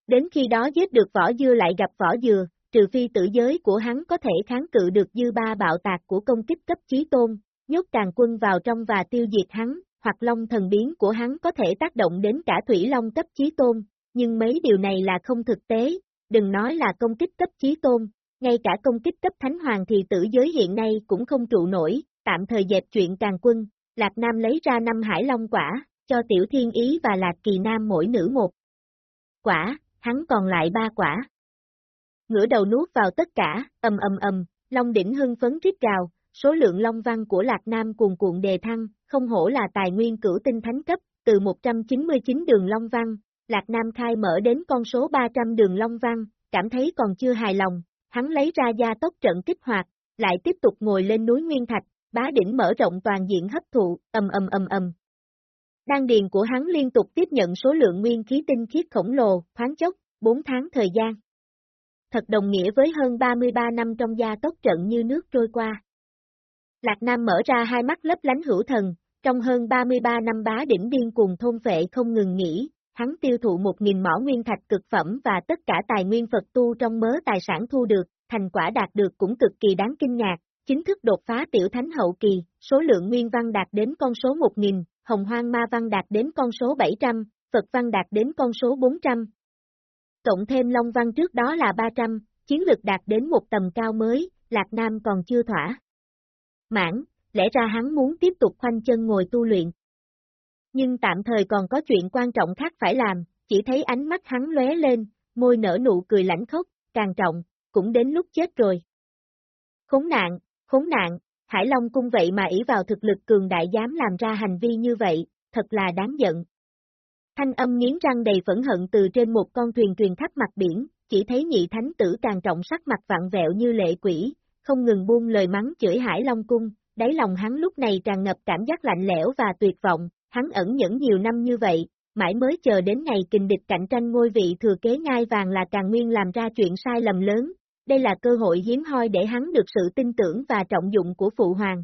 Đến khi đó giết được võ dưa lại gặp võ dừa, trừ phi tử giới của hắn có thể kháng cự được dư ba bạo tạc của công kích cấp chí tôn, nhốt càng quân vào trong và tiêu diệt hắn, hoặc long thần biến của hắn có thể tác động đến cả thủy long cấp chí tôn, nhưng mấy điều này là không thực tế, đừng nói là công kích cấp chí tôn, ngay cả công kích cấp thánh hoàng thì tử giới hiện nay cũng không trụ nổi, tạm thời dẹp chuyện càng quân, Lạc Nam lấy ra năm hải long quả, cho Tiểu Thiên Ý và Lạc Kỳ Nam mỗi nữ một quả, hắn còn lại ba quả. Ngửa đầu nuốt vào tất cả, ầm ầm ầm, Long đỉnh hưng phấn rít gào, số lượng long văn của Lạc Nam cuồn cuộn đề thăng, không hổ là tài nguyên cửu tinh thánh cấp, từ 199 đường long văn, Lạc Nam khai mở đến con số 300 đường long văn, cảm thấy còn chưa hài lòng, hắn lấy ra gia tốc trận kích hoạt, lại tiếp tục ngồi lên núi Nguyên Thạch, bá đỉnh mở rộng toàn diện hấp thụ, ầm ầm ầm ầm. Đan điền của hắn liên tục tiếp nhận số lượng nguyên khí tinh khiết khổng lồ, thoáng chốc, 4 tháng thời gian. Thật đồng nghĩa với hơn 33 năm trong gia tốc trận như nước trôi qua. Lạc Nam mở ra hai mắt lấp lánh hữu thần, trong hơn 33 năm bá đỉnh điên cuồng thôn vệ không ngừng nghỉ, hắn tiêu thụ 1.000 mỏ nguyên thạch cực phẩm và tất cả tài nguyên Phật tu trong mớ tài sản thu được, thành quả đạt được cũng cực kỳ đáng kinh ngạc, chính thức đột phá tiểu thánh hậu kỳ, số lượng nguyên văn đạt đến con số 1.000, hồng hoang ma văn đạt đến con số 700, Phật văn đạt đến con số 400. Cộng thêm long văn trước đó là 300, chiến lực đạt đến một tầm cao mới, Lạc Nam còn chưa thỏa. Mãn, lẽ ra hắn muốn tiếp tục khoanh chân ngồi tu luyện. Nhưng tạm thời còn có chuyện quan trọng khác phải làm, chỉ thấy ánh mắt hắn lóe lên, môi nở nụ cười lãnh khốc, càng trọng, cũng đến lúc chết rồi. Khốn nạn, khốn nạn, Hải Long cung vậy mà ỷ vào thực lực cường đại dám làm ra hành vi như vậy, thật là đáng giận. Thanh âm nghiến răng đầy phẫn hận từ trên một con thuyền truyền khắp mặt biển, chỉ thấy nhị thánh tử càng trọng sắc mặt vặn vẹo như lệ quỷ, không ngừng buông lời mắng chửi Hải Long cung, đáy lòng hắn lúc này tràn ngập cảm giác lạnh lẽo và tuyệt vọng, hắn ẩn nhẫn nhiều năm như vậy, mãi mới chờ đến ngày kình địch cạnh tranh ngôi vị thừa kế ngai vàng là càng nguyên làm ra chuyện sai lầm lớn, đây là cơ hội hiếm hoi để hắn được sự tin tưởng và trọng dụng của Phụ Hoàng.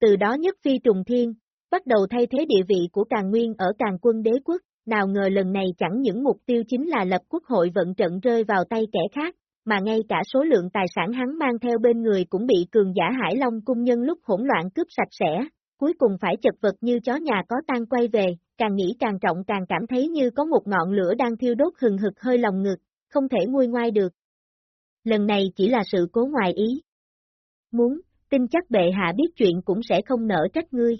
Từ đó nhất phi trùng thiên, bắt đầu thay thế địa vị của càng nguyên ở càng quân đế quốc, nào ngờ lần này chẳng những mục tiêu chính là lập quốc hội vận trận rơi vào tay kẻ khác, mà ngay cả số lượng tài sản hắn mang theo bên người cũng bị cường giả Hải Long cung nhân lúc hỗn loạn cướp sạch sẽ, cuối cùng phải chật vật như chó nhà có tan quay về, càng nghĩ càng trọng càng cảm thấy như có một ngọn lửa đang thiêu đốt hừng hực hơi lòng ngực, không thể nguôi ngoai được. Lần này chỉ là sự cố ngoài ý. Muốn, tin chắc bệ hạ biết chuyện cũng sẽ không nỡ trách ngươi.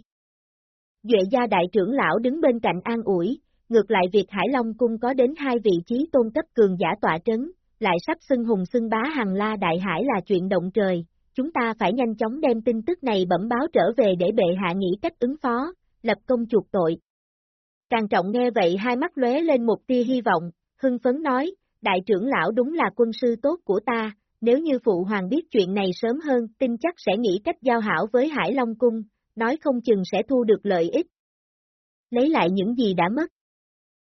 Duệ gia đại trưởng lão đứng bên cạnh an ủi, ngược lại việc Hải Long cung có đến hai vị trí tôn cấp cường giả tọa trấn, lại sắp xưng hùng xưng bá hằng la đại hải là chuyện động trời, chúng ta phải nhanh chóng đem tin tức này bẩm báo trở về để bệ hạ nghĩ cách ứng phó, lập công chuộc tội. Càng trọng nghe vậy hai mắt lóe lên một tia hy vọng, hưng phấn nói, đại trưởng lão đúng là quân sư tốt của ta, nếu như phụ hoàng biết chuyện này sớm hơn, tin chắc sẽ nghĩ cách giao hảo với Hải Long Cung, nói không chừng sẽ thu được lợi ích. Lấy lại những gì đã mất.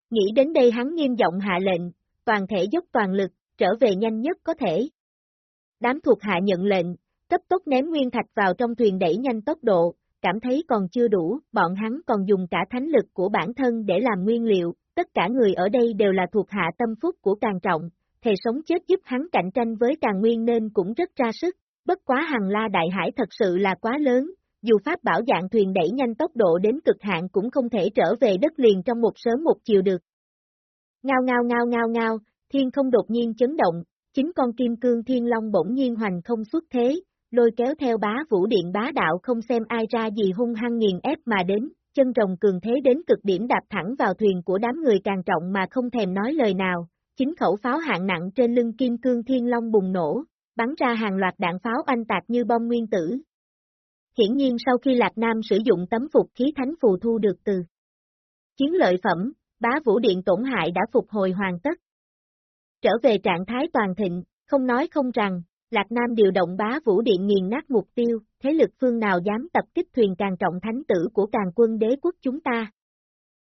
Nghĩ đến đây hắn nghiêm giọng hạ lệnh, toàn thể dốc toàn lực, trở về nhanh nhất có thể. Đám thuộc hạ nhận lệnh, cấp tốc ném nguyên thạch vào trong thuyền đẩy nhanh tốc độ, cảm thấy còn chưa đủ, bọn hắn còn dùng cả thánh lực của bản thân để làm nguyên liệu, tất cả người ở đây đều là thuộc hạ tâm phúc của càng trọng, thề sống chết giúp hắn cạnh tranh với càng nguyên nên cũng rất ra sức, bất quá hằng la đại hải thật sự là quá lớn, dù pháp bảo dạng thuyền đẩy nhanh tốc độ đến cực hạn cũng không thể trở về đất liền trong một sớm một chiều được. Ngao ngao ngao ngao ngao, thiên không đột nhiên chấn động, chính con kim cương thiên long bỗng nhiên hoành không xuất thế, lôi kéo theo bá vũ điện bá đạo không xem ai ra gì hung hăng nghiền ép mà đến, chân rồng cường thế đến cực điểm đạp thẳng vào thuyền của đám người càng trọng mà không thèm nói lời nào, chính khẩu pháo hạng nặng trên lưng kim cương thiên long bùng nổ, bắn ra hàng loạt đạn pháo anh tạc như bom nguyên tử. Hiển nhiên sau khi Lạc Nam sử dụng tấm phục khí thánh phù thu được từ chiến lợi phẩm, bá vũ điện tổn hại đã phục hồi hoàn tất. Trở về trạng thái toàn thịnh, không nói không rằng, Lạc Nam điều động bá vũ điện nghiền nát mục tiêu, thế lực phương nào dám tập kích thuyền càng trọng thánh tử của càng quân đế quốc chúng ta.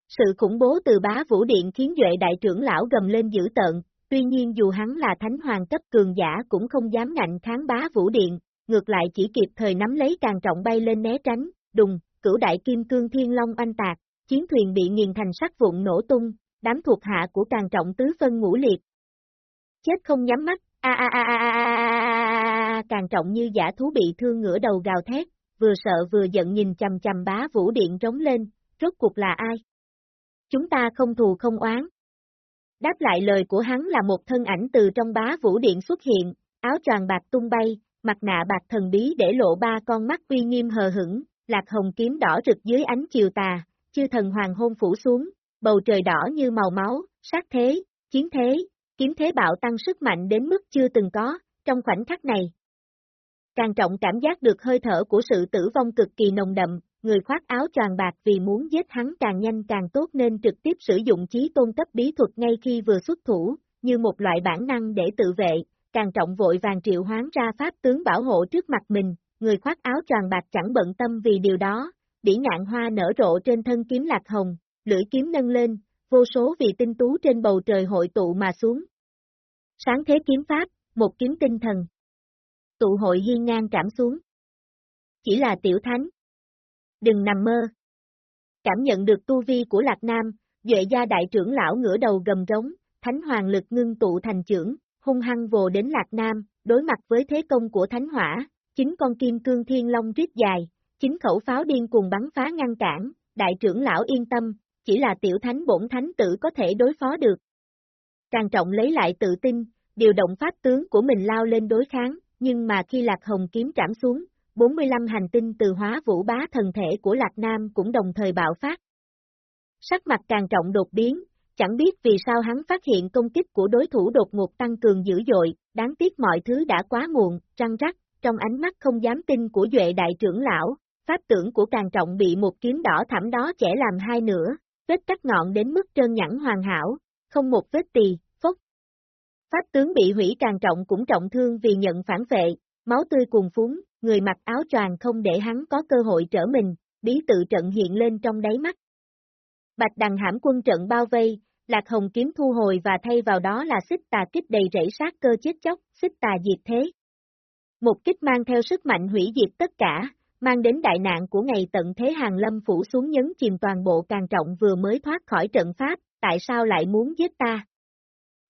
Sự khủng bố từ bá vũ điện khiến Duệ đại trưởng lão gầm lên dữ tợn, tuy nhiên dù hắn là thánh hoàng cấp cường giả cũng không dám ngạnh kháng bá vũ điện, ngược lại chỉ kịp thời nắm lấy càng trọng bay lên né tránh, đùng, cửu đại kim cương thiên long anh tạc, chiến thuyền bị nghiền thành sắc vụn nổ tung, đám thuộc hạ của càng trọng tứ phân ngũ liệt. Chết không nhắm mắt, a a a a a a càng trọng như giả thú bị thương ngửa đầu gào thét, vừa sợ vừa giận nhìn chầm chầm bá vũ điện trống lên, rốt cuộc là ai? Chúng ta không thù không oán. Đáp lại lời của hắn là một thân ảnh từ trong bá vũ điện xuất hiện, áo choàng bạc tung bay, mặt nạ bạc thần bí để lộ ba con mắt uy nghiêm hờ hững, lạc hồng kiếm đỏ rực dưới ánh chiều tà, chư thần hoàng hôn phủ xuống, bầu trời đỏ như màu máu, sát thế, chiến thế, kiếm thế bạo tăng sức mạnh đến mức chưa từng có, trong khoảnh khắc này. Càng trọng cảm giác được hơi thở của sự tử vong cực kỳ nồng đậm, người khoác áo choàng bạc vì muốn giết hắn càng nhanh càng tốt nên trực tiếp sử dụng chí tôn cấp bí thuật ngay khi vừa xuất thủ, như một loại bản năng để tự vệ, càng trọng vội vàng triệu hoán ra pháp tướng bảo hộ trước mặt mình, người khoác áo choàng bạc chẳng bận tâm vì điều đó, bỉ ngạn hoa nở rộ trên thân kiếm lạc hồng, lưỡi kiếm nâng lên, vô số vị tinh tú trên bầu trời hội tụ mà xuống. Sáng thế kiếm pháp, một kiếm tinh thần. Tụ hội hiên ngang trảm xuống. Chỉ là tiểu thánh. Đừng nằm mơ. Cảm nhận được tu vi của Lạc Nam, Duệ gia đại trưởng lão ngửa đầu gầm rống, thánh hoàng lực ngưng tụ thành trưởng, hung hăng vồ đến Lạc Nam, đối mặt với thế công của thánh hỏa, chính con kim cương thiên long rít dài, chính khẩu pháo điên cùng bắn phá ngăn cản, đại trưởng lão yên tâm, chỉ là tiểu thánh bổn thánh tử có thể đối phó được. Càng trọng lấy lại tự tin, điều động pháp tướng của mình lao lên đối kháng, nhưng mà khi Lạc Hồng kiếm trảm xuống, 45 hành tinh từ hóa vũ bá thần thể của Lạc Nam cũng đồng thời bạo phát. Sắc mặt càng trọng đột biến, chẳng biết vì sao hắn phát hiện công kích của đối thủ đột ngột tăng cường dữ dội, đáng tiếc mọi thứ đã quá muộn, răng rắc, trong ánh mắt không dám tin của Duệ đại trưởng lão, pháp tưởng của càng trọng bị một kiếm đỏ thẳm đó chẻ làm hai nửa, vết cắt ngọn đến mức trơn nhẵn hoàn hảo, không một vết tì, phốc. Pháp tướng bị hủy càng trọng cũng trọng thương vì nhận phản vệ, máu tươi cuồn phúng, người mặc áo choàng không để hắn có cơ hội trở mình, bí tự trận hiện lên trong đáy mắt. Bạch đằng hãm quân trận bao vây, Lạc Hồng kiếm thu hồi và thay vào đó là xích tà kích đầy rẫy sát cơ chết chóc, xích tà diệt thế. Một kích mang theo sức mạnh hủy diệt tất cả, mang đến đại nạn của ngày tận thế hàng lâm phủ xuống nhấn chìm toàn bộ càng trọng vừa mới thoát khỏi trận pháp, tại sao lại muốn giết ta?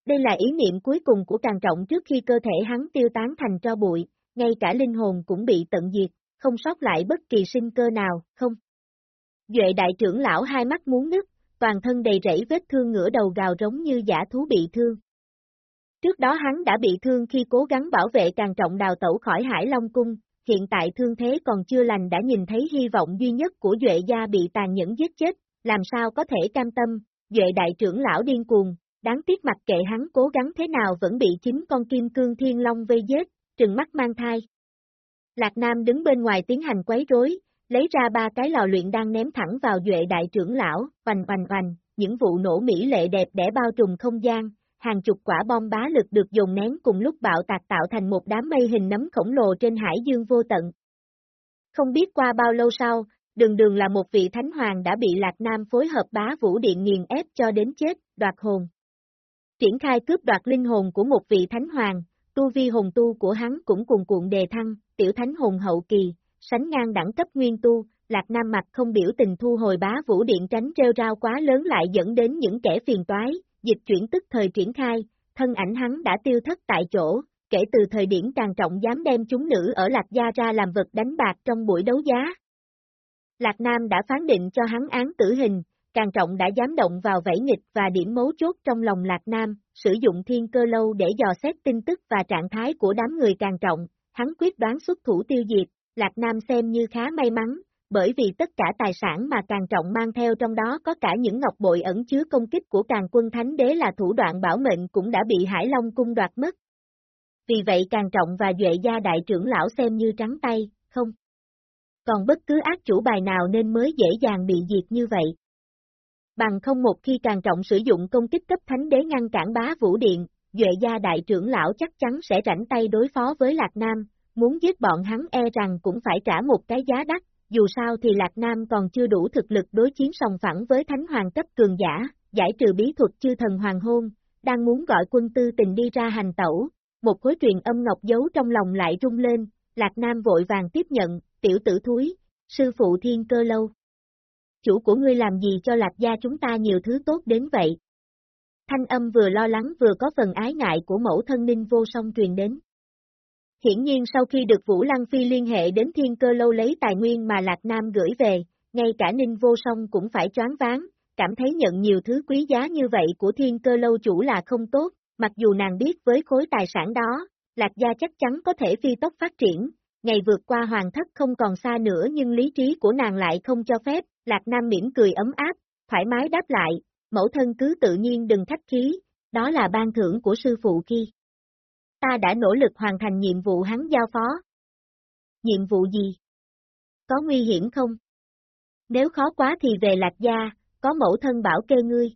Đây là ý niệm cuối cùng của càng trọng trước khi cơ thể hắn tiêu tán thành tro bụi, ngay cả linh hồn cũng bị tận diệt, không sót lại bất kỳ sinh cơ nào, không. Duệ đại trưởng lão hai mắt muốn nứt, toàn thân đầy rẫy vết thương ngửa đầu gào rống như giả thú bị thương. Trước đó hắn đã bị thương khi cố gắng bảo vệ càng trọng đào tẩu khỏi Hải Long Cung, hiện tại thương thế còn chưa lành đã nhìn thấy hy vọng duy nhất của Duệ gia bị tàn nhẫn giết chết, làm sao có thể cam tâm, Duệ đại trưởng lão điên cuồng, đáng tiếc mặc kệ hắn cố gắng thế nào vẫn bị chính con kim cương thiên long vây giết, trừng mắt mang thai. Lạc Nam đứng bên ngoài tiến hành quấy rối, lấy ra ba cái lò luyện đang ném thẳng vào Duệ đại trưởng lão, oanh oanh oanh, những vụ nổ mỹ lệ đẹp đẽ bao trùm không gian, hàng chục quả bom bá lực được dồn nén cùng lúc bạo tạc tạo thành một đám mây hình nấm khổng lồ trên hải dương vô tận. Không biết qua bao lâu sau, đường đường là một vị thánh hoàng đã bị Lạc Nam phối hợp bá vũ điện nghiền ép cho đến chết, đoạt hồn. Triển khai cướp đoạt linh hồn của một vị thánh hoàng, tu vi hồn tu của hắn cũng cùng cuộn đề thăng, tiểu thánh hồn hậu kỳ, sánh ngang đẳng cấp nguyên tu, Lạc Nam mặt không biểu tình thu hồi bá vũ điện tránh treo rao quá lớn lại dẫn đến những kẻ phiền toái, dịch chuyển tức thời triển khai, thân ảnh hắn đã tiêu thất tại chỗ, kể từ thời điểm càng trọng dám đem chúng nữ ở Lạc Gia ra làm vật đánh bạc trong buổi đấu giá. Lạc Nam đã phán định cho hắn án tử hình, càng trọng đã dám động vào vẫy nghịch và điểm mấu chốt trong lòng Lạc Nam, sử dụng thiên cơ lâu để dò xét tin tức và trạng thái của đám người càng trọng, hắn quyết đoán xuất thủ tiêu diệt, Lạc Nam xem như khá may mắn, bởi vì tất cả tài sản mà càng trọng mang theo trong đó có cả những ngọc bội ẩn chứa công kích của càng quân thánh đế là thủ đoạn bảo mệnh cũng đã bị Hải Long cung đoạt mất. Vì vậy càng trọng và duệ gia đại trưởng lão xem như trắng tay, không? Còn bất cứ ác chủ bài nào nên mới dễ dàng bị diệt như vậy. Bằng không một khi càng trọng sử dụng công kích cấp thánh đế ngăn cản bá vũ điện, duệ gia đại trưởng lão chắc chắn sẽ rảnh tay đối phó với Lạc Nam, muốn giết bọn hắn e rằng cũng phải trả một cái giá đắt, dù sao thì Lạc Nam còn chưa đủ thực lực đối chiến sòng phẳng với thánh hoàng cấp cường giả, giải trừ bí thuật chư thần hoàng hôn, đang muốn gọi quân tư tình đi ra hành tẩu, một khối truyền âm ngọc giấu trong lòng lại rung lên, Lạc Nam vội vàng tiếp nhận, tiểu tử thúi, sư phụ thiên cơ lâu. Chủ của ngươi làm gì cho Lạc gia chúng ta nhiều thứ tốt đến vậy? Thanh âm vừa lo lắng vừa có phần ái ngại của mẫu thân ninh vô song truyền đến. Hiển nhiên sau khi được Vũ Lăng Phi liên hệ đến thiên cơ lâu lấy tài nguyên mà Lạc Nam gửi về, ngay cả Ninh Vô Song cũng phải choáng váng, cảm thấy nhận nhiều thứ quý giá như vậy của thiên cơ lâu chủ là không tốt, mặc dù nàng biết với khối tài sản đó, Lạc Gia chắc chắn có thể phi tốc phát triển, ngày vượt qua hoàng thất không còn xa nữa nhưng lý trí của nàng lại không cho phép, Lạc Nam mỉm cười ấm áp, thoải mái đáp lại, mẫu thân cứ tự nhiên đừng khách khí, đó là ban thưởng của sư phụ kia ta đã nỗ lực hoàn thành nhiệm vụ hắn giao phó. Nhiệm vụ gì? Có nguy hiểm không? Nếu khó quá thì về lạc gia, có mẫu thân bảo kê ngươi.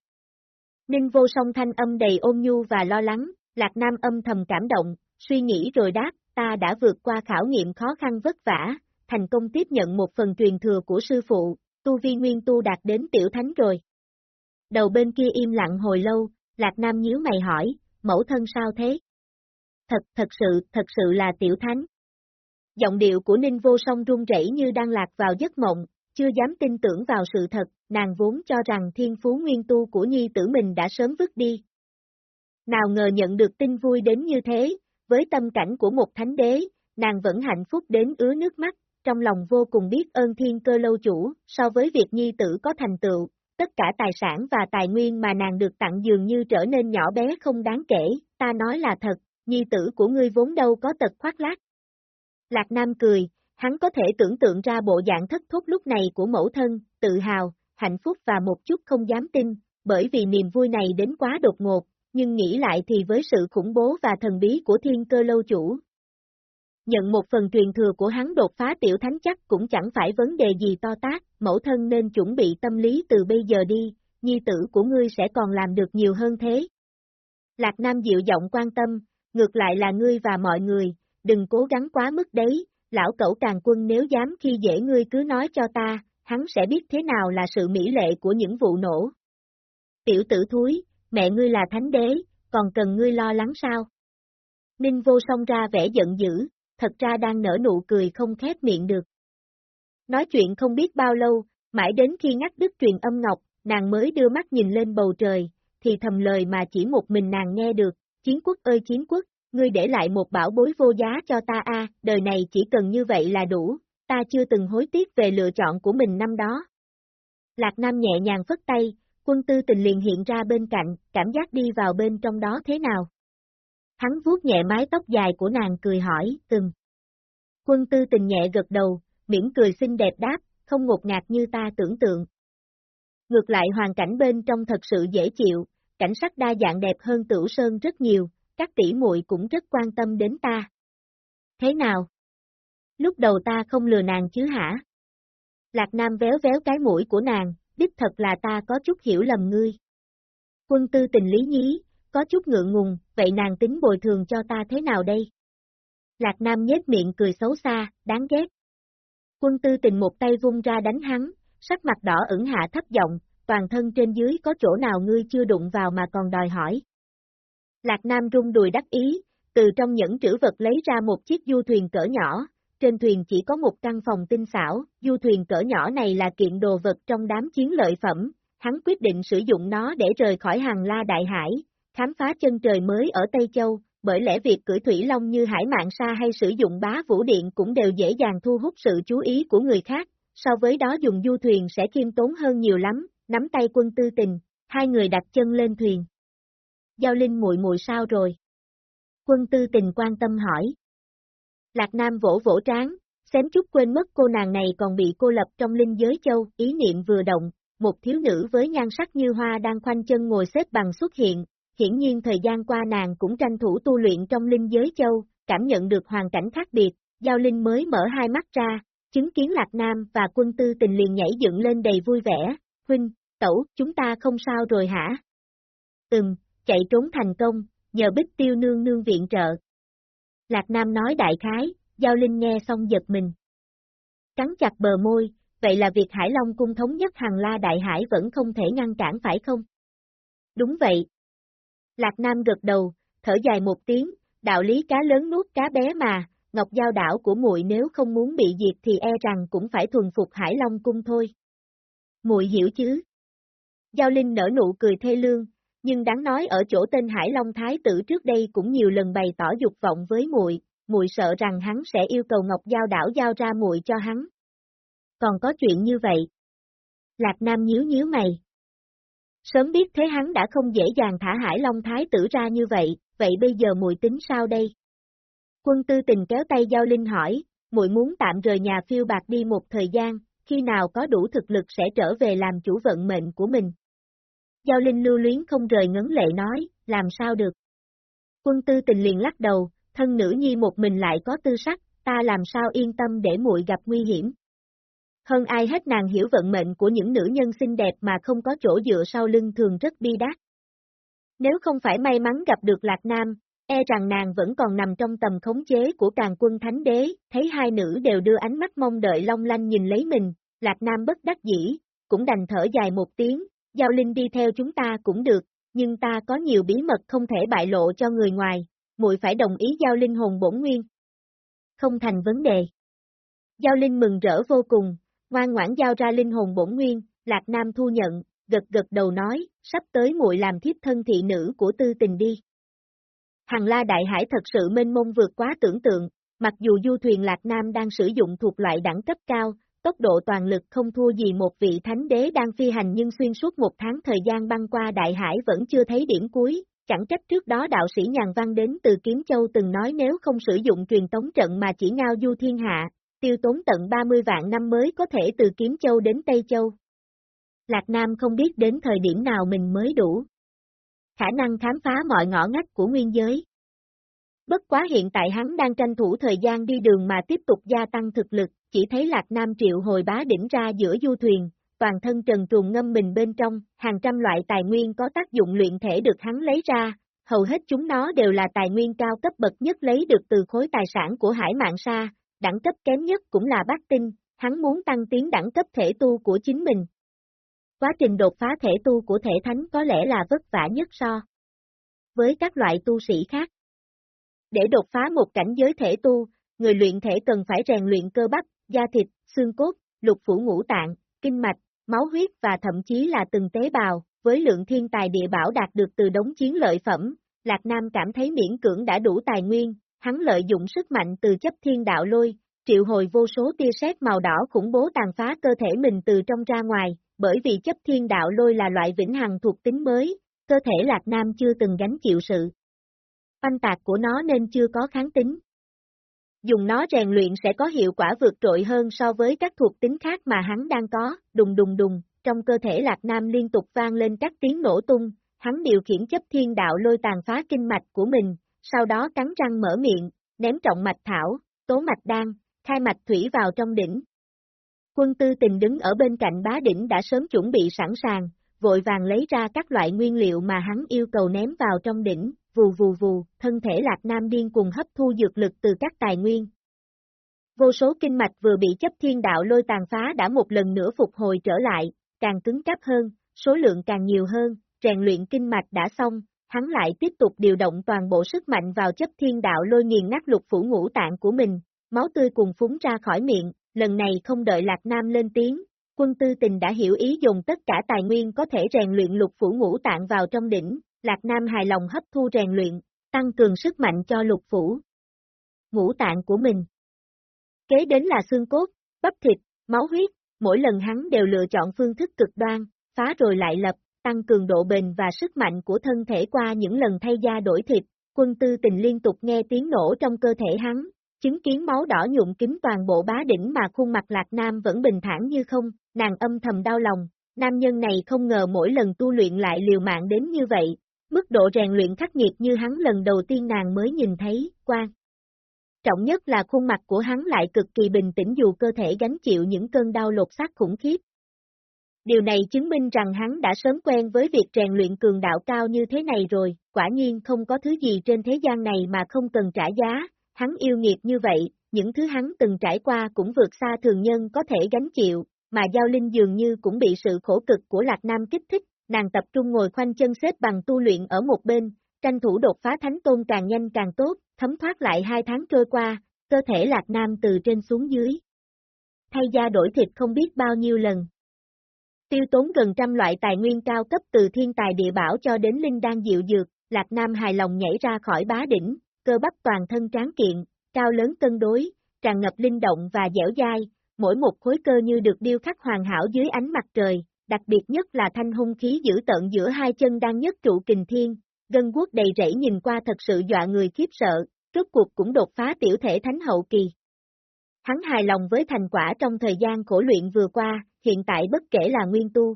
Ninh vô song thanh âm đầy ôn nhu và lo lắng, lạc nam âm thầm cảm động, suy nghĩ rồi đáp, ta đã vượt qua khảo nghiệm khó khăn vất vả, thành công tiếp nhận một phần truyền thừa của sư phụ, tu vi nguyên tu đạt đến tiểu thánh rồi. Đầu bên kia im lặng hồi lâu, lạc nam nhíu mày hỏi, mẫu thân sao thế? Thật, thật sự, thật sự là tiểu thánh. Giọng điệu của Ninh Vô Song run rẩy như đang lạc vào giấc mộng, chưa dám tin tưởng vào sự thật, nàng vốn cho rằng thiên phú nguyên tu của nhi tử mình đã sớm vứt đi. Nào ngờ nhận được tin vui đến như thế, với tâm cảnh của một thánh đế, nàng vẫn hạnh phúc đến ứa nước mắt, trong lòng vô cùng biết ơn thiên cơ lâu chủ, so với việc nhi tử có thành tựu, tất cả tài sản và tài nguyên mà nàng được tặng dường như trở nên nhỏ bé không đáng kể, ta nói là thật, nhi tử của ngươi vốn đâu có tật khoác lác. Lạc Nam cười, hắn có thể tưởng tượng ra bộ dạng thất thốt lúc này của mẫu thân, tự hào, hạnh phúc và một chút không dám tin, bởi vì niềm vui này đến quá đột ngột, nhưng nghĩ lại thì với sự khủng bố và thần bí của thiên cơ lâu chủ. Nhận một phần truyền thừa của hắn đột phá tiểu thánh chắc cũng chẳng phải vấn đề gì to tác, mẫu thân nên chuẩn bị tâm lý từ bây giờ đi, nhi tử của ngươi sẽ còn làm được nhiều hơn thế. Lạc Nam dịu giọng quan tâm, ngược lại là ngươi và mọi người, đừng cố gắng quá mức đấy, lão cẩu càng quân nếu dám khi dễ ngươi cứ nói cho ta, hắn sẽ biết thế nào là sự mỹ lệ của những vụ nổ. Tiểu tử thúi, mẹ ngươi là thánh đế, còn cần ngươi lo lắng sao? Ninh vô song ra vẻ giận dữ, thật ra đang nở nụ cười không khép miệng được. Nói chuyện không biết bao lâu, mãi đến khi ngắt đứt truyền âm ngọc, nàng mới đưa mắt nhìn lên bầu trời, thì thầm lời mà chỉ một mình nàng nghe được, chiến quốc ơi chiến quốc, ngươi để lại một bảo bối vô giá cho ta a, đời này chỉ cần như vậy là đủ, ta chưa từng hối tiếc về lựa chọn của mình năm đó. Lạc Nam nhẹ nhàng phất tay, quân tư tình liền hiện ra bên cạnh, cảm giác đi vào bên trong đó thế nào? Hắn vuốt nhẹ mái tóc dài của nàng cười hỏi, từng. Quân tư tình nhẹ gật đầu, miễn cười xinh đẹp đáp, không ngột ngạt như ta tưởng tượng. Ngược lại hoàn cảnh bên trong thật sự dễ chịu, cảnh sắc đa dạng đẹp hơn Tửu Sơn rất nhiều, các tỷ muội cũng rất quan tâm đến ta. Thế nào? Lúc đầu ta không lừa nàng chứ hả? Lạc Nam véo véo cái mũi của nàng, đích thật là ta có chút hiểu lầm ngươi. Quân tư tình lý nhí, có chút ngượng ngùng, vậy nàng tính bồi thường cho ta thế nào đây? Lạc Nam nhếch miệng cười xấu xa, đáng ghét. Quân tư tình một tay vung ra đánh hắn, sắc mặt đỏ ửng hạ thấp giọng, toàn thân trên dưới có chỗ nào ngươi chưa đụng vào mà còn đòi hỏi. Lạc Nam rung đùi đắc ý, từ trong những trữ vật lấy ra một chiếc du thuyền cỡ nhỏ, trên thuyền chỉ có một căn phòng tinh xảo, du thuyền cỡ nhỏ này là kiện đồ vật trong đám chiến lợi phẩm, hắn quyết định sử dụng nó để rời khỏi hàng la đại hải, khám phá chân trời mới ở Tây Châu, bởi lẽ việc cưỡi thủy long như hải mạng sa hay sử dụng bá vũ điện cũng đều dễ dàng thu hút sự chú ý của người khác, so với đó dùng du thuyền sẽ khiêm tốn hơn nhiều lắm, nắm tay quân tư tình, hai người đặt chân lên thuyền. Giao Linh muội muội sao rồi? Quân tư tình quan tâm hỏi. Lạc Nam vỗ vỗ trán, xém chút quên mất cô nàng này còn bị cô lập trong linh giới châu, ý niệm vừa động, một thiếu nữ với nhan sắc như hoa đang khoanh chân ngồi xếp bằng xuất hiện, hiển nhiên thời gian qua nàng cũng tranh thủ tu luyện trong linh giới châu, cảm nhận được hoàn cảnh khác biệt, Giao Linh mới mở hai mắt ra, chứng kiến Lạc Nam và quân tư tình liền nhảy dựng lên đầy vui vẻ, huynh, tẩu, chúng ta không sao rồi hả? Ừm, chạy trốn thành công, nhờ bích tiêu nương nương viện trợ. Lạc Nam nói đại khái, Giao Linh nghe xong giật mình. Cắn chặt bờ môi, vậy là việc Hải Long cung thống nhất hàng la đại hải vẫn không thể ngăn cản phải không? Đúng vậy. Lạc Nam gật đầu, thở dài một tiếng, đạo lý cá lớn nuốt cá bé mà, Ngọc Giao đảo của muội nếu không muốn bị diệt thì e rằng cũng phải thuần phục Hải Long cung thôi. Muội hiểu chứ? Giao Linh nở nụ cười thê lương, nhưng đáng nói ở chỗ tên Hải Long Thái tử trước đây cũng nhiều lần bày tỏ dục vọng với muội, muội sợ rằng hắn sẽ yêu cầu Ngọc Giao đảo giao ra muội cho hắn. Còn có chuyện như vậy. Lạc Nam nhíu nhíu mày. Sớm biết thế hắn đã không dễ dàng thả Hải Long Thái tử ra như vậy, vậy bây giờ muội tính sao đây? Quân tư tình kéo tay Giao Linh hỏi, muội muốn tạm rời nhà phiêu bạc đi một thời gian, khi nào có đủ thực lực sẽ trở về làm chủ vận mệnh của mình. Giao Linh lưu luyến không rời ngấn lệ nói, làm sao được. Quân tư tình liền lắc đầu, thân nữ nhi một mình lại có tư sắc, ta làm sao yên tâm để muội gặp nguy hiểm. Hơn ai hết nàng hiểu vận mệnh của những nữ nhân xinh đẹp mà không có chỗ dựa sau lưng thường rất bi đát. Nếu không phải may mắn gặp được Lạc Nam, e rằng nàng vẫn còn nằm trong tầm khống chế của càng quân thánh đế, thấy hai nữ đều đưa ánh mắt mong đợi long lanh nhìn lấy mình, Lạc Nam bất đắc dĩ, cũng đành thở dài một tiếng, Giao Linh đi theo chúng ta cũng được, nhưng ta có nhiều bí mật không thể bại lộ cho người ngoài, muội phải đồng ý Giao Linh hồn bổn nguyên. Không thành vấn đề. Giao Linh mừng rỡ vô cùng, ngoan ngoãn giao ra linh hồn bổn nguyên, Lạc Nam thu nhận, gật gật đầu nói, sắp tới muội làm thiếp thân thị nữ của tư tình đi. Hằng la đại hải thật sự mênh mông vượt quá tưởng tượng, mặc dù du thuyền Lạc Nam đang sử dụng thuộc loại đẳng cấp cao, tốc độ toàn lực không thua gì một vị thánh đế đang phi hành nhưng xuyên suốt một tháng thời gian băng qua đại hải vẫn chưa thấy điểm cuối, chẳng trách trước đó đạo sĩ nhàn văn đến từ Kiếm Châu từng nói nếu không sử dụng truyền tống trận mà chỉ ngao du thiên hạ, tiêu tốn tận 30 vạn năm mới có thể từ Kiếm Châu đến Tây Châu. Lạc Nam không biết đến thời điểm nào mình mới đủ khả năng khám phá mọi ngõ ngách của nguyên giới. Bất quá hiện tại hắn đang tranh thủ thời gian đi đường mà tiếp tục gia tăng thực lực, chỉ thấy Lạc Nam triệu hồi bá đỉnh ra giữa du thuyền, toàn thân trần truồng ngâm mình bên trong, hàng trăm loại tài nguyên có tác dụng luyện thể được hắn lấy ra, hầu hết chúng nó đều là tài nguyên cao cấp bậc nhất lấy được từ khối tài sản của hải mạng sa, đẳng cấp kém nhất cũng là bát tinh, hắn muốn tăng tiến đẳng cấp thể tu của chính mình, Quá trình đột phá thể tu của thể thánh có lẽ là vất vả nhất so với các loại tu sĩ khác. Để đột phá một cảnh giới thể tu, người luyện thể cần phải rèn luyện cơ bắp, da thịt, xương cốt, lục phủ ngũ tạng, kinh mạch, máu huyết và thậm chí là từng tế bào, với lượng thiên tài địa bảo đạt được từ đống chiến lợi phẩm, Lạc Nam cảm thấy miễn cưỡng đã đủ tài nguyên, hắn lợi dụng sức mạnh từ chấp thiên đạo lôi, triệu hồi vô số tia sét màu đỏ khủng bố tàn phá cơ thể mình từ trong ra ngoài, bởi vì chấp thiên đạo lôi là loại vĩnh hằng thuộc tính mới, cơ thể Lạc Nam chưa từng gánh chịu sự oanh tạc của nó nên chưa có kháng tính. Dùng nó rèn luyện sẽ có hiệu quả vượt trội hơn so với các thuộc tính khác mà hắn đang có, đùng đùng đùng, trong cơ thể Lạc Nam liên tục vang lên các tiếng nổ tung, hắn điều khiển chấp thiên đạo lôi tàn phá kinh mạch của mình, sau đó cắn răng mở miệng, ném trọng mạch thảo, tố mạch đan, khai mạch thủy vào trong đỉnh, Quân tư tình đứng ở bên cạnh bá đỉnh đã sớm chuẩn bị sẵn sàng, vội vàng lấy ra các loại nguyên liệu mà hắn yêu cầu ném vào trong đỉnh, vù vù vù, thân thể lạc nam điên cùng hấp thu dược lực từ các tài nguyên. Vô số kinh mạch vừa bị chấp thiên đạo lôi tàn phá đã một lần nữa phục hồi trở lại, càng cứng cáp hơn, số lượng càng nhiều hơn, rèn luyện kinh mạch đã xong, hắn lại tiếp tục điều động toàn bộ sức mạnh vào chấp thiên đạo lôi nghiền nát lục phủ ngũ tạng của mình, máu tươi cùng phúng ra khỏi miệng, lần này không đợi Lạc Nam lên tiếng, quân tư tình đã hiểu ý dùng tất cả tài nguyên có thể rèn luyện lục phủ ngũ tạng vào trong đỉnh, Lạc Nam hài lòng hấp thu rèn luyện, tăng cường sức mạnh cho lục phủ. Ngũ tạng của mình. Kế đến là xương cốt, bắp thịt, máu huyết, mỗi lần hắn đều lựa chọn phương thức cực đoan, phá rồi lại lập, tăng cường độ bền và sức mạnh của thân thể qua những lần thay da đổi thịt, quân tư tình liên tục nghe tiếng nổ trong cơ thể hắn, chứng kiến máu đỏ nhuộm kính toàn bộ bá đỉnh mà khuôn mặt Lạc Nam vẫn bình thản như không, nàng âm thầm đau lòng, nam nhân này không ngờ mỗi lần tu luyện lại liều mạng đến như vậy, mức độ rèn luyện khắc nghiệt như hắn lần đầu tiên nàng mới nhìn thấy, quan. Trọng nhất là khuôn mặt của hắn lại cực kỳ bình tĩnh dù cơ thể gánh chịu những cơn đau lột xác khủng khiếp. Điều này chứng minh rằng hắn đã sớm quen với việc rèn luyện cường đạo cao như thế này rồi, quả nhiên không có thứ gì trên thế gian này mà không cần trả giá, hắn yêu nghiệt như vậy, những thứ hắn từng trải qua cũng vượt xa thường nhân có thể gánh chịu, mà Giao Linh dường như cũng bị sự khổ cực của Lạc Nam kích thích, nàng tập trung ngồi khoanh chân xếp bằng tu luyện ở một bên, tranh thủ đột phá thánh tôn càng nhanh càng tốt, thấm thoát lại hai tháng trôi qua, cơ thể Lạc Nam từ trên xuống dưới. Thay da đổi thịt không biết bao nhiêu lần. Tiêu tốn gần trăm loại tài nguyên cao cấp từ thiên tài địa bảo cho đến linh đan dịu dược, Lạc Nam hài lòng nhảy ra khỏi bá đỉnh, cơ bắp toàn thân tráng kiện, cao lớn cân đối, tràn ngập linh động và dẻo dai, mỗi một khối cơ như được điêu khắc hoàn hảo dưới ánh mặt trời, đặc biệt nhất là thanh hung khí giữ tận giữa hai chân đang nhất trụ kình thiên, gân quốc đầy rẫy nhìn qua thật sự dọa người khiếp sợ, rốt cuộc cũng đột phá tiểu thể thánh hậu kỳ. Hắn hài lòng với thành quả trong thời gian khổ luyện vừa qua, hiện tại bất kể là nguyên tu.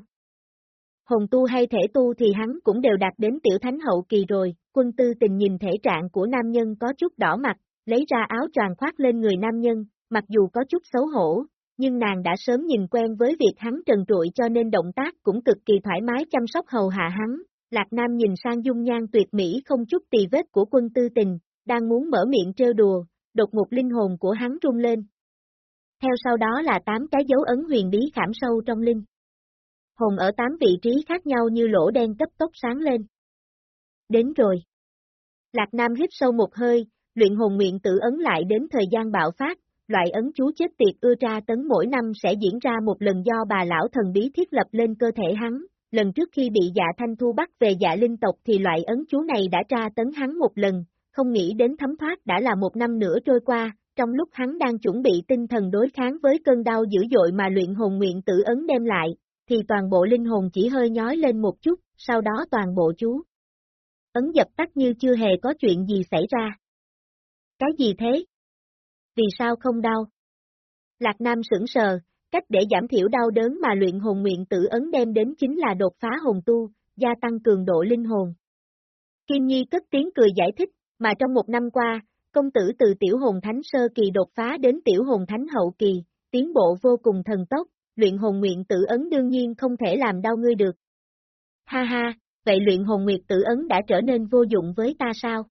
Hồn tu hay thể tu thì hắn cũng đều đạt đến tiểu thánh hậu kỳ rồi, quân tư tình nhìn thể trạng của nam nhân có chút đỏ mặt, lấy ra áo choàng khoác lên người nam nhân, mặc dù có chút xấu hổ, nhưng nàng đã sớm nhìn quen với việc hắn trần trụi cho nên động tác cũng cực kỳ thoải mái chăm sóc hầu hạ hắn. Lạc Nam nhìn sang dung nhan tuyệt mỹ không chút tì vết của quân tư tình, đang muốn mở miệng trêu đùa, đột ngột linh hồn của hắn rung lên. Theo sau đó là tám cái dấu ấn huyền bí khảm sâu trong linh. Hồn ở tám vị trí khác nhau như lỗ đen cấp tốc sáng lên. Đến rồi. Lạc Nam hít sâu một hơi, luyện hồn nguyện tự ấn lại đến thời gian bạo phát, loại ấn chú chết tiệt ưa tra tấn mỗi năm sẽ diễn ra một lần do bà lão thần bí thiết lập lên cơ thể hắn. Lần trước khi bị dạ thanh thu bắt về dạ linh tộc thì loại ấn chú này đã tra tấn hắn một lần, không nghĩ đến thấm thoát đã là một năm nữa trôi qua, trong lúc hắn đang chuẩn bị tinh thần đối kháng với cơn đau dữ dội mà luyện hồn nguyện tử ấn đem lại, thì toàn bộ linh hồn chỉ hơi nhói lên một chút, sau đó toàn bộ chú. Ấn dập tắt như chưa hề có chuyện gì xảy ra. Cái gì thế? Vì sao không đau? Lạc Nam sững sờ, cách để giảm thiểu đau đớn mà luyện hồn nguyện tử ấn đem đến chính là đột phá hồn tu, gia tăng cường độ linh hồn. Kim Nhi cất tiếng cười giải thích, mà trong một năm qua, công tử từ tiểu hồn thánh sơ kỳ đột phá đến tiểu hồn thánh hậu kỳ, tiến bộ vô cùng thần tốc, luyện hồn nguyện tử ấn đương nhiên không thể làm đau ngươi được. Ha ha, vậy luyện hồn nguyệt tử ấn đã trở nên vô dụng với ta sao?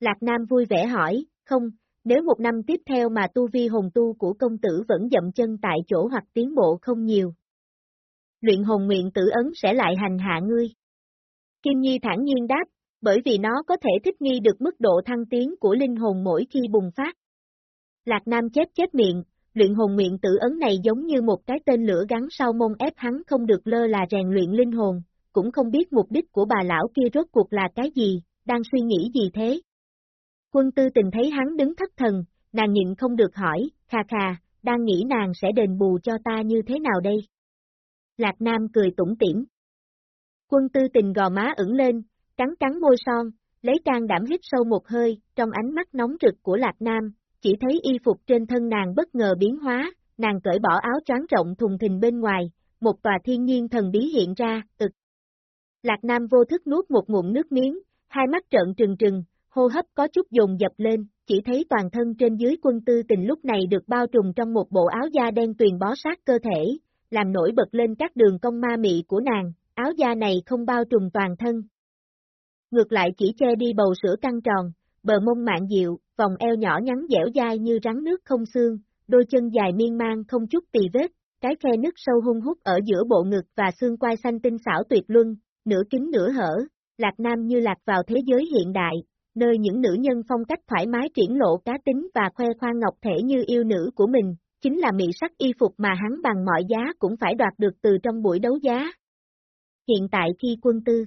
Lạc Nam vui vẻ hỏi, không, nếu một năm tiếp theo mà tu vi hồn tu của công tử vẫn dậm chân tại chỗ hoặc tiến bộ không nhiều. Luyện hồn nguyện tử ấn sẽ lại hành hạ ngươi. Kim Nhi thản nhiên đáp, bởi vì nó có thể thích nghi được mức độ thăng tiến của linh hồn mỗi khi bùng phát. Lạc Nam chết chết miệng, luyện hồn nguyện tử ấn này giống như một cái tên lửa gắn sau mông ép hắn không được lơ là rèn luyện linh hồn, cũng không biết mục đích của bà lão kia rốt cuộc là cái gì, đang suy nghĩ gì thế. Quân tư tình thấy hắn đứng thất thần, nàng nhịn không được hỏi, khà khà, đang nghĩ nàng sẽ đền bù cho ta như thế nào đây? Lạc Nam cười tủm tỉm. Quân tư tình gò má ửng lên, cắn cắn môi son, lấy can đảm hít sâu một hơi, trong ánh mắt nóng rực của Lạc Nam, chỉ thấy y phục trên thân nàng bất ngờ biến hóa, nàng cởi bỏ áo choáng rộng thùng thình bên ngoài, một tòa thiên nhiên thần bí hiện ra, ực. Lạc Nam vô thức nuốt một ngụm nước miếng, hai mắt trợn trừng trừng, hô hấp có chút dồn dập lên, chỉ thấy toàn thân trên dưới quân tư tình lúc này được bao trùm trong một bộ áo da đen tuyền bó sát cơ thể, làm nổi bật lên các đường cong ma mị của nàng, áo da này không bao trùm toàn thân. Ngược lại chỉ che đi bầu sữa căng tròn, bờ mông mạng dịu, vòng eo nhỏ nhắn dẻo dai như rắn nước không xương, đôi chân dài miên man không chút tì vết, cái khe nứt sâu hung hút ở giữa bộ ngực và xương quai xanh tinh xảo tuyệt luân, nửa kính nửa hở, Lạc Nam như lạc vào thế giới hiện đại, nơi những nữ nhân phong cách thoải mái triển lộ cá tính và khoe khoang ngọc thể như yêu nữ của mình, chính là mỹ sắc y phục mà hắn bằng mọi giá cũng phải đoạt được từ trong buổi đấu giá. Hiện tại khi quân tư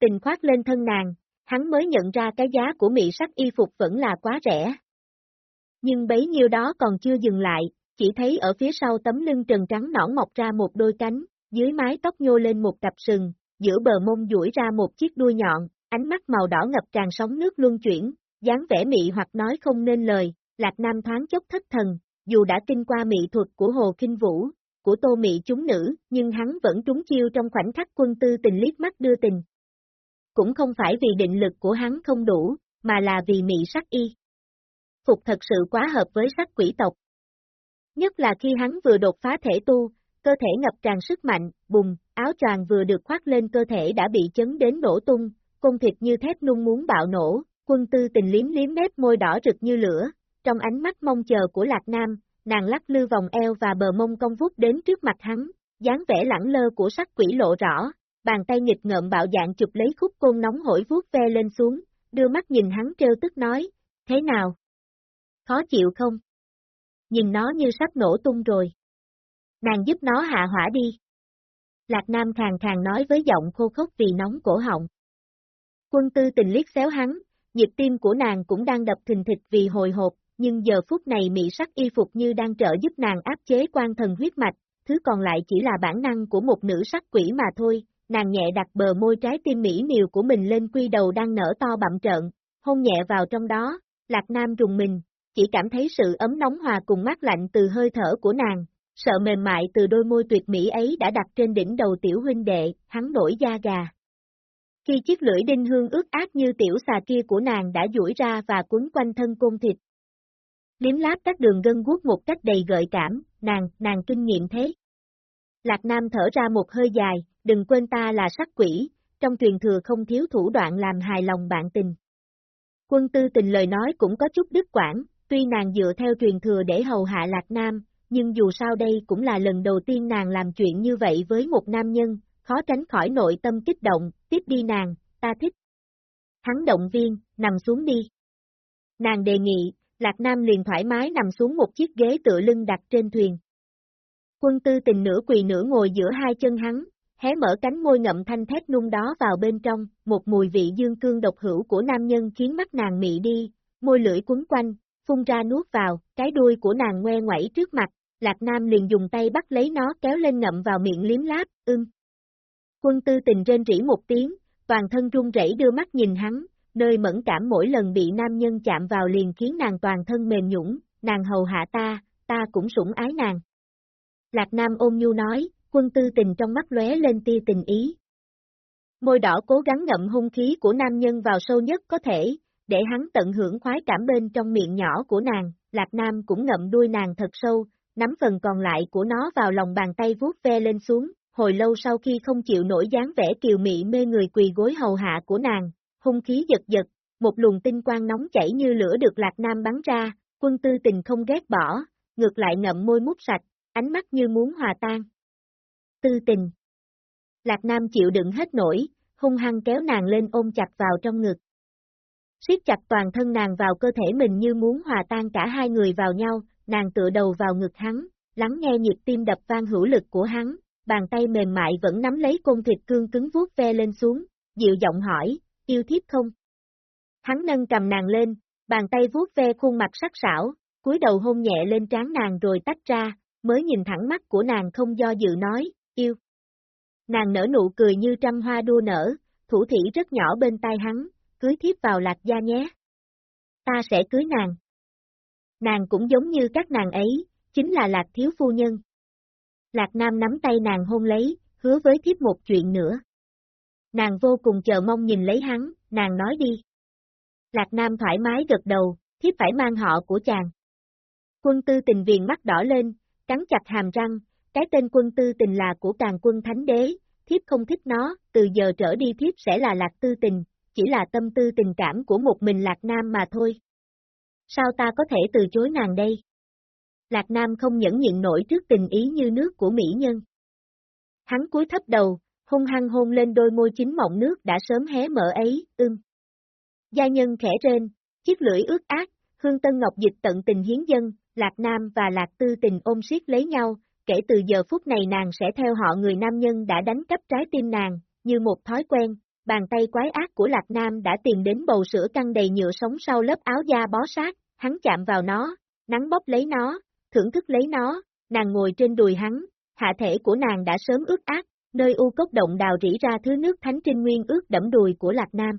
tình khoát lên thân nàng, hắn mới nhận ra cái giá của mỹ sắc y phục vẫn là quá rẻ. Nhưng bấy nhiêu đó còn chưa dừng lại, chỉ thấy ở phía sau tấm lưng trần trắng nõn mọc ra một đôi cánh, dưới mái tóc nhô lên một cặp sừng, giữa bờ mông duỗi ra một chiếc đuôi nhọn, ánh mắt màu đỏ ngập tràn sóng nước luân chuyển, dáng vẻ mị hoặc nói không nên lời, Lạc Nam thoáng chốc thất thần, dù đã kinh qua mị thuật của Hồ Kinh Vũ, của Tô Mị chúng nữ, nhưng hắn vẫn trúng chiêu trong khoảnh khắc quân tư tình liếc mắt đưa tình. Cũng không phải vì định lực của hắn không đủ, mà là vì mị sắc y. Phục thật sự quá hợp với sắc quỷ tộc. Nhất là khi hắn vừa đột phá thể tu, cơ thể ngập tràn sức mạnh, bùng, áo choàng vừa được khoác lên cơ thể đã bị chấn đến nổ tung, cung thịt như thép nung muốn bạo nổ, quân tư tình liếm liếm mép môi đỏ rực như lửa, trong ánh mắt mong chờ của Lạc Nam, nàng lắc lư vòng eo và bờ mông cong vút đến trước mặt hắn, dáng vẻ lẳng lơ của sắc quỷ lộ rõ, bàn tay nghịch ngợm bạo dạng chụp lấy khúc côn nóng hổi vuốt ve lên xuống, đưa mắt nhìn hắn trêu tức nói, thế nào? Khó chịu không? Nhìn nó như sắp nổ tung rồi. Nàng giúp nó hạ hỏa đi. Lạc Nam khàng khàng nói với giọng khô khốc vì nóng cổ họng. Quân tư tình liếc xéo hắn, nhịp tim của nàng cũng đang đập thình thịch vì hồi hộp, nhưng giờ phút này mỹ sắc y phục như đang trợ giúp nàng áp chế quan thần huyết mạch, thứ còn lại chỉ là bản năng của một nữ sắc quỷ mà thôi, nàng nhẹ đặt bờ môi trái tim mỹ miều của mình lên quy đầu đang nở to bậm trợn, hôn nhẹ vào trong đó, Lạc Nam rùng mình, chỉ cảm thấy sự ấm nóng hòa cùng mát lạnh từ hơi thở của nàng, sợ mềm mại từ đôi môi tuyệt mỹ ấy đã đặt trên đỉnh đầu tiểu huynh đệ, hắn nổi da gà. Khi chiếc lưỡi đinh hương ướt át như tiểu xà kia của nàng đã duỗi ra và quấn quanh thân côn thịt. Liếm láp các đường gân guốc một cách đầy gợi cảm, nàng, nàng kinh nghiệm thế. Lạc Nam thở ra một hơi dài, đừng quên ta là sắc quỷ, trong truyền thừa không thiếu thủ đoạn làm hài lòng bạn tình. Quân tư tình lời nói cũng có chút đứt quảng, tuy nàng dựa theo truyền thừa để hầu hạ Lạc Nam, nhưng dù sao đây cũng là lần đầu tiên nàng làm chuyện như vậy với một nam nhân, khó tránh khỏi nội tâm kích động, tiếp đi nàng, ta thích. Hắn động viên, nằm xuống đi. Nàng đề nghị, Lạc Nam liền thoải mái nằm xuống một chiếc ghế tựa lưng đặt trên thuyền. Quân tư tình nửa quỳ nửa ngồi giữa hai chân hắn, hé mở cánh môi ngậm thanh thét nung đó vào bên trong, một mùi vị dương cương độc hữu của nam nhân khiến mắt nàng mị đi, môi lưỡi quấn quanh, phun ra nuốt vào, cái đuôi của nàng ngoe ngoẩy trước mặt, Lạc Nam liền dùng tay bắt lấy nó kéo lên ngậm vào miệng liếm láp, ưm. Quân tư tình rên rỉ một tiếng, toàn thân run rẩy đưa mắt nhìn hắn, nơi mẫn cảm mỗi lần bị nam nhân chạm vào liền khiến nàng toàn thân mềm nhũng, nàng hầu hạ ta, ta cũng sủng ái nàng. Lạc Nam ôm nhu nói, quân tư tình trong mắt lóe lên tia tình ý. Môi đỏ cố gắng ngậm hung khí của nam nhân vào sâu nhất có thể, để hắn tận hưởng khoái cảm bên trong miệng nhỏ của nàng, Lạc Nam cũng ngậm đuôi nàng thật sâu, nắm phần còn lại của nó vào lòng bàn tay vuốt ve lên xuống, hồi lâu sau khi không chịu nổi dáng vẻ kiều mị mê người quỳ gối hầu hạ của nàng, hung khí giật giật, một luồng tinh quang nóng chảy như lửa được Lạc Nam bắn ra, quân tư tình không ghét bỏ, ngược lại ngậm môi mút sạch, ánh mắt như muốn hòa tan. Tư tình Lạc Nam chịu đựng hết nổi, hung hăng kéo nàng lên ôm chặt vào trong ngực. siết chặt toàn thân nàng vào cơ thể mình như muốn hòa tan cả hai người vào nhau, nàng tựa đầu vào ngực hắn, lắng nghe nhịp tim đập vang hữu lực của hắn, bàn tay mềm mại vẫn nắm lấy côn thịt cương cứng vuốt ve lên xuống, dịu giọng hỏi, yêu thiếp không? Hắn nâng cầm nàng lên, bàn tay vuốt ve khuôn mặt sắc sảo, cúi đầu hôn nhẹ lên trán nàng rồi tách ra, mới nhìn thẳng mắt của nàng không do dự nói, yêu. Nàng nở nụ cười như trăm hoa đua nở, thủ thỉ rất nhỏ bên tai hắn, cưới thiếp vào lạc gia nhé. Ta sẽ cưới nàng. Nàng cũng giống như các nàng ấy, chính là lạc thiếu phu nhân. Lạc Nam nắm tay nàng hôn lấy, hứa với thiếp một chuyện nữa. Nàng vô cùng chờ mong nhìn lấy hắn, nàng nói đi. Lạc Nam thoải mái gật đầu, thiếp phải mang họ của chàng. Quân tư tình viền mắt đỏ lên, cắn chặt hàm răng, cái tên quân tư tình là của càng quân thánh đế, thiếp không thích nó, từ giờ trở đi thiếp sẽ là lạc tư tình, chỉ là tâm tư tình cảm của một mình lạc nam mà thôi. Sao ta có thể từ chối nàng đây? Lạc Nam không nhẫn nhịn nổi trước tình ý như nước của mỹ nhân. Hắn cúi thấp đầu, hung hăng hôn lên đôi môi chính mọng nước đã sớm hé mở ấy, ưm. Gia nhân khẽ rên, chiếc lưỡi ướt ác, hương tân ngọc dịch tận tình hiến dân, Lạc Nam và Lạc Tư tình ôm siết lấy nhau, kể từ giờ phút này nàng sẽ theo họ người nam nhân đã đánh cắp trái tim nàng, như một thói quen, bàn tay quái ác của Lạc Nam đã tìm đến bầu sữa căng đầy nhựa sống sau lớp áo da bó sát, hắn chạm vào nó, nắng bóp lấy nó, thưởng thức lấy nó, nàng ngồi trên đùi hắn, hạ thể của nàng đã sớm ướt át, nơi u cốc động đào rỉ ra thứ nước thánh trinh nguyên ướt đẫm đùi của Lạc Nam.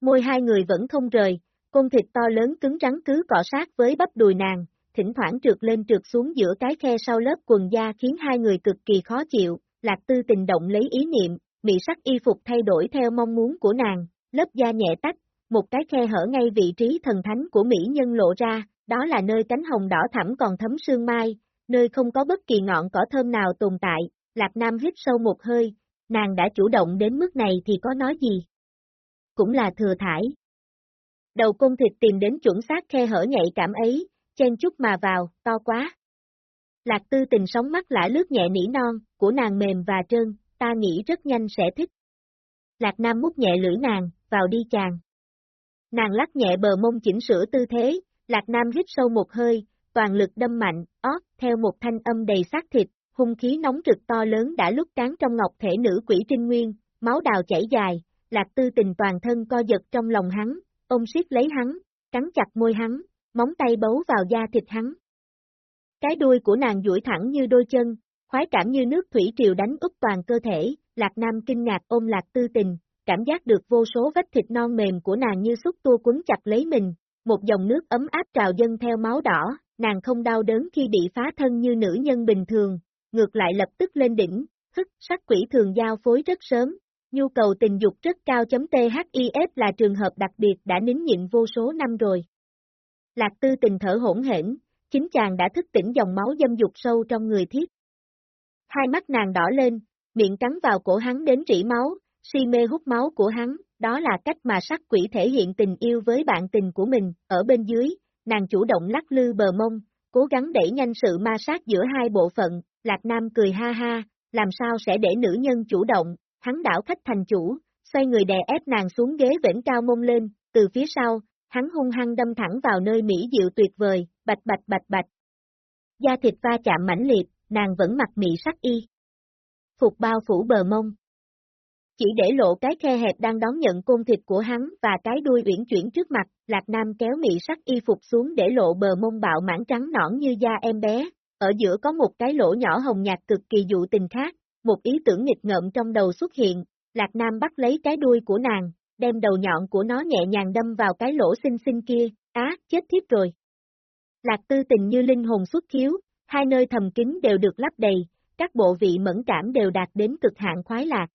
Môi hai người vẫn không rời, Côn thịt to lớn cứng rắn cứ cọ sát với bắp đùi nàng, thỉnh thoảng trượt lên trượt xuống giữa cái khe sau lớp quần da khiến hai người cực kỳ khó chịu, lạc tư tình động lấy ý niệm, mỹ sắc y phục thay đổi theo mong muốn của nàng, lớp da nhẹ tách, một cái khe hở ngay vị trí thần thánh của mỹ nhân lộ ra, đó là nơi cánh hồng đỏ thẳm còn thấm sương mai, nơi không có bất kỳ ngọn cỏ thơm nào tồn tại, Lạc Nam hít sâu một hơi, nàng đã chủ động đến mức này thì có nói gì? Cũng là thừa thải. Đầu cung thịt tìm đến chuẩn xác khe hở nhạy cảm ấy, chen chút mà vào, to quá. Lạc tư tình sóng mắt lã lướt nhẹ nỉ non, của nàng mềm và trơn, ta nghĩ rất nhanh sẽ thích. Lạc Nam mút nhẹ lưỡi nàng, vào đi chàng. Nàng lắc nhẹ bờ mông chỉnh sửa tư thế, Lạc Nam hít sâu một hơi, toàn lực đâm mạnh, ót, theo một thanh âm đầy sát thịt, hung khí nóng rực to lớn đã lúc cán trong ngọc thể nữ quỷ trinh nguyên, máu đào chảy dài, Lạc Tư tình toàn thân co giật trong lòng hắn, ông siết lấy hắn, cắn chặt môi hắn, móng tay bấu vào da thịt hắn. Cái đuôi của nàng duỗi thẳng như đôi chân, khoái cảm như nước thủy triều đánh úp toàn cơ thể, Lạc Nam kinh ngạc ôm Lạc Tư tình, cảm giác được vô số vết thịt non mềm của nàng như xúc tua quấn chặt lấy mình, một dòng nước ấm áp trào dâng theo máu đỏ, nàng không đau đớn khi bị phá thân như nữ nhân bình thường, ngược lại lập tức lên đỉnh, hức, sắc quỷ thường giao phối rất sớm, nhu cầu tình dục rất cao. THIF là trường hợp đặc biệt đã nín nhịn vô số năm rồi. Lạc tư tình thở hỗn hển, chính chàng đã thức tỉnh dòng máu dâm dục sâu trong người thiết. Hai mắt nàng đỏ lên, miệng cắn vào cổ hắn đến rỉ máu, si mê hút máu của hắn, đó là cách mà sắc quỷ thể hiện tình yêu với bạn tình của mình, ở bên dưới, nàng chủ động lắc lư bờ mông, cố gắng đẩy nhanh sự ma sát giữa hai bộ phận, Lạc Nam cười ha ha, làm sao sẽ để nữ nhân chủ động, hắn đảo khách thành chủ, xoay người đè ép nàng xuống ghế vĩnh cao mông lên, từ phía sau, hắn hung hăng đâm thẳng vào nơi mỹ diệu tuyệt vời, bạch bạch bạch bạch. Da thịt va chạm mãnh liệt, nàng vẫn mặc mị sắc y. Phục bao phủ bờ mông. Chỉ để lộ cái khe hẹp đang đón nhận côn thịt của hắn và cái đuôi uyển chuyển trước mặt, Lạc Nam kéo mị sắc y phục xuống để lộ bờ mông bạo mãn trắng nõn như da em bé, ở giữa có một cái lỗ nhỏ hồng nhạt cực kỳ dụ tình khác, một ý tưởng nghịch ngợm trong đầu xuất hiện, Lạc Nam bắt lấy cái đuôi của nàng, đem đầu nhọn của nó nhẹ nhàng đâm vào cái lỗ xinh xinh kia, á, chết thiếp rồi. Lạc tư tình như linh hồn xuất khiếu, hai nơi thầm kín đều được lắp đầy, các bộ vị mẫn cảm đều đạt đến cực hạn khoái lạc.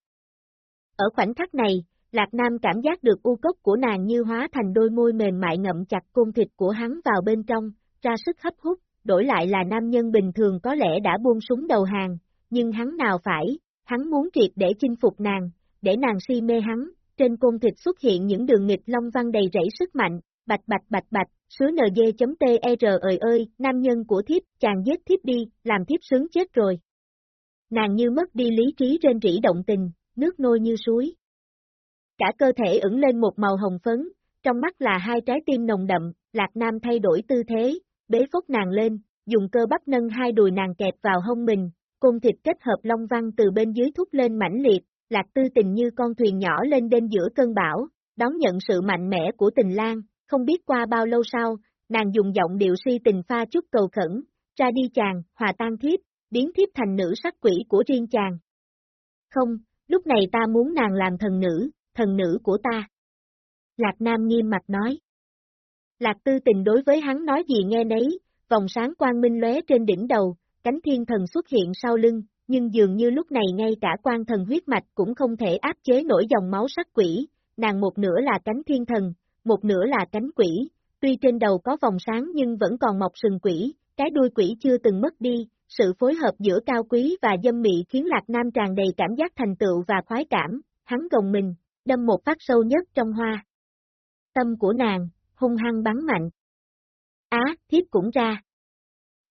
Ở khoảnh khắc này, Lạc Nam cảm giác được u cốc của nàng như hóa thành đôi môi mềm mại ngậm chặt côn thịt của hắn vào bên trong, ra sức hấp hút, đổi lại là nam nhân bình thường có lẽ đã buông súng đầu hàng, nhưng hắn nào phải, hắn muốn triệt để chinh phục nàng, để nàng si mê hắn, trên côn thịt xuất hiện những đường nghịch long văn đầy rẫy sức mạnh, bạch bạch bạch bạch, sứ nd.ter ơi ơi, nam nhân của thiếp, chàng giết thiếp đi, làm thiếp sướng chết rồi. Nàng như mất đi lý trí trên rỉ động tình, nước nôi như suối. Cả cơ thể ửng lên một màu hồng phấn, trong mắt là hai trái tim nồng đậm, Lạc Nam thay đổi tư thế, bế phốc nàng lên, dùng cơ bắp nâng hai đùi nàng kẹp vào hông mình, côn thịt kết hợp long văn từ bên dưới thúc lên mãnh liệt, lạc tư tình như con thuyền nhỏ lên đên giữa cơn bão, đón nhận sự mạnh mẽ của tình lang, không biết qua bao lâu sau, nàng dùng giọng điệu si tình pha chút cầu khẩn, ra đi chàng, hòa tan thiếp, biến thiếp thành nữ sắc quỷ của riêng chàng. Không, lúc này ta muốn nàng làm thần nữ, thần nữ của ta. Lạc Nam nghiêm mặt nói. Lạc tư tình đối với hắn nói gì nghe nấy, vòng sáng quang minh lóe trên đỉnh đầu, cánh thiên thần xuất hiện sau lưng, nhưng dường như lúc này ngay cả quan thần huyết mạch cũng không thể áp chế nổi dòng máu sắc quỷ, nàng một nửa là cánh thiên thần, một nửa là cánh quỷ, tuy trên đầu có vòng sáng nhưng vẫn còn mọc sừng quỷ, cái đuôi quỷ chưa từng mất đi, sự phối hợp giữa cao quý và dâm mị khiến Lạc Nam tràn đầy cảm giác thành tựu và khoái cảm, hắn gồng mình, đâm một phát sâu nhất trong hoa. Tâm của nàng, hung hăng bắn mạnh. Á, thiếp cũng ra.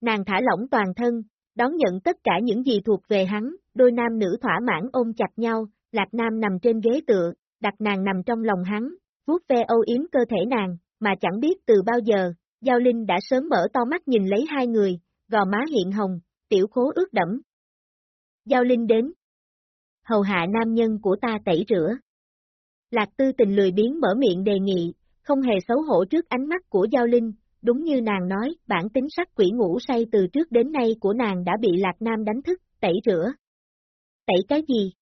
Nàng thả lỏng toàn thân, đón nhận tất cả những gì thuộc về hắn, đôi nam nữ thỏa mãn ôm chặt nhau, Lạc Nam nằm trên ghế tựa, đặt nàng nằm trong lòng hắn, vuốt ve âu yếm cơ thể nàng, mà chẳng biết từ bao giờ, Giao Linh đã sớm mở to mắt nhìn lấy hai người, gò má hiện hồng, tiểu khố ướt đẫm. Giao Linh đến. Hầu hạ nam nhân của ta tẩy rửa. Lạc tư tình lười biến mở miệng đề nghị, không hề xấu hổ trước ánh mắt của Giao Linh, đúng như nàng nói, bản tính sắc quỷ ngủ say từ trước đến nay của nàng đã bị Lạc Nam đánh thức, tẩy rửa. Tẩy cái gì?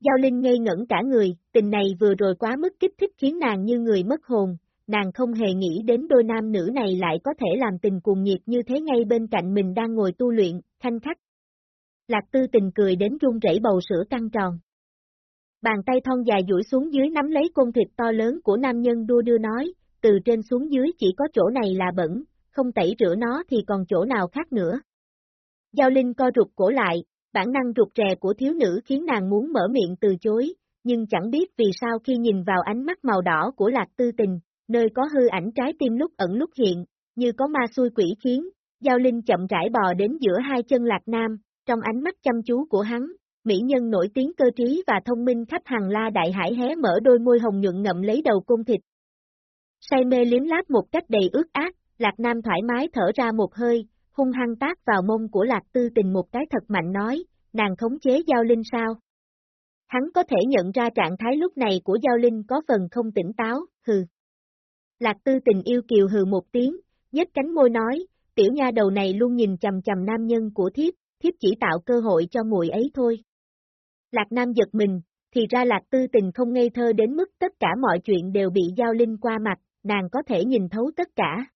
Giao Linh ngây ngẩn cả người, tình này vừa rồi quá mức kích thích khiến nàng như người mất hồn, nàng không hề nghĩ đến đôi nam nữ này lại có thể làm tình cuồng nhiệt như thế ngay bên cạnh mình đang ngồi tu luyện, thanh khắc. Lạc tư tình cười đến run rẩy bầu sữa căng tròn. Bàn tay thon dài duỗi xuống dưới nắm lấy côn thịt to lớn của nam nhân đua đưa nói, từ trên xuống dưới chỉ có chỗ này là bẩn, không tẩy rửa nó thì còn chỗ nào khác nữa. Giao Linh co rụt cổ lại, bản năng rụt rè của thiếu nữ khiến nàng muốn mở miệng từ chối, nhưng chẳng biết vì sao khi nhìn vào ánh mắt màu đỏ của lạc tư tình, nơi có hư ảnh trái tim lúc ẩn lúc hiện, như có ma xui quỷ khiến, Giao Linh chậm rãi bò đến giữa hai chân lạc nam, trong ánh mắt chăm chú của hắn, mỹ nhân nổi tiếng cơ trí và thông minh khắp hàng la đại hải hé mở đôi môi hồng nhuận ngậm lấy đầu cung thịt. Say mê liếm láp một cách đầy ướt ác, Lạc Nam thoải mái thở ra một hơi, hung hăng tác vào mông của Lạc Tư tình một cái thật mạnh nói, nàng khống chế Giao Linh sao? Hắn có thể nhận ra trạng thái lúc này của Giao Linh có phần không tỉnh táo, hừ. Lạc Tư tình yêu kiều hừ một tiếng, nhếch cánh môi nói, tiểu nha đầu này luôn nhìn chầm chầm nam nhân của thiếp, thiếp chỉ tạo cơ hội cho muội ấy thôi. Lạc Nam giật mình, thì ra Lạc Tư tình không ngây thơ đến mức tất cả mọi chuyện đều bị Giao Linh qua mặt, nàng có thể nhìn thấu tất cả.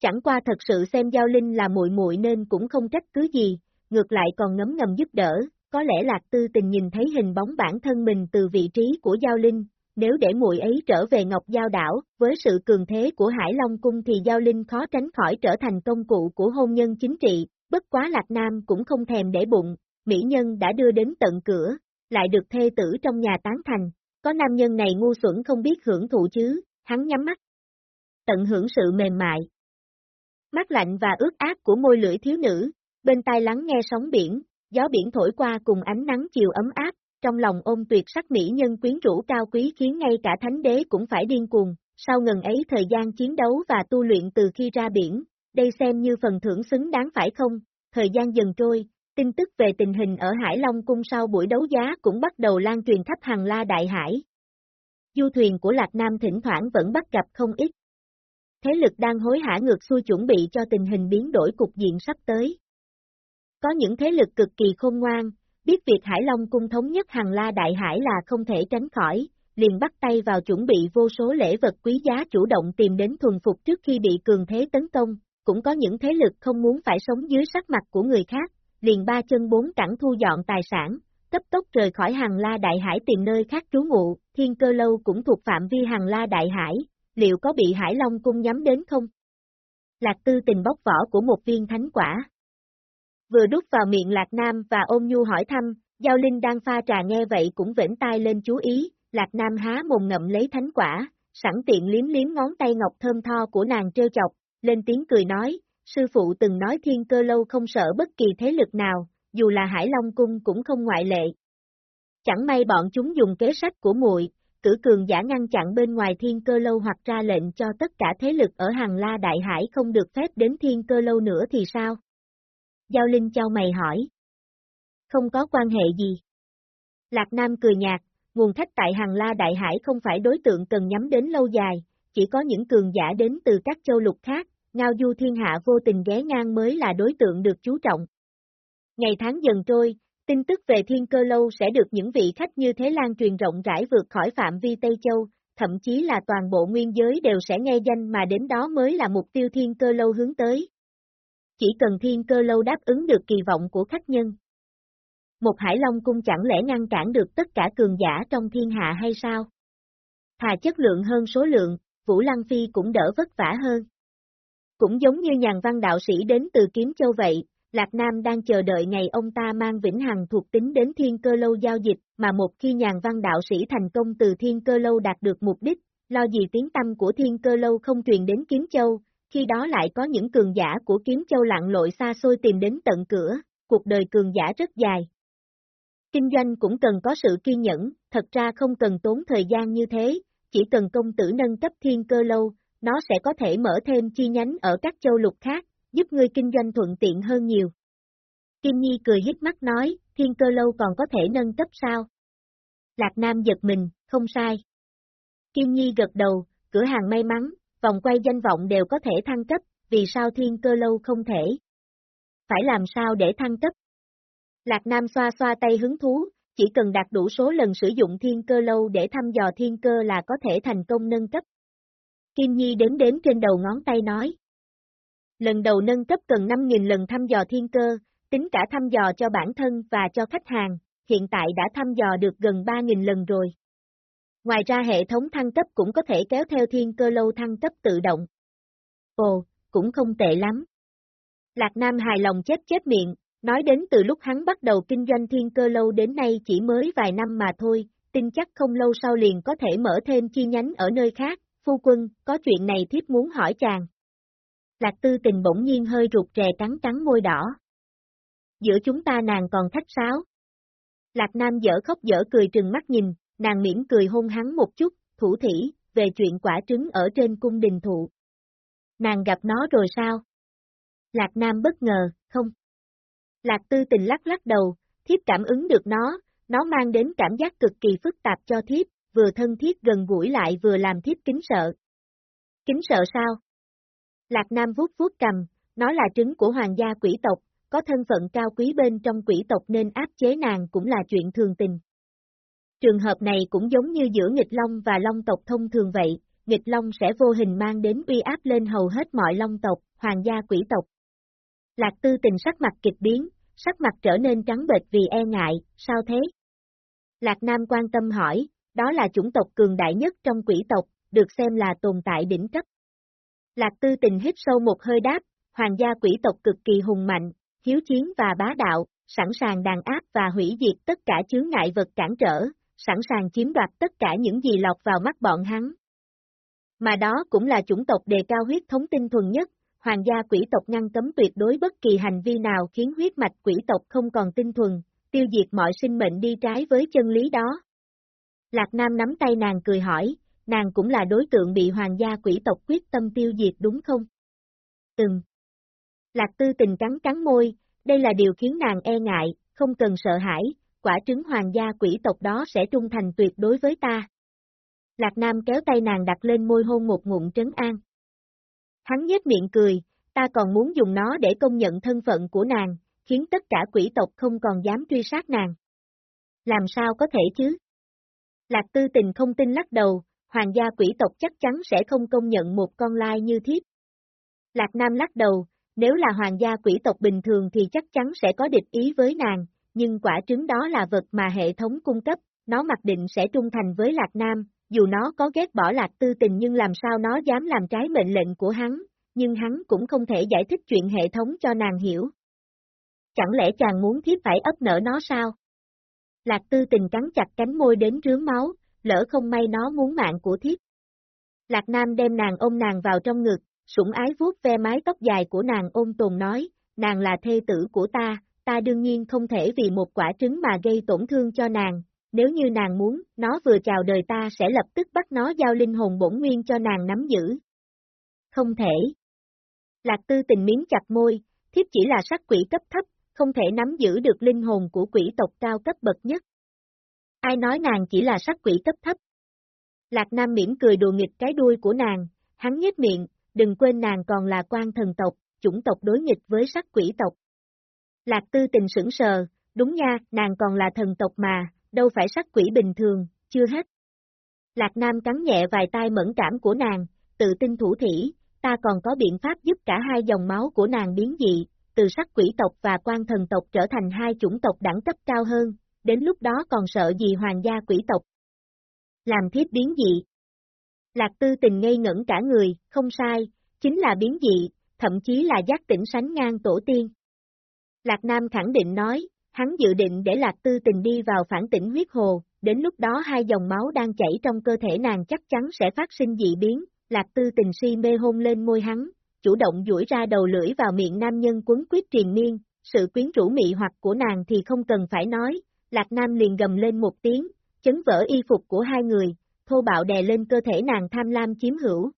Chẳng qua thật sự xem Giao Linh là muội muội nên cũng không trách cứ gì, ngược lại còn ngấm ngầm giúp đỡ, có lẽ Lạc Tư tình nhìn thấy hình bóng bản thân mình từ vị trí của Giao Linh, nếu để muội ấy trở về Ngọc Giao đảo, với sự cường thế của Hải Long Cung thì Giao Linh khó tránh khỏi trở thành công cụ của hôn nhân chính trị, bất quá Lạc Nam cũng không thèm để bụng, mỹ nhân đã đưa đến tận cửa, lại được thê tử trong nhà tán thành, có nam nhân này ngu xuẩn không biết hưởng thụ chứ, hắn nhắm mắt. Tận hưởng sự mềm mại. Mắt lạnh và ướt át của môi lưỡi thiếu nữ, bên tai lắng nghe sóng biển, gió biển thổi qua cùng ánh nắng chiều ấm áp, trong lòng ôm tuyệt sắc mỹ nhân quyến rũ cao quý khiến ngay cả thánh đế cũng phải điên cuồng, sau ngần ấy thời gian chiến đấu và tu luyện từ khi ra biển, đây xem như phần thưởng xứng đáng phải không, thời gian dần trôi, tin tức về tình hình ở Hải Long Cung sau buổi đấu giá cũng bắt đầu lan truyền khắp hàng la đại hải. Du thuyền của Lạc Nam thỉnh thoảng vẫn bắt gặp không ít. Thế lực đang hối hả ngược xuôi chuẩn bị cho tình hình biến đổi cục diện sắp tới. Có những thế lực cực kỳ khôn ngoan, biết việc Hải Long cung thống nhất hàng la đại hải là không thể tránh khỏi, liền bắt tay vào chuẩn bị vô số lễ vật quý giá chủ động tìm đến thuần phục trước khi bị cường thế tấn công, cũng có những thế lực không muốn phải sống dưới sắc mặt của người khác, liền ba chân bốn cẳng thu dọn tài sản, cấp tốc rời khỏi hàng la đại hải tìm nơi khác trú ngụ, thiên cơ lâu cũng thuộc phạm vi hàng la đại hải, liệu có bị Hải Long cung nhắm đến không? Lạc tư tình bóc vỏ của một viên thánh quả. Vừa đút vào miệng Lạc Nam và ôm nhu hỏi thăm, Giao Linh đang pha trà nghe vậy cũng vểnh tai lên chú ý, Lạc Nam há mồm ngậm lấy thánh quả, sẵn tiện liếm liếm ngón tay ngọc thơm tho của nàng trêu chọc, lên tiếng cười nói, sư phụ từng nói thiên cơ lâu không sợ bất kỳ thế lực nào, dù là Hải Long Cung cũng không ngoại lệ. Chẳng may bọn chúng dùng kế sách của muội, cử cường giả ngăn chặn bên ngoài thiên cơ lâu hoặc ra lệnh cho tất cả thế lực ở hàng la đại hải không được phép đến thiên cơ lâu nữa thì sao? Giao Linh trao mày hỏi. Không có quan hệ gì. Lạc Nam cười nhạt, nguồn khách tại hàng la đại hải không phải đối tượng cần nhắm đến lâu dài, chỉ có những cường giả đến từ các châu lục khác, ngao du thiên hạ vô tình ghé ngang mới là đối tượng được chú trọng. Ngày tháng dần trôi, tin tức về thiên cơ lâu sẽ được những vị khách như thế lan truyền rộng rãi vượt khỏi phạm vi Tây Châu, thậm chí là toàn bộ nguyên giới đều sẽ nghe danh mà đến đó mới là mục tiêu thiên cơ lâu hướng tới. Chỉ cần thiên cơ lâu đáp ứng được kỳ vọng của khách nhân. Một hải long cung chẳng lẽ ngăn cản được tất cả cường giả trong thiên hạ hay sao? Thà chất lượng hơn số lượng, Vũ Lăng Phi cũng đỡ vất vả hơn. Cũng giống như nhàn văn đạo sĩ đến từ Kiếm Châu vậy, Lạc Nam đang chờ đợi ngày ông ta mang Vĩnh Hằng thuộc tính đến Thiên Cơ Lâu giao dịch, mà một khi nhàn văn đạo sĩ thành công từ Thiên Cơ Lâu đạt được mục đích, lo gì tiếng tâm của Thiên Cơ Lâu không truyền đến Kiếm Châu, khi đó lại có những cường giả của Kiếm Châu lặng lội xa xôi tìm đến tận cửa, cuộc đời cường giả rất dài. Kinh doanh cũng cần có sự kiên nhẫn, thật ra không cần tốn thời gian như thế, chỉ cần công tử nâng cấp Thiên Cơ Lâu, nó sẽ có thể mở thêm chi nhánh ở các châu lục khác, giúp ngươi kinh doanh thuận tiện hơn nhiều. Kim Nhi cười hít mắt nói, thiên cơ lâu còn có thể nâng cấp sao? Lạc Nam giật mình, không sai. Kim Nhi gật đầu, cửa hàng may mắn, vòng quay danh vọng đều có thể thăng cấp, vì sao thiên cơ lâu không thể? Phải làm sao để thăng cấp? Lạc Nam xoa xoa tay hứng thú, chỉ cần đạt đủ số lần sử dụng thiên cơ lâu để thăm dò thiên cơ là có thể thành công nâng cấp. Kim Nhi đếm đếm trên đầu ngón tay nói. Lần đầu nâng cấp cần 5.000 lần thăm dò thiên cơ, tính cả thăm dò cho bản thân và cho khách hàng, hiện tại đã thăm dò được gần 3.000 lần rồi. Ngoài ra hệ thống thăng cấp cũng có thể kéo theo thiên cơ lâu thăng cấp tự động. Ồ, cũng không tệ lắm. Lạc Nam hài lòng chết chết miệng, nói đến từ lúc hắn bắt đầu kinh doanh thiên cơ lâu đến nay chỉ mới vài năm mà thôi, tin chắc không lâu sau liền có thể mở thêm chi nhánh ở nơi khác, phu quân, có chuyện này thiếp muốn hỏi chàng. Lạc tư tình bỗng nhiên hơi rụt rè cắn cắn môi đỏ. Giữa chúng ta nàng còn khách sáo. Lạc Nam dở khóc dở cười trừng mắt nhìn, nàng mỉm cười hôn hắn một chút, thủ thỉ, về chuyện quả trứng ở trên cung đình thụ. Nàng gặp nó rồi sao? Lạc Nam bất ngờ, không. Lạc tư tình lắc lắc đầu, thiếp cảm ứng được nó, nó mang đến cảm giác cực kỳ phức tạp cho thiếp, vừa thân thiết gần gũi lại vừa làm thiếp kính sợ. Kính sợ sao? Lạc Nam vuốt vuốt cầm, nó là trứng của hoàng gia quỷ tộc, có thân phận cao quý bên trong quỷ tộc nên áp chế nàng cũng là chuyện thường tình. Trường hợp này cũng giống như giữa nghịch long và long tộc thông thường vậy, nghịch long sẽ vô hình mang đến uy áp lên hầu hết mọi long tộc, hoàng gia quỷ tộc. Lạc tư tình sắc mặt kịch biến, sắc mặt trở nên trắng bệch vì e ngại, sao thế? Lạc Nam quan tâm hỏi, đó là chủng tộc cường đại nhất trong quỷ tộc, được xem là tồn tại đỉnh cấp. Lạc tư tình hít sâu một hơi đáp, hoàng gia quỷ tộc cực kỳ hùng mạnh, hiếu chiến và bá đạo, sẵn sàng đàn áp và hủy diệt tất cả chướng ngại vật cản trở, sẵn sàng chiếm đoạt tất cả những gì lọt vào mắt bọn hắn. Mà đó cũng là chủng tộc đề cao huyết thống tinh thuần nhất, hoàng gia quỷ tộc ngăn cấm tuyệt đối bất kỳ hành vi nào khiến huyết mạch quỷ tộc không còn tinh thuần, tiêu diệt mọi sinh mệnh đi trái với chân lý đó. Lạc Nam nắm tay nàng cười hỏi, nàng cũng là đối tượng bị hoàng gia quỷ tộc quyết tâm tiêu diệt đúng không? Từng. Lạc tư tình cắn cắn môi, đây là điều khiến nàng e ngại, không cần sợ hãi, quả trứng hoàng gia quỷ tộc đó sẽ trung thành tuyệt đối với ta. Lạc Nam kéo tay nàng đặt lên môi hôn một ngụm trấn an. Hắn nhếch miệng cười, ta còn muốn dùng nó để công nhận thân phận của nàng, khiến tất cả quỷ tộc không còn dám truy sát nàng. Làm sao có thể chứ? Lạc tư tình không tin lắc đầu, hoàng gia quỷ tộc chắc chắn sẽ không công nhận một con lai như thiếp. Lạc Nam lắc đầu, nếu là hoàng gia quỷ tộc bình thường thì chắc chắn sẽ có địch ý với nàng, nhưng quả trứng đó là vật mà hệ thống cung cấp, nó mặc định sẽ trung thành với Lạc Nam, dù nó có ghét bỏ Lạc Tư Tình nhưng làm sao nó dám làm trái mệnh lệnh của hắn, nhưng hắn cũng không thể giải thích chuyện hệ thống cho nàng hiểu. Chẳng lẽ chàng muốn thiếp phải ấp nở nó sao? Lạc Tư Tình cắn chặt cánh môi đến rướm máu, lỡ không may nó muốn mạng của thiếp. Lạc Nam đem nàng ôm nàng vào trong ngực, sủng ái vuốt ve mái tóc dài của nàng ôm tồn nói, nàng là thê tử của ta, ta đương nhiên không thể vì một quả trứng mà gây tổn thương cho nàng, nếu như nàng muốn, nó vừa chào đời ta sẽ lập tức bắt nó giao linh hồn bổn nguyên cho nàng nắm giữ. Không thể. Lạc tư tình miếng chặt môi, thiếp chỉ là sắc quỷ cấp thấp, không thể nắm giữ được linh hồn của quỷ tộc cao cấp bậc nhất. Ai nói nàng chỉ là sắc quỷ cấp thấp? Lạc Nam miễn cười đùa nghịch cái đuôi của nàng, hắn nhếch miệng, đừng quên nàng còn là quan thần tộc, chủng tộc đối nghịch với sắc quỷ tộc. Lạc tư tình sững sờ, đúng nha, nàng còn là thần tộc mà, đâu phải sắc quỷ bình thường, chưa hết. Lạc Nam cắn nhẹ vài tai mẫn cảm của nàng, tự tin thủ thỉ, ta còn có biện pháp giúp cả hai dòng máu của nàng biến dị, từ sắc quỷ tộc và quan thần tộc trở thành hai chủng tộc đẳng cấp cao hơn, đến lúc đó còn sợ gì hoàng gia quỷ tộc. Làm thiết biến dị. Lạc tư tình ngây ngẩn cả người, không sai, chính là biến dị, thậm chí là giác tỉnh sánh ngang tổ tiên. Lạc Nam khẳng định nói, hắn dự định để Lạc Tư Tình đi vào phản tỉnh huyết hồ, đến lúc đó hai dòng máu đang chảy trong cơ thể nàng chắc chắn sẽ phát sinh dị biến, Lạc Tư Tình si mê hôn lên môi hắn, chủ động duỗi ra đầu lưỡi vào miệng nam nhân quấn quyết triền miên, sự quyến rũ mị hoặc của nàng thì không cần phải nói, Lạc Nam liền gầm lên một tiếng, chấn vỡ y phục của hai người, thô bạo đè lên cơ thể nàng tham lam chiếm hữu.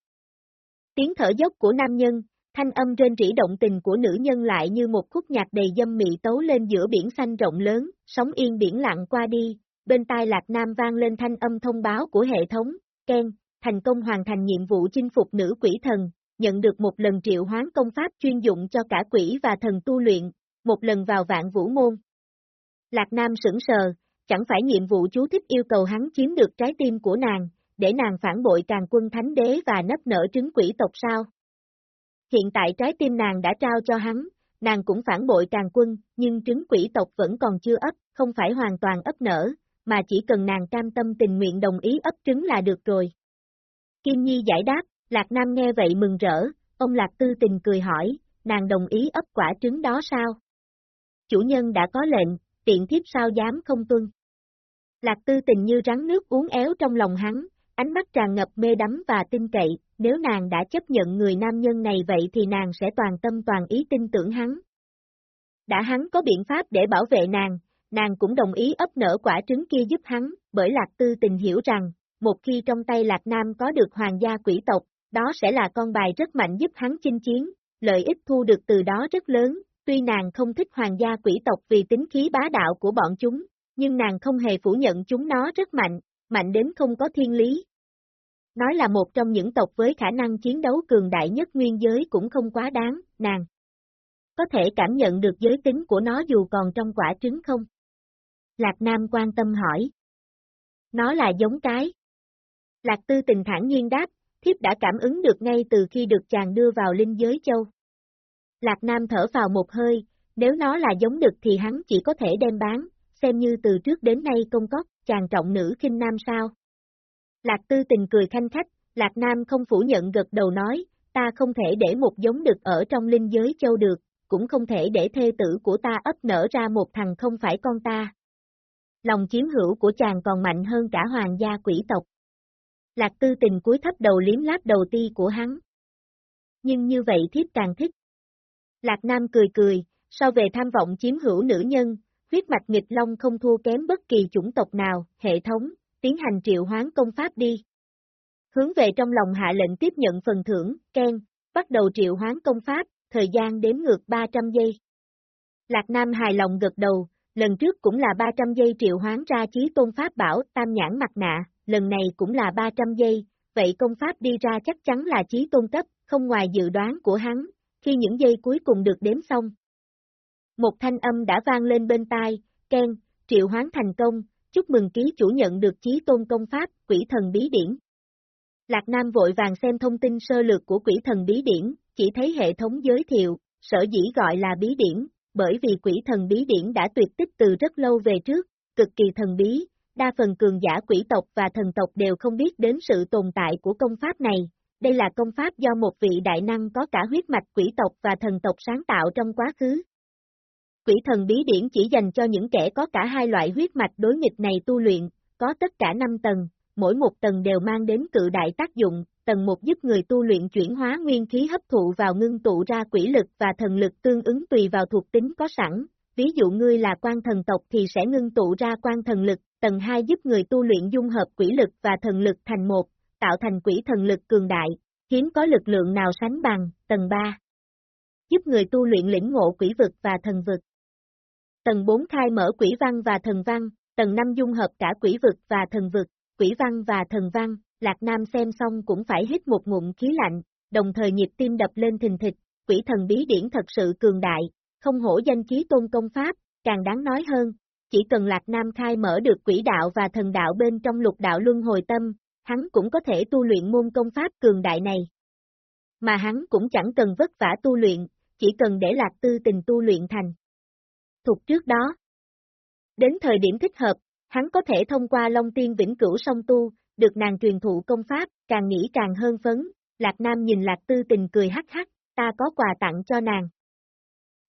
Tiếng thở dốc của nam nhân, thanh âm trên rỉ động tình của nữ nhân lại như một khúc nhạc đầy dâm mị tấu lên giữa biển xanh rộng lớn, sóng yên biển lặng qua đi, bên tai Lạc Nam vang lên thanh âm thông báo của hệ thống, Ken, thành công hoàn thành nhiệm vụ chinh phục nữ quỷ thần, nhận được một lần triệu hoán công pháp chuyên dụng cho cả quỷ và thần tu luyện, một lần vào vạn vũ môn. Lạc Nam sững sờ, chẳng phải nhiệm vụ chú thích yêu cầu hắn chiếm được trái tim của nàng, để nàng phản bội càng quân thánh đế và nấp nở trứng quỷ tộc sao? Hiện tại trái tim nàng đã trao cho hắn, nàng cũng phản bội càng quân, nhưng trứng quỷ tộc vẫn còn chưa ấp, không phải hoàn toàn ấp nở, mà chỉ cần nàng cam tâm tình nguyện đồng ý ấp trứng là được rồi. Kim Nhi giải đáp, Lạc Nam nghe vậy mừng rỡ, ông Lạc Tư tình cười hỏi, nàng đồng ý ấp quả trứng đó sao? Chủ nhân đã có lệnh, tiện thiếp sao dám không tuân. Lạc Tư tình như rắn nước uống éo trong lòng hắn, ánh mắt tràn ngập mê đắm và tin cậy, nếu nàng đã chấp nhận người nam nhân này vậy thì nàng sẽ toàn tâm toàn ý tin tưởng hắn. Đã hắn có biện pháp để bảo vệ nàng, nàng cũng đồng ý ấp nở quả trứng kia giúp hắn, bởi Lạc Tư tình hiểu rằng, một khi trong tay Lạc Nam có được hoàng gia quỷ tộc, đó sẽ là con bài rất mạnh giúp hắn chinh chiến, lợi ích thu được từ đó rất lớn, tuy nàng không thích hoàng gia quỷ tộc vì tính khí bá đạo của bọn chúng, nhưng nàng không hề phủ nhận chúng nó rất mạnh, mạnh đến không có thiên lý. Nói là một trong những tộc với khả năng chiến đấu cường đại nhất nguyên giới cũng không quá đáng, nàng. Có thể cảm nhận được giới tính của nó dù còn trong quả trứng không? Lạc Nam quan tâm hỏi. Nó là giống cái. Lạc Tư tình thản nhiên đáp, thiếp đã cảm ứng được ngay từ khi được chàng đưa vào linh giới châu. Lạc Nam thở vào một hơi, nếu nó là giống đực thì hắn chỉ có thể đem bán, xem như từ trước đến nay công cóc, chàng trọng nữ khinh nam sao. Lạc Tư tình cười khanh khách, Lạc Nam không phủ nhận gật đầu nói, ta không thể để một giống đực ở trong linh giới châu được, cũng không thể để thê tử của ta ấp nở ra một thằng không phải con ta. Lòng chiếm hữu của chàng còn mạnh hơn cả hoàng gia quỷ tộc. Lạc tư tình cúi thấp đầu liếm láp đầu ti của hắn. Nhưng như vậy thiếp càng thích. Lạc Nam cười cười, sau về tham vọng chiếm hữu nữ nhân, huyết mạch nghịch long không thua kém bất kỳ chủng tộc nào, hệ thống, tiến hành triệu hoán công pháp đi. Hướng về trong lòng hạ lệnh tiếp nhận phần thưởng, khen, bắt đầu triệu hoán công pháp, thời gian đếm ngược 300 giây. Lạc Nam hài lòng gật đầu, lần trước cũng là 300 giây triệu hoán ra chí tôn pháp bảo tam nhãn mặt nạ, lần này cũng là 300 giây, vậy công pháp đi ra chắc chắn là chí tôn cấp, không ngoài dự đoán của hắn, khi những giây cuối cùng được đếm xong. Một thanh âm đã vang lên bên tai, Ken, triệu hoán thành công, chúc mừng ký chủ nhận được chí tôn công pháp, quỷ thần bí điển. Lạc Nam vội vàng xem thông tin sơ lược của quỷ thần bí điển, chỉ thấy hệ thống giới thiệu, sở dĩ gọi là bí điển, bởi vì quỷ thần bí điển đã tuyệt tích từ rất lâu về trước, cực kỳ thần bí, đa phần cường giả quỷ tộc và thần tộc đều không biết đến sự tồn tại của công pháp này. Đây là công pháp do một vị đại năng có cả huyết mạch quỷ tộc và thần tộc sáng tạo trong quá khứ. Quỷ thần bí điển chỉ dành cho những kẻ có cả hai loại huyết mạch đối nghịch này tu luyện, có tất cả 5 tầng, mỗi một tầng đều mang đến cự đại tác dụng, tầng 1 giúp người tu luyện chuyển hóa nguyên khí hấp thụ vào ngưng tụ ra quỷ lực và thần lực tương ứng tùy vào thuộc tính có sẵn, ví dụ ngươi là quan thần tộc thì sẽ ngưng tụ ra quan thần lực, tầng 2 giúp người tu luyện dung hợp quỷ lực và thần lực thành một, tạo thành quỷ thần lực cường đại, hiếm có lực lượng nào sánh bằng, tầng 3 giúp người tu luyện lĩnh ngộ quỷ vực và thần vực. Tầng 4 khai mở quỷ văn và thần văn, tầng 5 dung hợp cả quỷ vực và thần vực, quỷ văn và thần văn, Lạc Nam xem xong cũng phải hít một ngụm khí lạnh, đồng thời nhịp tim đập lên thình thịch, quỷ thần bí điển thật sự cường đại, không hổ danh chí tôn công pháp, càng đáng nói hơn, chỉ cần Lạc Nam khai mở được quỷ đạo và thần đạo bên trong lục đạo luân hồi tâm, hắn cũng có thể tu luyện môn công pháp cường đại này. Mà hắn cũng chẳng cần vất vả tu luyện, chỉ cần để Lạc Tư tình tu luyện thành. Thuộc trước đó. Đến thời điểm thích hợp, hắn có thể thông qua Long Tiên Vĩnh Cửu song tu, được nàng truyền thụ công pháp, càng nghĩ càng hơn phấn, Lạc Nam nhìn Lạc Tư tình cười hắc hắc, ta có quà tặng cho nàng.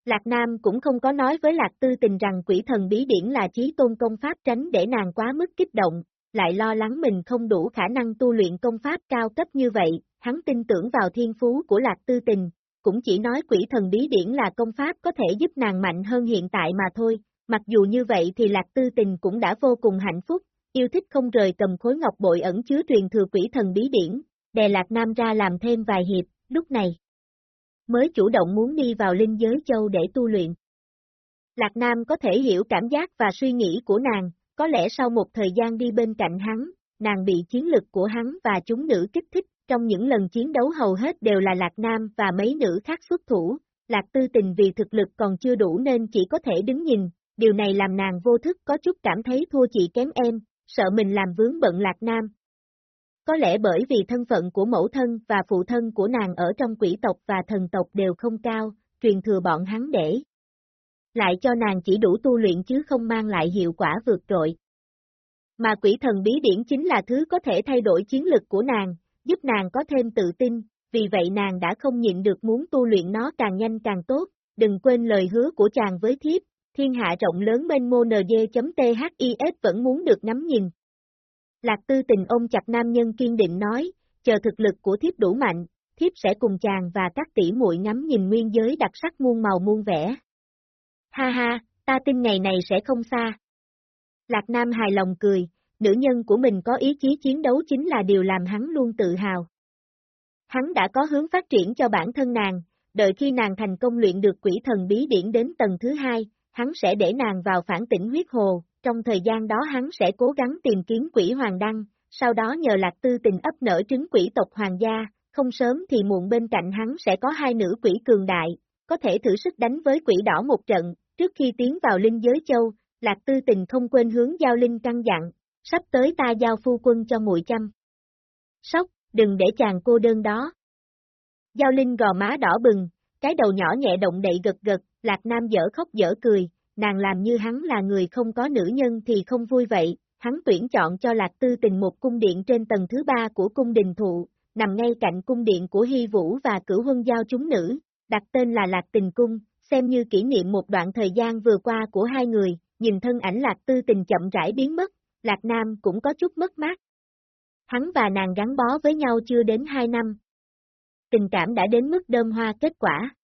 Lạc Nam cũng không có nói với Lạc Tư tình rằng quỷ thần bí điển là chí tôn công pháp tránh để nàng quá mức kích động, lại lo lắng mình không đủ khả năng tu luyện công pháp cao cấp như vậy, hắn tin tưởng vào thiên phú của Lạc Tư tình, cũng chỉ nói quỷ thần bí điển là công pháp có thể giúp nàng mạnh hơn hiện tại mà thôi, mặc dù như vậy thì Lạc Tư tình cũng đã vô cùng hạnh phúc, yêu thích không rời cầm khối ngọc bội ẩn chứa truyền thừa quỷ thần bí điển, đè Lạc Nam ra làm thêm vài hiệp, lúc này mới chủ động muốn đi vào linh giới châu để tu luyện. Lạc Nam có thể hiểu cảm giác và suy nghĩ của nàng, có lẽ sau một thời gian đi bên cạnh hắn, nàng bị chiến lực của hắn và chúng nữ kích thích, trong những lần chiến đấu hầu hết đều là Lạc Nam và mấy nữ khác xuất thủ, Lạc Tư Tình vì thực lực còn chưa đủ nên chỉ có thể đứng nhìn, điều này làm nàng vô thức có chút cảm thấy thua chị kém em, sợ mình làm vướng bận Lạc Nam. có lẽ bởi vì thân phận của mẫu thân và phụ thân của nàng ở trong quỷ tộc và thần tộc đều không cao, truyền thừa bọn hắn để lại cho nàng chỉ đủ tu luyện chứ không mang lại hiệu quả vượt trội. Mà quỷ thần bí điển chính là thứ có thể thay đổi chiến lực của nàng, giúp nàng có thêm tự tin, vì vậy nàng đã không nhịn được muốn tu luyện nó càng nhanh càng tốt, đừng quên lời hứa của chàng với thiếp, thiên hạ rộng lớn bên mô nd.this vẫn muốn được ngắm nhìn. Lạc tư tình ôm chặt nam nhân kiên định nói, chờ thực lực của thiếp đủ mạnh, thiếp sẽ cùng chàng và các tỷ muội ngắm nhìn nguyên giới đặc sắc muôn màu muôn vẻ. Ha ha, ta tin ngày này sẽ không xa. Lạc Nam hài lòng cười, nữ nhân của mình có ý chí chiến đấu chính là điều làm hắn luôn tự hào. Hắn đã có hướng phát triển cho bản thân nàng, đợi khi nàng thành công luyện được quỷ thần bí điển đến tầng thứ hai, hắn sẽ để nàng vào phản tỉnh huyết hồ, trong thời gian đó hắn sẽ cố gắng tìm kiếm quỷ hoàng đăng, sau đó nhờ lạc tư tình ấp nở trứng quỷ tộc hoàng gia, không sớm thì muộn bên cạnh hắn sẽ có hai nữ quỷ cường đại, có thể thử sức đánh với quỷ đỏ một trận, trước khi tiến vào linh giới châu, lạc tư tình không quên hướng giao linh căng dặn, sắp tới ta giao phu quân cho muội chăm. Sóc, đừng để chàng cô đơn đó. Giao Linh gò má đỏ bừng, cái đầu nhỏ nhẹ động đậy gật gật, Lạc Nam dở khóc dở cười, nàng làm như hắn là người không có nữ nhân thì không vui vậy, hắn tuyển chọn cho Lạc Tư Tình một cung điện trên tầng thứ ba của cung đình thụ, nằm ngay cạnh cung điện của Hy Vũ và cửu huân giao chúng nữ, đặt tên là Lạc Tình Cung, xem như kỷ niệm một đoạn thời gian vừa qua của hai người, nhìn thân ảnh Lạc Tư Tình chậm rãi biến mất, Lạc Nam cũng có chút mất mát. Hắn và nàng gắn bó với nhau chưa đến hai năm. Tình cảm đã đến mức đơm hoa kết quả.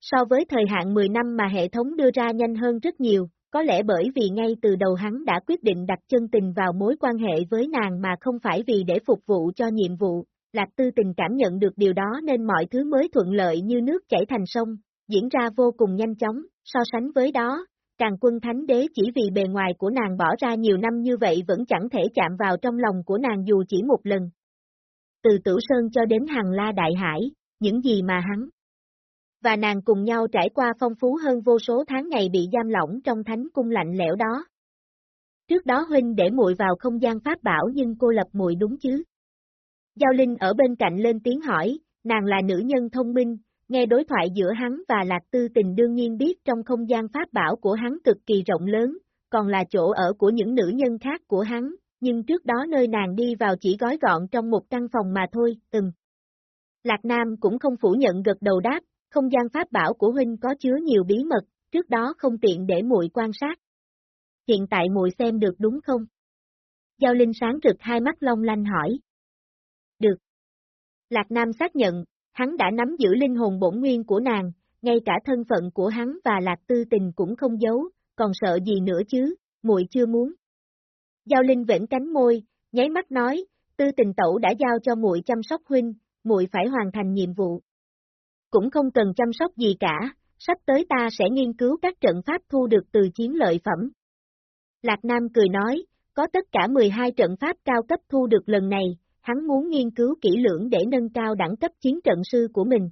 So với thời hạn 10 năm mà hệ thống đưa ra nhanh hơn rất nhiều, có lẽ bởi vì ngay từ đầu hắn đã quyết định đặt chân tình vào mối quan hệ với nàng mà không phải vì để phục vụ cho nhiệm vụ, Lạc Tư tình cảm nhận được điều đó nên mọi thứ mới thuận lợi như nước chảy thành sông, diễn ra vô cùng nhanh chóng, so sánh với đó, càng quân thánh đế chỉ vì bề ngoài của nàng bỏ ra nhiều năm như vậy vẫn chẳng thể chạm vào trong lòng của nàng dù chỉ một lần. Từ Tử Sơn cho đến Hằng La Đại Hải, những gì mà hắn và nàng cùng nhau trải qua phong phú hơn vô số tháng ngày bị giam lỏng trong thánh cung lạnh lẽo đó. Trước đó huynh để muội vào không gian pháp bảo nhưng cô lập muội đúng chứ? Giao Linh ở bên cạnh lên tiếng hỏi, nàng là nữ nhân thông minh, nghe đối thoại giữa hắn và Lạc Tư Tình đương nhiên biết trong không gian pháp bảo của hắn cực kỳ rộng lớn, còn là chỗ ở của những nữ nhân khác của hắn, nhưng trước đó nơi nàng đi vào chỉ gói gọn trong một căn phòng mà thôi, ừm. Lạc Nam cũng không phủ nhận gật đầu đáp, không gian pháp bảo của huynh có chứa nhiều bí mật, trước đó không tiện để muội quan sát. Hiện tại muội xem được đúng không? Giao Linh sáng rực hai mắt long lanh hỏi. Được. Lạc Nam xác nhận, hắn đã nắm giữ linh hồn bổn nguyên của nàng, ngay cả thân phận của hắn và Lạc Tư Tình cũng không giấu, còn sợ gì nữa chứ, muội chưa muốn. Giao Linh vẫn cánh môi, nháy mắt nói, Tư Tình tẩu đã giao cho muội chăm sóc huynh, muội phải hoàn thành nhiệm vụ cũng không cần chăm sóc gì cả, sắp tới ta sẽ nghiên cứu các trận pháp thu được từ chiến lợi phẩm. Lạc Nam cười nói, có tất cả 12 trận pháp cao cấp thu được lần này, hắn muốn nghiên cứu kỹ lưỡng để nâng cao đẳng cấp chiến trận sư của mình.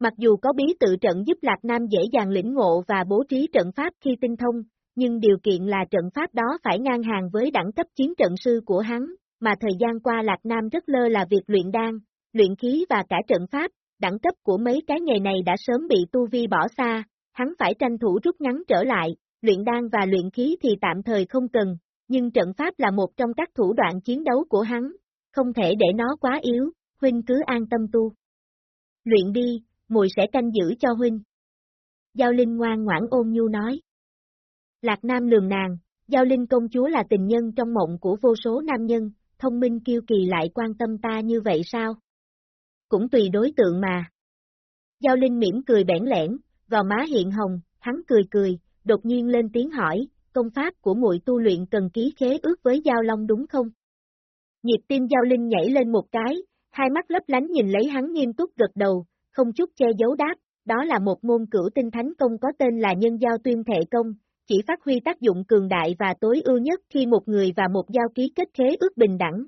Mặc dù có bí tự trận giúp Lạc Nam dễ dàng lĩnh ngộ và bố trí trận pháp khi tinh thông, nhưng điều kiện là trận pháp đó phải ngang hàng với đẳng cấp chiến trận sư của hắn, mà thời gian qua Lạc Nam rất lơ là việc luyện đan, luyện khí và cả trận pháp, đẳng cấp của mấy cái nghề này đã sớm bị tu vi bỏ xa, hắn phải tranh thủ rút ngắn trở lại, luyện đan và luyện khí thì tạm thời không cần, nhưng trận pháp là một trong các thủ đoạn chiến đấu của hắn, không thể để nó quá yếu, huynh cứ an tâm tu. Luyện đi, muội sẽ canh giữ cho huynh. Giao Linh ngoan ngoãn ôn nhu nói. Lạc Nam lườm nàng, Giao Linh công chúa là tình nhân trong mộng của vô số nam nhân, thông minh kiêu kỳ lại quan tâm ta như vậy sao? cũng tùy đối tượng mà. Giao Linh mỉm cười bẽn lẽn, gò má hiện hồng, hắn cười cười, đột nhiên lên tiếng hỏi, công pháp của muội tu luyện cần ký khế ước với Giao Long đúng không? Nhịp tim Giao Linh nhảy lên một cái, hai mắt lấp lánh nhìn lấy hắn nghiêm túc gật đầu, không chút che giấu đáp, đó là một môn cửu tinh thánh công có tên là nhân giao tuyên thệ công, chỉ phát huy tác dụng cường đại và tối ưu nhất khi một người và một giao ký kết khế ước bình đẳng,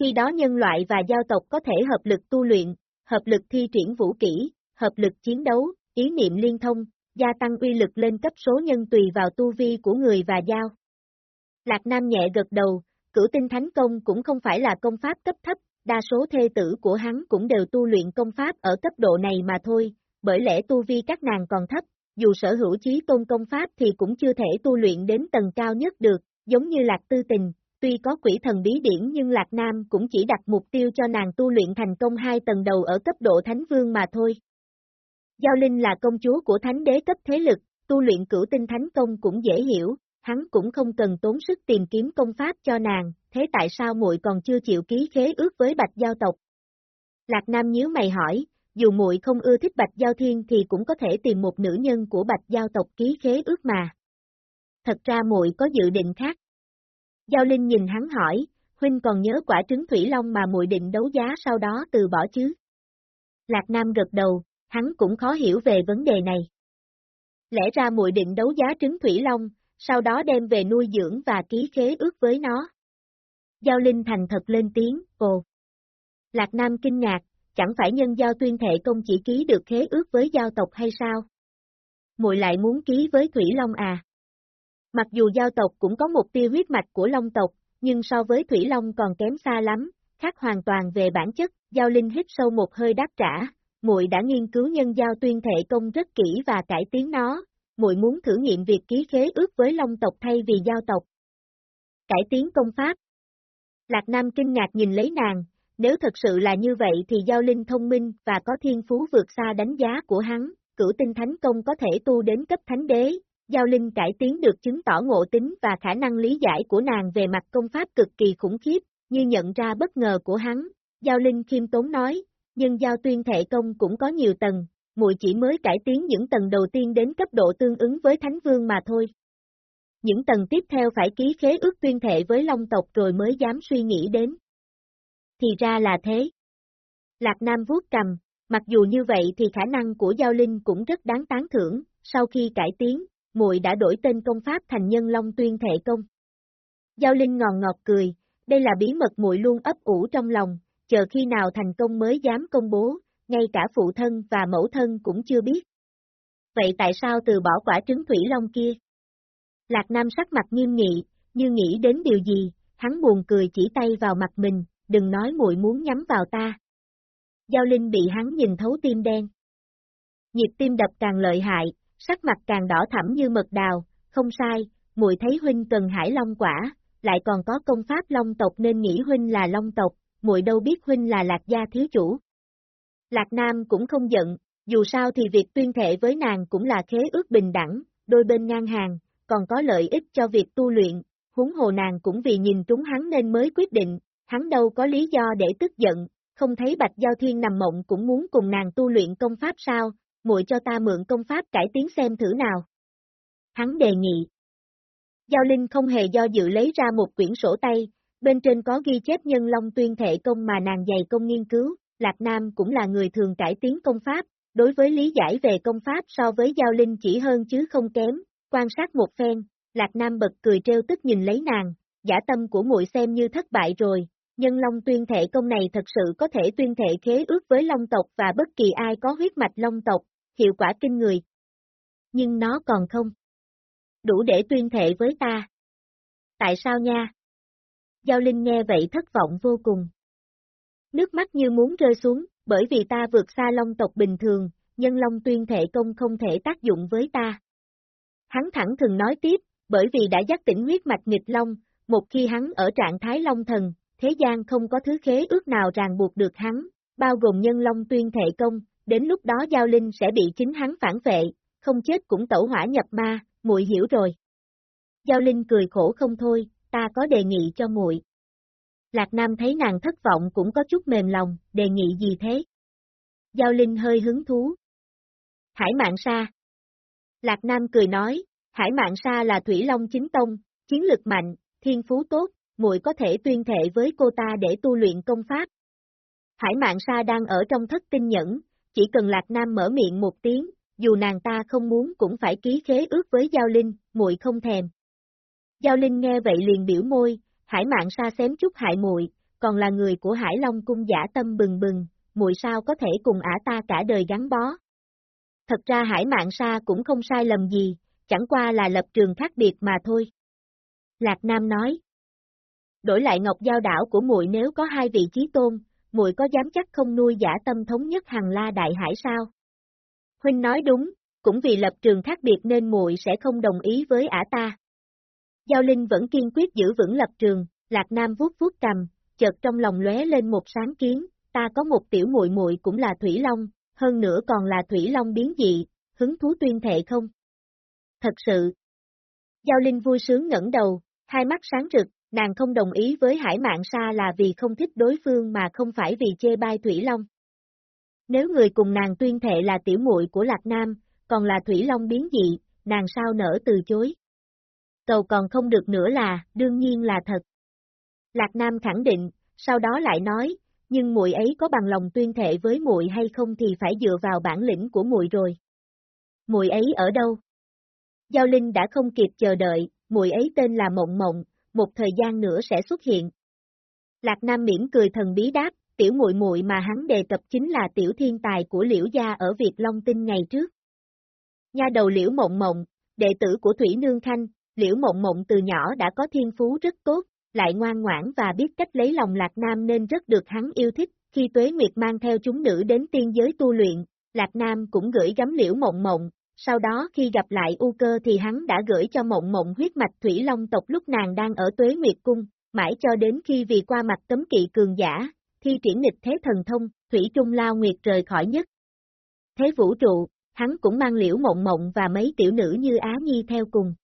khi đó nhân loại và giao tộc có thể hợp lực tu luyện, hợp lực thi triển vũ kỹ, hợp lực chiến đấu, ý niệm liên thông, gia tăng uy lực lên cấp số nhân tùy vào tu vi của người và giao. Lạc Nam nhẹ gật đầu, cửu tinh thánh công cũng không phải là công pháp cấp thấp, đa số thê tử của hắn cũng đều tu luyện công pháp ở cấp độ này mà thôi, bởi lẽ tu vi các nàng còn thấp, dù sở hữu chí tôn công pháp thì cũng chưa thể tu luyện đến tầng cao nhất được, giống như Lạc Tư Tình, tuy có quỷ thần bí điển nhưng Lạc Nam cũng chỉ đặt mục tiêu cho nàng tu luyện thành công hai tầng đầu ở cấp độ Thánh Vương mà thôi. Giao Linh là công chúa của Thánh Đế cấp thế lực, tu luyện cửu tinh Thánh Công cũng dễ hiểu, hắn cũng không cần tốn sức tìm kiếm công pháp cho nàng, thế tại sao muội còn chưa chịu ký khế ước với Bạch Giao tộc? Lạc Nam nhíu mày hỏi, dù muội không ưa thích Bạch Giao Thiên thì cũng có thể tìm một nữ nhân của Bạch Giao tộc ký khế ước mà. Thật ra muội có dự định khác. Giao Linh nhìn hắn hỏi, huynh còn nhớ quả trứng thủy long mà muội định đấu giá sau đó từ bỏ chứ? Lạc Nam gật đầu, hắn cũng khó hiểu về vấn đề này. Lẽ ra muội định đấu giá trứng thủy long, sau đó đem về nuôi dưỡng và ký khế ước với nó. Giao Linh thành thật lên tiếng, ồ. Lạc Nam kinh ngạc, chẳng phải nhân giao tuyên thệ công chỉ ký được khế ước với giao tộc hay sao? Muội lại muốn ký với Thủy Long à? Mặc dù giao tộc cũng có một tia huyết mạch của Long tộc, nhưng so với Thủy Long còn kém xa lắm, khác hoàn toàn về bản chất, Giao Linh hít sâu một hơi đáp trả, muội đã nghiên cứu nhân giao tuyên thệ công rất kỹ và cải tiến nó, muội muốn thử nghiệm việc ký khế ước với Long tộc thay vì giao tộc. Cải tiến công pháp. Lạc Nam kinh ngạc nhìn lấy nàng, nếu thật sự là như vậy thì Giao Linh thông minh và có thiên phú vượt xa đánh giá của hắn, cửu tinh thánh công có thể tu đến cấp thánh đế, Giao Linh cải tiến được chứng tỏ ngộ tính và khả năng lý giải của nàng về mặt công pháp cực kỳ khủng khiếp, như nhận ra bất ngờ của hắn, Giao Linh khiêm tốn nói, nhưng Giao tuyên thệ công cũng có nhiều tầng, muội chỉ mới cải tiến những tầng đầu tiên đến cấp độ tương ứng với Thánh Vương mà thôi. Những tầng tiếp theo phải ký khế ước tuyên thệ với Long tộc rồi mới dám suy nghĩ đến. Thì ra là thế. Lạc Nam vuốt cầm, mặc dù như vậy thì khả năng của Giao Linh cũng rất đáng tán thưởng, sau khi cải tiến, muội đã đổi tên công pháp thành nhân Long tuyên thệ công. Giao Linh ngòn ngọt cười, đây là bí mật muội luôn ấp ủ trong lòng, chờ khi nào thành công mới dám công bố, ngay cả phụ thân và mẫu thân cũng chưa biết. Vậy tại sao từ bỏ quả trứng thủy long kia? Lạc Nam sắc mặt nghiêm nghị, như nghĩ đến điều gì, hắn buồn cười chỉ tay vào mặt mình, đừng nói muội muốn nhắm vào ta. Giao Linh bị hắn nhìn thấu tim đen. Nhịp tim đập càng lợi hại, sắc mặt càng đỏ thẳm như mật đào, không sai, muội thấy huynh cần hải long quả, lại còn có công pháp long tộc nên nghĩ huynh là long tộc, muội đâu biết huynh là lạc gia thiếu chủ. Lạc Nam cũng không giận, dù sao thì việc tuyên thệ với nàng cũng là khế ước bình đẳng, đôi bên ngang hàng, còn có lợi ích cho việc tu luyện, huống hồ nàng cũng vì nhìn trúng hắn nên mới quyết định, hắn đâu có lý do để tức giận, không thấy Bạch Giao Thiên nằm mộng cũng muốn cùng nàng tu luyện công pháp sao, muội cho ta mượn công pháp cải tiến xem thử nào. Hắn đề nghị. Giao Linh không hề do dự lấy ra một quyển sổ tay, bên trên có ghi chép nhân long tuyên thệ công mà nàng dày công nghiên cứu, Lạc Nam cũng là người thường cải tiến công pháp, đối với lý giải về công pháp so với Giao Linh chỉ hơn chứ không kém, quan sát một phen, Lạc Nam bật cười trêu tức nhìn lấy nàng, giả tâm của muội xem như thất bại rồi, nhân long tuyên thể công này thật sự có thể tuyên thể khế ước với long tộc và bất kỳ ai có huyết mạch long tộc, hiệu quả kinh người. Nhưng nó còn không. Đủ để tuyên thể với ta. Tại sao nha? Giao Linh nghe vậy thất vọng vô cùng. Nước mắt như muốn rơi xuống, bởi vì ta vượt xa long tộc bình thường, nhân long tuyên thể công không thể tác dụng với ta. Hắn thẳng thường nói tiếp, bởi vì đã giác tỉnh huyết mạch nghịch long, một khi hắn ở trạng thái long thần, thế gian không có thứ khế ước nào ràng buộc được hắn, bao gồm nhân long tuyên thể công, đến lúc đó Giao Linh sẽ bị chính hắn phản vệ, không chết cũng tẩu hỏa nhập ma, muội hiểu rồi. Giao Linh cười khổ không thôi, ta có đề nghị cho muội. Lạc Nam thấy nàng thất vọng cũng có chút mềm lòng, đề nghị gì thế? Giao Linh hơi hứng thú. Hải Mạng Sa Lạc Nam cười nói, Hải Mạng Sa là Thủy Long chính tông, chiến lực mạnh, thiên phú tốt, muội có thể tuyên thệ với cô ta để tu luyện công pháp. Hải Mạng Sa đang ở trong thất tinh nhẫn, chỉ cần Lạc Nam mở miệng một tiếng, dù nàng ta không muốn cũng phải ký khế ước với Giao Linh, muội không thèm. Giao Linh nghe vậy liền biểu môi, Hải Mạng Sa xém chút hại muội, còn là người của Hải Long cung giả tâm bừng bừng, muội sao có thể cùng ả ta cả đời gắn bó. Thật ra Hải Mạng Sa cũng không sai lầm gì, chẳng qua là lập trường khác biệt mà thôi. Lạc Nam nói. đổi lại Ngọc Giao đảo của muội nếu có hai vị trí tôn, muội có dám chắc không nuôi giả tâm thống nhất hàng la đại hải sao? Huynh nói đúng, cũng vì lập trường khác biệt nên muội sẽ không đồng ý với ả ta. Giao Linh vẫn kiên quyết giữ vững lập trường, Lạc Nam vuốt vuốt cầm, chợt trong lòng lóe lên một sáng kiến, ta có một tiểu muội muội cũng là Thủy Long, hơn nữa còn là Thủy Long biến dị, hứng thú tuyên thệ không? Thật sự. Giao Linh vui sướng ngẩng đầu, hai mắt sáng rực, nàng không đồng ý với Hải Mạn Sa là vì không thích đối phương mà không phải vì chê bai Thủy Long. Nếu người cùng nàng tuyên thệ là tiểu muội của Lạc Nam, còn là Thủy Long biến dị, nàng sao nỡ từ chối. Cầu còn không được nữa là, đương nhiên là thật. Lạc Nam khẳng định, sau đó lại nói, nhưng muội ấy có bằng lòng tuyên thệ với muội hay không thì phải dựa vào bản lĩnh của muội rồi. Muội ấy ở đâu? Giao Linh đã không kịp chờ đợi, muội ấy tên là Mộng Mộng, một thời gian nữa sẽ xuất hiện. Lạc Nam mỉm cười thần bí đáp, tiểu muội muội mà hắn đề cập chính là tiểu thiên tài của Liễu gia ở Việt Long Tinh ngày trước. Nha đầu Liễu Mộng Mộng, đệ tử của Thủy Nương Khanh, Liễu Mộng Mộng từ nhỏ đã có thiên phú rất tốt, lại ngoan ngoãn và biết cách lấy lòng Lạc Nam nên rất được hắn yêu thích, khi Tuế Nguyệt mang theo chúng nữ đến tiên giới tu luyện, Lạc Nam cũng gửi gắm Liễu Mộng Mộng, sau đó khi gặp lại U Cơ thì hắn đã gửi cho Mộng Mộng huyết mạch Thủy Long tộc lúc nàng đang ở Tuế Nguyệt Cung, mãi cho đến khi vì qua mặt tấm kỵ cường giả, thi triển nghịch thế thần thông, Thủy Trung Lao Nguyệt rời khỏi nhất. Thế vũ trụ, hắn cũng mang liễu mộng mộng và mấy tiểu nữ như Á Nhi theo cùng.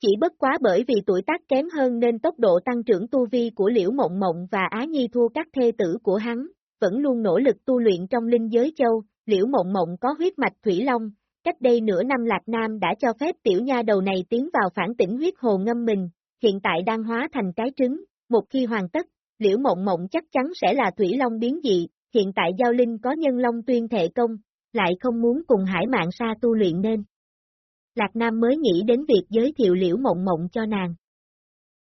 Chỉ bất quá bởi vì tuổi tác kém hơn nên tốc độ tăng trưởng tu vi của liễu mộng mộng và Á Nhi thua các thê tử của hắn, vẫn luôn nỗ lực tu luyện trong linh giới châu, liễu mộng mộng có huyết mạch Thủy Long, cách đây nửa năm Lạc Nam đã cho phép tiểu nha đầu này tiến vào phản tỉnh huyết hồ ngâm mình, hiện tại đang hóa thành cái trứng, một khi hoàn tất, liễu mộng mộng chắc chắn sẽ là Thủy Long biến dị, hiện tại Giao Linh có nhân Long tuyên thệ công, lại không muốn cùng hải mạng sa tu luyện nên. Lạc Nam mới nghĩ đến việc giới thiệu liễu mộng mộng cho nàng.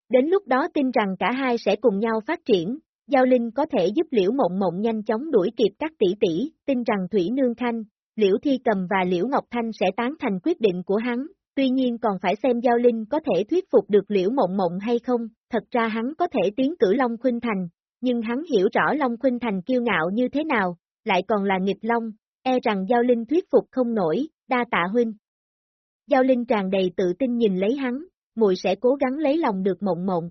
Đến lúc đó tin rằng cả hai sẽ cùng nhau phát triển, Giao Linh có thể giúp liễu mộng mộng nhanh chóng đuổi kịp các tỷ tỷ, tin rằng Thủy Nương Thanh, Liễu Thi Cầm và Liễu Ngọc Thanh sẽ tán thành quyết định của hắn, tuy nhiên còn phải xem Giao Linh có thể thuyết phục được Liễu Mộng Mộng hay không, thật ra hắn có thể tiến cử Long Khuynh Thành, nhưng hắn hiểu rõ Long Khuynh Thành kiêu ngạo như thế nào, lại còn là nghịch Long, e rằng Giao Linh thuyết phục không nổi, đa tạ huynh. Giao Linh tràn đầy tự tin nhìn lấy hắn, muội sẽ cố gắng lấy lòng được Mộng Mộng.